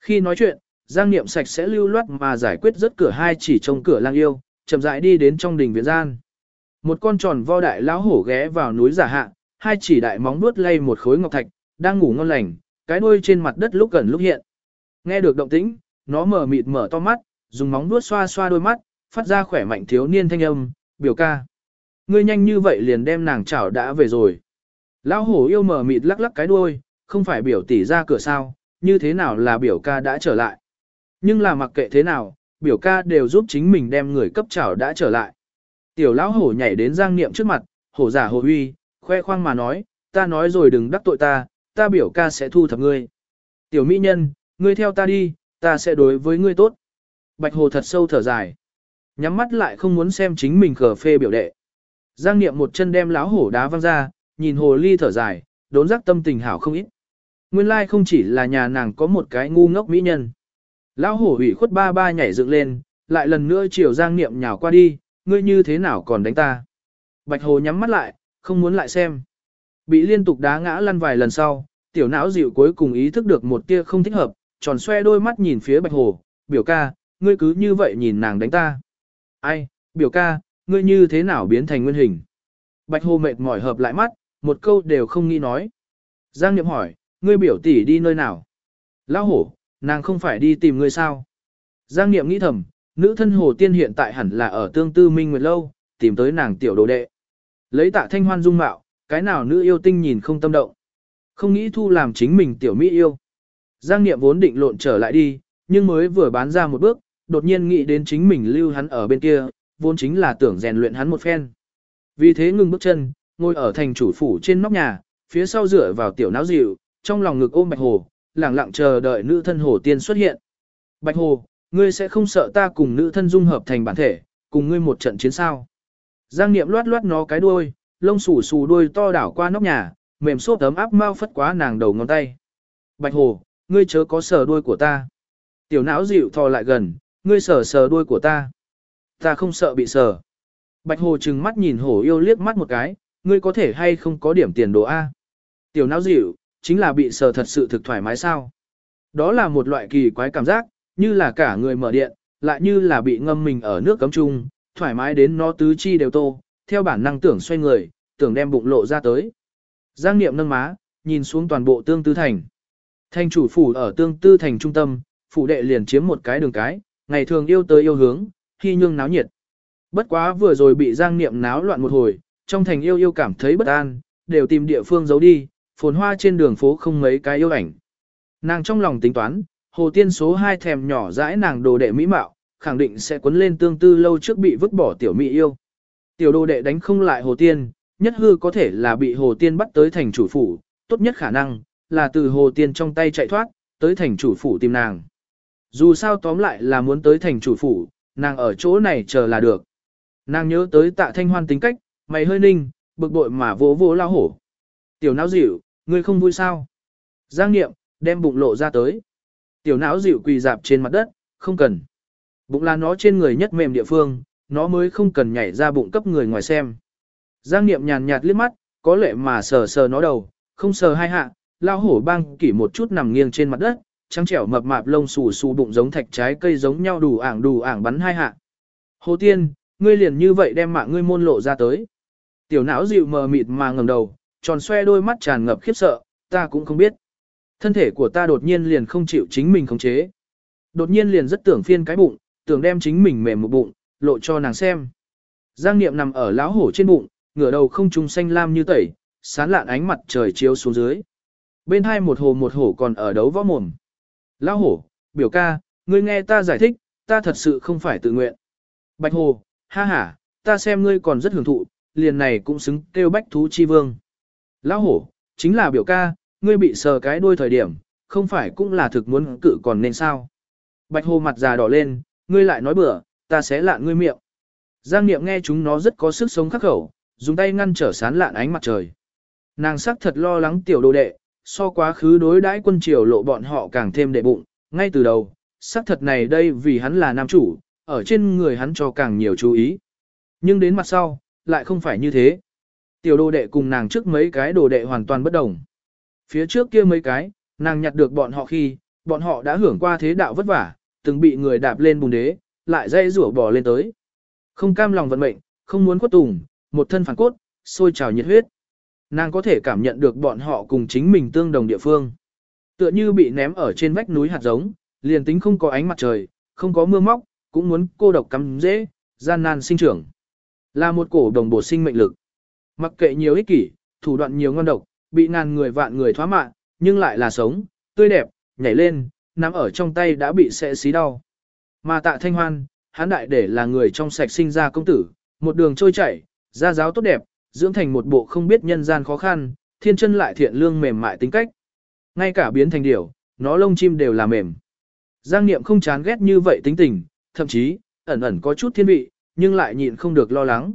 [SPEAKER 1] Khi nói chuyện, Giang Niệm sạch sẽ lưu loát mà giải quyết rất cửa hai chỉ trông cửa lang yêu, chậm rãi đi đến trong đình viện gian. Một con tròn vo đại lão hổ ghé vào núi giả hạ, hai chỉ đại móng nuốt lay một khối ngọc thạch, đang ngủ ngon lành, cái đuôi trên mặt đất lúc gần lúc hiện. Nghe được động tĩnh, nó mở mịt mở to mắt, dùng móng nuốt xoa xoa đôi mắt, phát ra khỏe mạnh thiếu niên thanh âm, biểu ca. Ngươi nhanh như vậy liền đem nàng chảo đã về rồi. Lão hổ yêu mở mịt lắc lắc cái đuôi, không phải biểu tỷ ra cửa sao, như thế nào là biểu ca đã trở lại. Nhưng là mặc kệ thế nào, biểu ca đều giúp chính mình đem người cấp chảo đã trở lại. Tiểu lão hổ nhảy đến giang niệm trước mặt, hổ giả hổ uy, khoe khoang mà nói, ta nói rồi đừng đắc tội ta, ta biểu ca sẽ thu thập ngươi. Tiểu mỹ nhân, ngươi theo ta đi, ta sẽ đối với ngươi tốt. Bạch hồ thật sâu thở dài. Nhắm mắt lại không muốn xem chính mình khờ phê biểu đệ. Giang niệm một chân đem lão hổ đá văng ra, nhìn hồ ly thở dài, đốn giác tâm tình hảo không ít. Nguyên lai không chỉ là nhà nàng có một cái ngu ngốc mỹ nhân. Lão hổ ủy khuất ba ba nhảy dựng lên, lại lần nữa chiều giang niệm nhào qua đi, ngươi như thế nào còn đánh ta. Bạch hồ nhắm mắt lại, không muốn lại xem. Bị liên tục đá ngã lăn vài lần sau, tiểu não dịu cuối cùng ý thức được một tia không thích hợp, tròn xoe đôi mắt nhìn phía bạch hồ, biểu ca, ngươi cứ như vậy nhìn nàng đánh ta. Ai, biểu ca, ngươi như thế nào biến thành nguyên hình? Bạch hồ mệt mỏi hợp lại mắt, một câu đều không nghĩ nói. Giang Niệm hỏi, ngươi biểu tỷ đi nơi nào? Lão hổ, nàng không phải đi tìm ngươi sao? Giang Niệm nghĩ thầm, nữ thân hồ tiên hiện tại hẳn là ở tương tư minh nguyệt lâu, tìm tới nàng tiểu đồ đệ. Lấy tạ thanh hoan dung mạo, cái nào nữ yêu tinh nhìn không tâm động. Không nghĩ thu làm chính mình tiểu mỹ yêu. Giang Niệm vốn định lộn trở lại đi, nhưng mới vừa bán ra một bước, đột nhiên nghĩ đến chính mình lưu hắn ở bên kia, vốn chính là tưởng rèn luyện hắn một phen. Vì thế ngừng bước chân, ngồi ở thành chủ phủ trên nóc nhà, phía sau dựa vào tiểu não dịu, trong lòng ngực ôm Bạch Hồ, lặng lặng chờ đợi nữ thân hồ tiên xuất hiện. Bạch Hồ, ngươi sẽ không sợ ta cùng nữ thân dung hợp thành bản thể, cùng ngươi một trận chiến sao. Giang Niệm loát loát nó cái đuôi, lông xù xù đuôi to đảo qua nóc nhà, mềm xốp tấm áp mau phất quá nàng đầu ngón tay. Bạch Hồ, ngươi chớ có sờ đuôi của ta. Tiểu não dịu thò lại gần, ngươi sờ sờ đuôi của ta. Ta không sợ bị sờ. Bạch Hồ trừng mắt nhìn hổ yêu liếc mắt một cái, ngươi có thể hay không có điểm tiền đồ A. Tiểu não dịu, chính là bị sờ thật sự thực thoải mái sao. Đó là một loại kỳ quái cảm giác, như là cả người mở điện, lại như là bị ngâm mình ở nước cấm chung, thoải mái đến nó tứ chi đều tô, theo bản năng tưởng xoay người, tưởng đem bụng lộ ra tới. Giang Niệm nâng má, nhìn xuống toàn bộ tương tư thành. Thành chủ phủ ở tương tư thành trung tâm, phủ đệ liền chiếm một cái đường cái, ngày thường yêu tới yêu hướng, khi nhương náo nhiệt. Bất quá vừa rồi bị Giang Niệm náo loạn một hồi, trong thành yêu yêu cảm thấy bất an, đều tìm địa phương giấu đi, phồn hoa trên đường phố không mấy cái yêu ảnh. Nàng trong lòng tính toán, hồ tiên số 2 thèm nhỏ dãi nàng đồ đệ mỹ mạo, khẳng định sẽ cuốn lên tương tư lâu trước bị vứt bỏ tiểu mỹ yêu. Tiểu đồ đệ đánh không lại hồ tiên, nhất hư có thể là bị hồ tiên bắt tới thành chủ phủ, tốt nhất khả năng là từ hồ tiên trong tay chạy thoát, tới thành chủ phủ tìm nàng. Dù sao tóm lại là muốn tới thành chủ phủ, nàng ở chỗ này chờ là được. Nàng nhớ tới tạ thanh hoan tính cách, mày hơi ninh, bực bội mà vỗ vỗ lao hổ. Tiểu não dịu, ngươi không vui sao? Giang Niệm, đem bụng lộ ra tới. Tiểu não dịu quỳ dạp trên mặt đất, không cần. Bụng là nó trên người nhất mềm địa phương, nó mới không cần nhảy ra bụng cấp người ngoài xem. Giang Niệm nhàn nhạt liếc mắt, có lệ mà sờ sờ nó đầu, không sờ hai hạ, lao hổ băng kỷ một chút nằm nghiêng trên mặt đất, trắng trẻo mập mạp lông xù xù bụng giống thạch trái cây giống nhau đủ ảng đủ ảng bắn hai hạ. Hồ tiên, ngươi liền như vậy đem mạng ngươi môn lộ ra tới. Tiểu não dịu mờ mịt mà ngẩng đầu, tròn xoe đôi mắt tràn ngập khiếp sợ, ta cũng không biết. Thân thể của ta đột nhiên liền không chịu chính mình khống chế. Đột nhiên liền rất tưởng phiên cái bụng, tưởng đem chính mình mềm một bụng, lộ cho nàng xem. Giang Niệm nằm ở lão hổ trên bụng, ngửa đầu không trung xanh lam như tẩy, sán lạn ánh mặt trời chiếu xuống dưới. Bên hai một hồ một hổ còn ở đấu võ mồm. Lão hổ, biểu ca, ngươi nghe ta giải thích, ta thật sự không phải tự nguyện. Bạch hồ, ha ha, ta xem ngươi còn rất hưởng thụ, liền này cũng xứng kêu bách thú chi vương. Lão hổ, chính là biểu ca, ngươi bị sờ cái đuôi thời điểm, không phải cũng là thực muốn cự còn nên sao. Bạch hồ mặt già đỏ lên, ngươi lại nói bừa, ta sẽ lạn ngươi miệng. Giang Niệm nghe chúng nó rất có sức sống khắc khẩu, dùng tay ngăn trở sán lạn ánh mặt trời. Nàng sắc thật lo lắng tiểu đồ đệ, so quá khứ đối đãi quân triều lộ bọn họ càng thêm đệ bụng, ngay từ đầu, sắc thật này đây vì hắn là nam chủ, ở trên người hắn cho càng nhiều chú ý. Nhưng đến mặt sau, lại không phải như thế. Tiểu đồ đệ cùng nàng trước mấy cái đồ đệ hoàn toàn bất đồng. Phía trước kia mấy cái, nàng nhặt được bọn họ khi, bọn họ đã hưởng qua thế đạo vất vả, từng bị người đạp lên bùn đế, lại dây rủa bò lên tới. Không cam lòng vận mệnh, không muốn quất tùng, một thân phản cốt, sôi trào nhiệt huyết. Nàng có thể cảm nhận được bọn họ cùng chính mình tương đồng địa phương. Tựa như bị ném ở trên vách núi hạt giống, liền tính không có ánh mặt trời, không có mưa móc, cũng muốn cô độc cắm dễ, gian nan sinh trưởng. Là một cổ đồng bổ sinh mệnh lực. Mặc kệ nhiều ích kỷ, thủ đoạn nhiều ngon độc, bị ngàn người vạn người thoá mạng, nhưng lại là sống, tươi đẹp, nhảy lên, nắm ở trong tay đã bị sẽ xí đau. Mà tạ thanh hoan, hắn đại để là người trong sạch sinh ra công tử, một đường trôi chảy, gia giáo tốt đẹp, dưỡng thành một bộ không biết nhân gian khó khăn, thiên chân lại thiện lương mềm mại tính cách. Ngay cả biến thành điểu, nó lông chim đều là mềm. Giang Niệm không chán ghét như vậy tính tình, thậm chí, ẩn ẩn có chút thiên vị, nhưng lại nhịn không được lo lắng.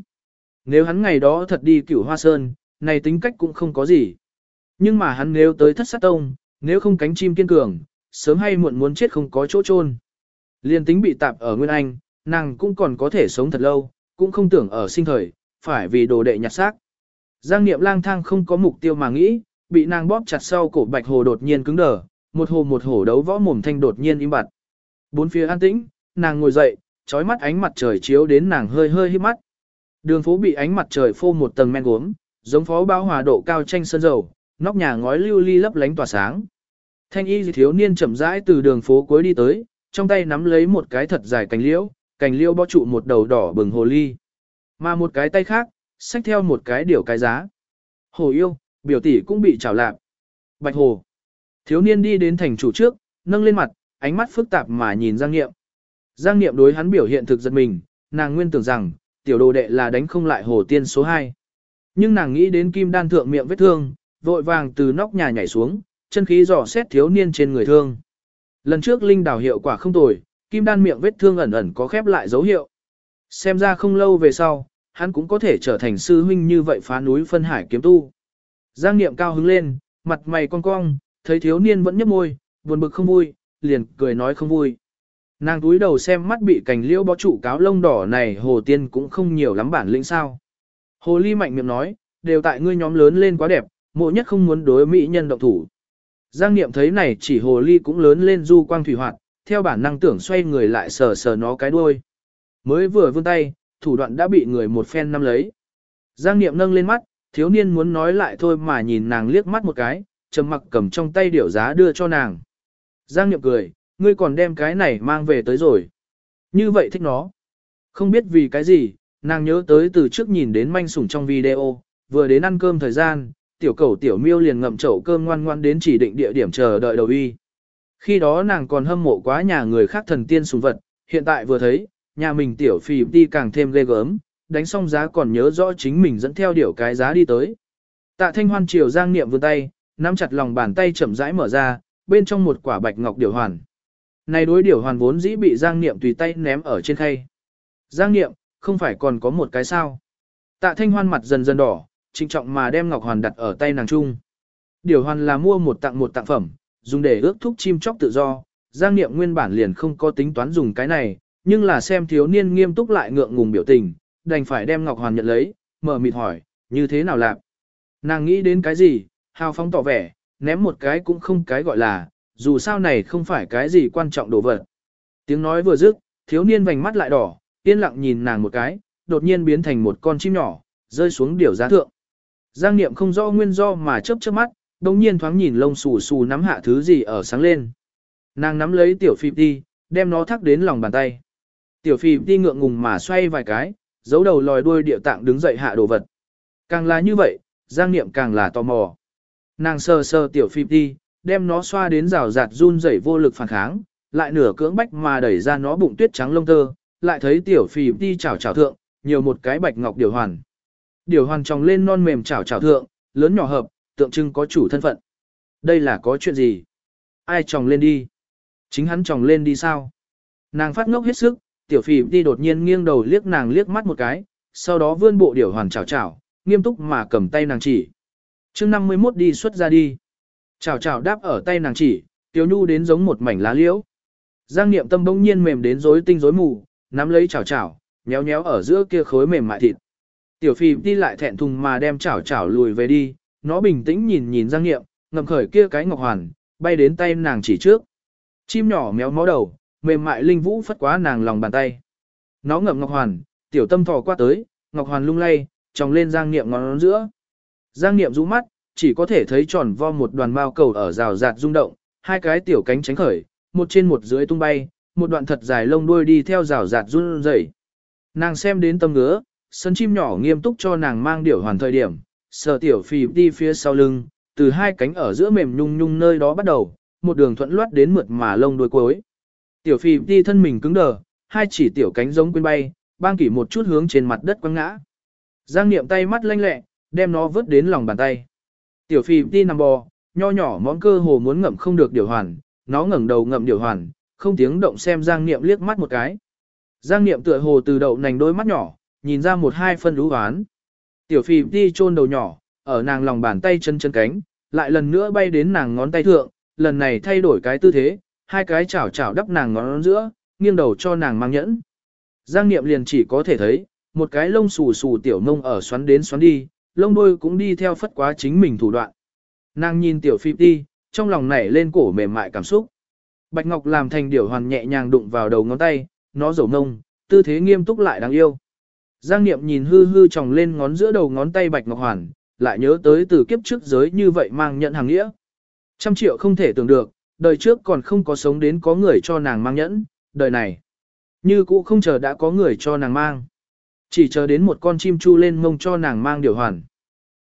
[SPEAKER 1] Nếu hắn ngày đó thật đi cửu hoa sơn, này tính cách cũng không có gì. Nhưng mà hắn nếu tới thất sát tông, nếu không cánh chim kiên cường, sớm hay muộn muốn chết không có chỗ chôn. Liên tính bị tạp ở Nguyên Anh, nàng cũng còn có thể sống thật lâu, cũng không tưởng ở sinh thời, phải vì đồ đệ nhặt xác. Giang Niệm lang thang không có mục tiêu mà nghĩ, bị nàng bóp chặt sau cổ bạch hồ đột nhiên cứng đờ, một hồ một hổ đấu võ mồm thanh đột nhiên im bặt. Bốn phía an tĩnh, nàng ngồi dậy, trói mắt ánh mặt trời chiếu đến nàng hơi hơi hít mắt. Đường phố bị ánh mặt trời phô một tầng men gốm, giống phó bao hòa độ cao tranh sơn dầu, nóc nhà ngói lưu ly lấp lánh tỏa sáng. Thanh y thiếu niên chậm rãi từ đường phố cuối đi tới, trong tay nắm lấy một cái thật dài cành liễu, cành liễu bó trụ một đầu đỏ bừng hồ ly. Mà một cái tay khác, xách theo một cái điểu cái giá. Hồ yêu, biểu tỷ cũng bị trào lạp. Bạch hồ. Thiếu niên đi đến thành chủ trước, nâng lên mặt, ánh mắt phức tạp mà nhìn Giang Niệm. Giang Niệm đối hắn biểu hiện thực giật mình, nàng nguyên tưởng rằng, tiểu đồ đệ là đánh không lại hồ tiên số 2. Nhưng nàng nghĩ đến kim đan thượng miệng vết thương, vội vàng từ nóc nhà nhảy xuống, chân khí dò xét thiếu niên trên người thương. Lần trước linh đảo hiệu quả không tồi, kim đan miệng vết thương ẩn ẩn có khép lại dấu hiệu. Xem ra không lâu về sau, hắn cũng có thể trở thành sư huynh như vậy phá núi phân hải kiếm tu. Giang niệm cao hứng lên, mặt mày cong cong, thấy thiếu niên vẫn nhấp môi, buồn bực không vui, liền cười nói không vui. Nàng túi đầu xem mắt bị cành liễu bó trụ cáo lông đỏ này hồ tiên cũng không nhiều lắm bản lĩnh sao. Hồ ly mạnh miệng nói, đều tại ngươi nhóm lớn lên quá đẹp, mộ nhất không muốn đối mỹ nhân động thủ. Giang Niệm thấy này chỉ hồ ly cũng lớn lên du quang thủy hoạt, theo bản năng tưởng xoay người lại sờ sờ nó cái đuôi. Mới vừa vươn tay, thủ đoạn đã bị người một phen nắm lấy. Giang Niệm nâng lên mắt, thiếu niên muốn nói lại thôi mà nhìn nàng liếc mắt một cái, trầm mặc cầm trong tay điểu giá đưa cho nàng. Giang Niệm cười, ngươi còn đem cái này mang về tới rồi. Như vậy thích nó. Không biết vì cái gì, nàng nhớ tới từ trước nhìn đến manh sủng trong video, vừa đến ăn cơm thời gian, tiểu cầu tiểu miêu liền ngậm chậu cơm ngoan ngoan đến chỉ định địa điểm chờ đợi đầu y. Khi đó nàng còn hâm mộ quá nhà người khác thần tiên sùng vật, hiện tại vừa thấy, nhà mình tiểu phì đi càng thêm ghê gớm, đánh xong giá còn nhớ rõ chính mình dẫn theo điều cái giá đi tới. Tạ thanh hoan chiều giang niệm vươn tay, nắm chặt lòng bàn tay chậm rãi mở ra, bên trong một quả bạch ngọc điều hoàn. Này đối điều hoàn vốn dĩ bị giang niệm tùy tay ném ở trên khay. Giang niệm, không phải còn có một cái sao. Tạ thanh hoan mặt dần dần đỏ, trịnh trọng mà đem ngọc hoàn đặt ở tay nàng trung. Điều hoàn là mua một tặng một tặng phẩm, dùng để ước thúc chim chóc tự do, Giang Niệm nguyên bản liền không có tính toán dùng cái này, nhưng là xem thiếu niên nghiêm túc lại ngượng ngùng biểu tình, đành phải đem Ngọc Hoàn nhận lấy, mở mịt hỏi, như thế nào làm? Nàng nghĩ đến cái gì, hào phóng tỏ vẻ, ném một cái cũng không cái gọi là, dù sao này không phải cái gì quan trọng đồ vật. Tiếng nói vừa dứt, thiếu niên vành mắt lại đỏ, yên lặng nhìn nàng một cái, đột nhiên biến thành một con chim nhỏ, rơi xuống điểu giá thượng. Giang Niệm không rõ nguyên do mà chớp chớp mắt, đồng nhiên thoáng nhìn lông xù xù nắm hạ thứ gì ở sáng lên. Nàng nắm lấy tiểu Phi đi, đem nó thắc đến lòng bàn tay. Tiểu Phi đi ngượng ngùng mà xoay vài cái, giấu đầu lòi đuôi điệu tạng đứng dậy hạ đồ vật. Càng là như vậy, Giang Niệm càng là tò mò. Nàng sờ sờ tiểu Phi đi, đem nó xoa đến rào rạt run rẩy vô lực phản kháng, lại nửa cưỡng bách mà đẩy ra nó bụng tuyết trắng lông tơ, lại thấy tiểu Phi đi chảo chảo thượng, nhiều một cái bạch ngọc điều hoàn. Điều hoàn tròng lên non mềm chảo chảo thượng, lớn nhỏ hợp, tượng trưng có chủ thân phận. Đây là có chuyện gì? Ai tròng lên đi? Chính hắn tròng lên đi sao? Nàng phát ngốc hết sức, tiểu phì đi đột nhiên nghiêng đầu liếc nàng liếc mắt một cái, sau đó vươn bộ điều hoàn chào chào, nghiêm túc mà cầm tay nàng chỉ. chương 51 đi xuất ra đi. Chào chào đáp ở tay nàng chỉ, tiểu nhu đến giống một mảnh lá liễu. Giang niệm tâm bỗng nhiên mềm đến rối tinh rối mù, nắm lấy chào chào, nhéo nhéo ở giữa kia khối mềm mại thịt. Tiểu phi đi lại thẹn thùng mà đem chảo chảo lùi về đi, nó bình tĩnh nhìn nhìn Giang Niệm, ngầm khởi kia cái ngọc hoàn, bay đến tay nàng chỉ trước. Chim nhỏ méo mó đầu, mềm mại linh vũ phất quá nàng lòng bàn tay. Nó ngậm ngọc hoàn, tiểu tâm thò qua tới, ngọc hoàn lung lay, tròng lên Giang Niệm ngón giữa. Giang Niệm rũ mắt, chỉ có thể thấy tròn vo một đoàn mao cầu ở rào rạt rung động, hai cái tiểu cánh tránh khởi, một trên một dưới tung bay, một đoạn thật dài lông đuôi đi theo rào rạt run rẩy. Nàng xem đến tâm ngứa, sân chim nhỏ nghiêm túc cho nàng mang điểu hoàn thời điểm, sờ tiểu phì đi phía sau lưng, từ hai cánh ở giữa mềm nhung nhung nơi đó bắt đầu, một đường thuận loát đến mượt mà lông đuôi cuối. Tiểu phì đi thân mình cứng đờ, hai chỉ tiểu cánh giống quên bay, bang kỷ một chút hướng trên mặt đất quăng ngã. Giang niệm tay mắt lanh lẹ, đem nó vớt đến lòng bàn tay. Tiểu phì đi nằm bò, nho nhỏ món cơ hồ muốn ngậm không được điều hoàn, nó ngẩng đầu ngậm điều hoàn, không tiếng động xem Giang niệm liếc mắt một cái. Giang niệm tựa hồ từ đậu nành đôi mắt nhỏ, nhìn ra một hai phân lũ oán. Tiểu phì đi chôn đầu nhỏ, ở nàng lòng bàn tay chân chân cánh, lại lần nữa bay đến nàng ngón tay thượng, lần này thay đổi cái tư thế, hai cái chảo chảo đắp nàng ngón giữa, nghiêng đầu cho nàng mang nhẫn. Giang Niệm liền chỉ có thể thấy, một cái lông xù xù tiểu mông ở xoắn đến xoắn đi, lông đôi cũng đi theo phất quá chính mình thủ đoạn. Nàng nhìn tiểu phì đi, trong lòng nảy lên cổ mềm mại cảm xúc. Bạch Ngọc làm thành điểu hoàn nhẹ nhàng đụng vào đầu ngón tay, nó rầu nông, tư thế nghiêm túc lại đáng yêu. Giang Niệm nhìn hư hư tròng lên ngón giữa đầu ngón tay Bạch Ngọc Hoàn, lại nhớ tới từ kiếp trước giới như vậy mang nhận hàng nghĩa. Trăm triệu không thể tưởng được, đời trước còn không có sống đến có người cho nàng mang nhẫn, đời này. Như cũ không chờ đã có người cho nàng mang. Chỉ chờ đến một con chim chu lên mông cho nàng mang điều hoàn.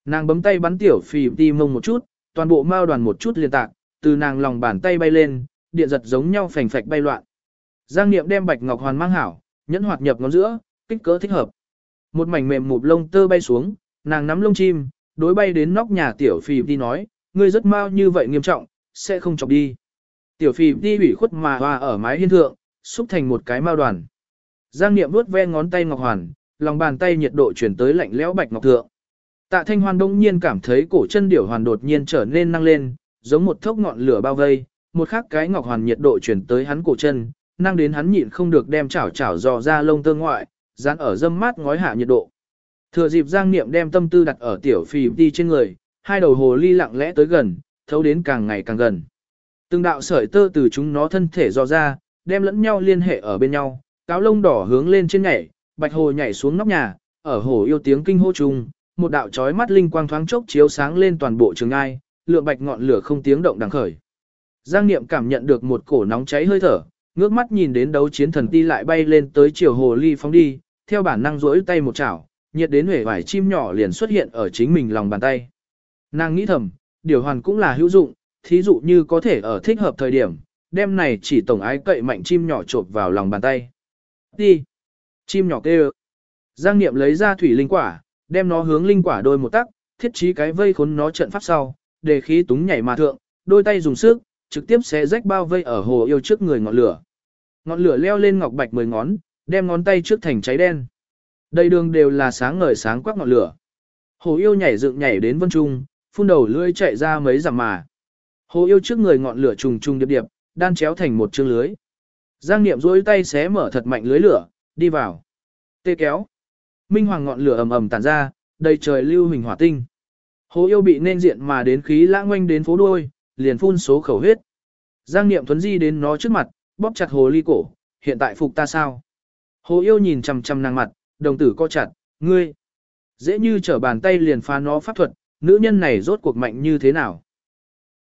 [SPEAKER 1] Nàng bấm tay bắn tiểu phì đi mông một chút, toàn bộ mao đoàn một chút liên tạc, từ nàng lòng bàn tay bay lên, điện giật giống nhau phành phạch bay loạn. Giang Niệm đem bạch ngọc hoàn mang hảo, nhẫn hoạt nhập ngón giữa, kích cỡ thích hợp. Một mảnh mềm mụp lông tơ bay xuống, nàng nắm lông chim, đối bay đến nóc nhà tiểu phì đi nói, ngươi rất mau như vậy nghiêm trọng, sẽ không chọc đi. Tiểu phì đi ủy khuất mà hoa ở mái hiên thượng, xúc thành một cái mao đoàn. Giang Niệm vuốt ve ngón tay ngọc hoàn, lòng bàn tay nhiệt độ chuyển tới lạnh lẽo bạch ngọc thượng. Tạ Thanh Hoan đông nhiên cảm thấy cổ chân điểu hoàn đột nhiên trở nên năng lên, giống một thốc ngọn lửa bao vây, một khắc cái ngọc hoàn nhiệt độ chuyển tới hắn cổ chân, năng đến hắn nhịn không được đem chảo chảo dò ra lông tơ ngoại, dán ở dâm mát ngói hạ nhiệt độ. Thừa dịp Giang Niệm đem tâm tư đặt ở tiểu phì đi trên người, hai đầu hồ ly lặng lẽ tới gần, thấu đến càng ngày càng gần. Từng đạo sợi tơ từ chúng nó thân thể dò ra, đem lẫn nhau liên hệ ở bên nhau, cáo lông đỏ hướng lên trên nhảy, bạch hồ nhảy xuống nóc nhà, ở hồ yêu tiếng kinh hô chung, một đạo chói mắt linh quang thoáng chốc chiếu sáng lên toàn bộ trường ai, lượng bạch ngọn lửa không tiếng động đằng khởi. Giang Niệm cảm nhận được một cổ nóng cháy hơi thở, ngước mắt nhìn đến đấu chiến thần ti lại bay lên tới chiều hồ ly phóng đi, theo bản năng rỗi tay một chảo, nhiệt đến hể vải chim nhỏ liền xuất hiện ở chính mình lòng bàn tay. Nàng nghĩ thầm, điều hoàn cũng là hữu dụng, thí dụ như có thể ở thích hợp thời điểm, đêm này chỉ tổng ái cậy mạnh chim nhỏ trộp vào lòng bàn tay. Đi! Chim nhỏ kêu. Giang Niệm lấy ra thủy linh quả, đem nó hướng linh quả đôi một tắc, thiết trí cái vây khốn nó trận pháp sau, để khí túng nhảy mà thượng, đôi tay dùng sức, trực tiếp xé rách bao vây ở hồ yêu trước người ngọn lửa. Ngọn lửa leo lên ngọc bạch mười ngón, đem ngón tay trước thành cháy đen. Đầy đường đều là sáng ngời sáng quắc ngọn lửa. Hồ yêu nhảy dựng nhảy đến vân trung, phun đầu lưỡi chạy ra mấy dặm mà. Hồ yêu trước người ngọn lửa trùng trùng điệp điệp, đan chéo thành một chương lưới. Giang Niệm duỗi tay xé mở thật mạnh lưới lửa, đi vào. Tê kéo. Minh hoàng ngọn lửa ầm ầm tản ra, đầy trời lưu hình hỏa tinh. Hồ yêu bị nên diện mà đến khí lãng ngoanh đến phố đuôi, liền phun số khẩu huyết. Giang Niệm thuấn di đến nó trước mặt, bóp chặt hồ ly cổ, hiện tại phục ta sao? Hồ yêu nhìn chằm chằm nàng mặt, đồng tử co chặt, ngươi. Dễ như trở bàn tay liền phá nó pháp thuật, nữ nhân này rốt cuộc mạnh như thế nào?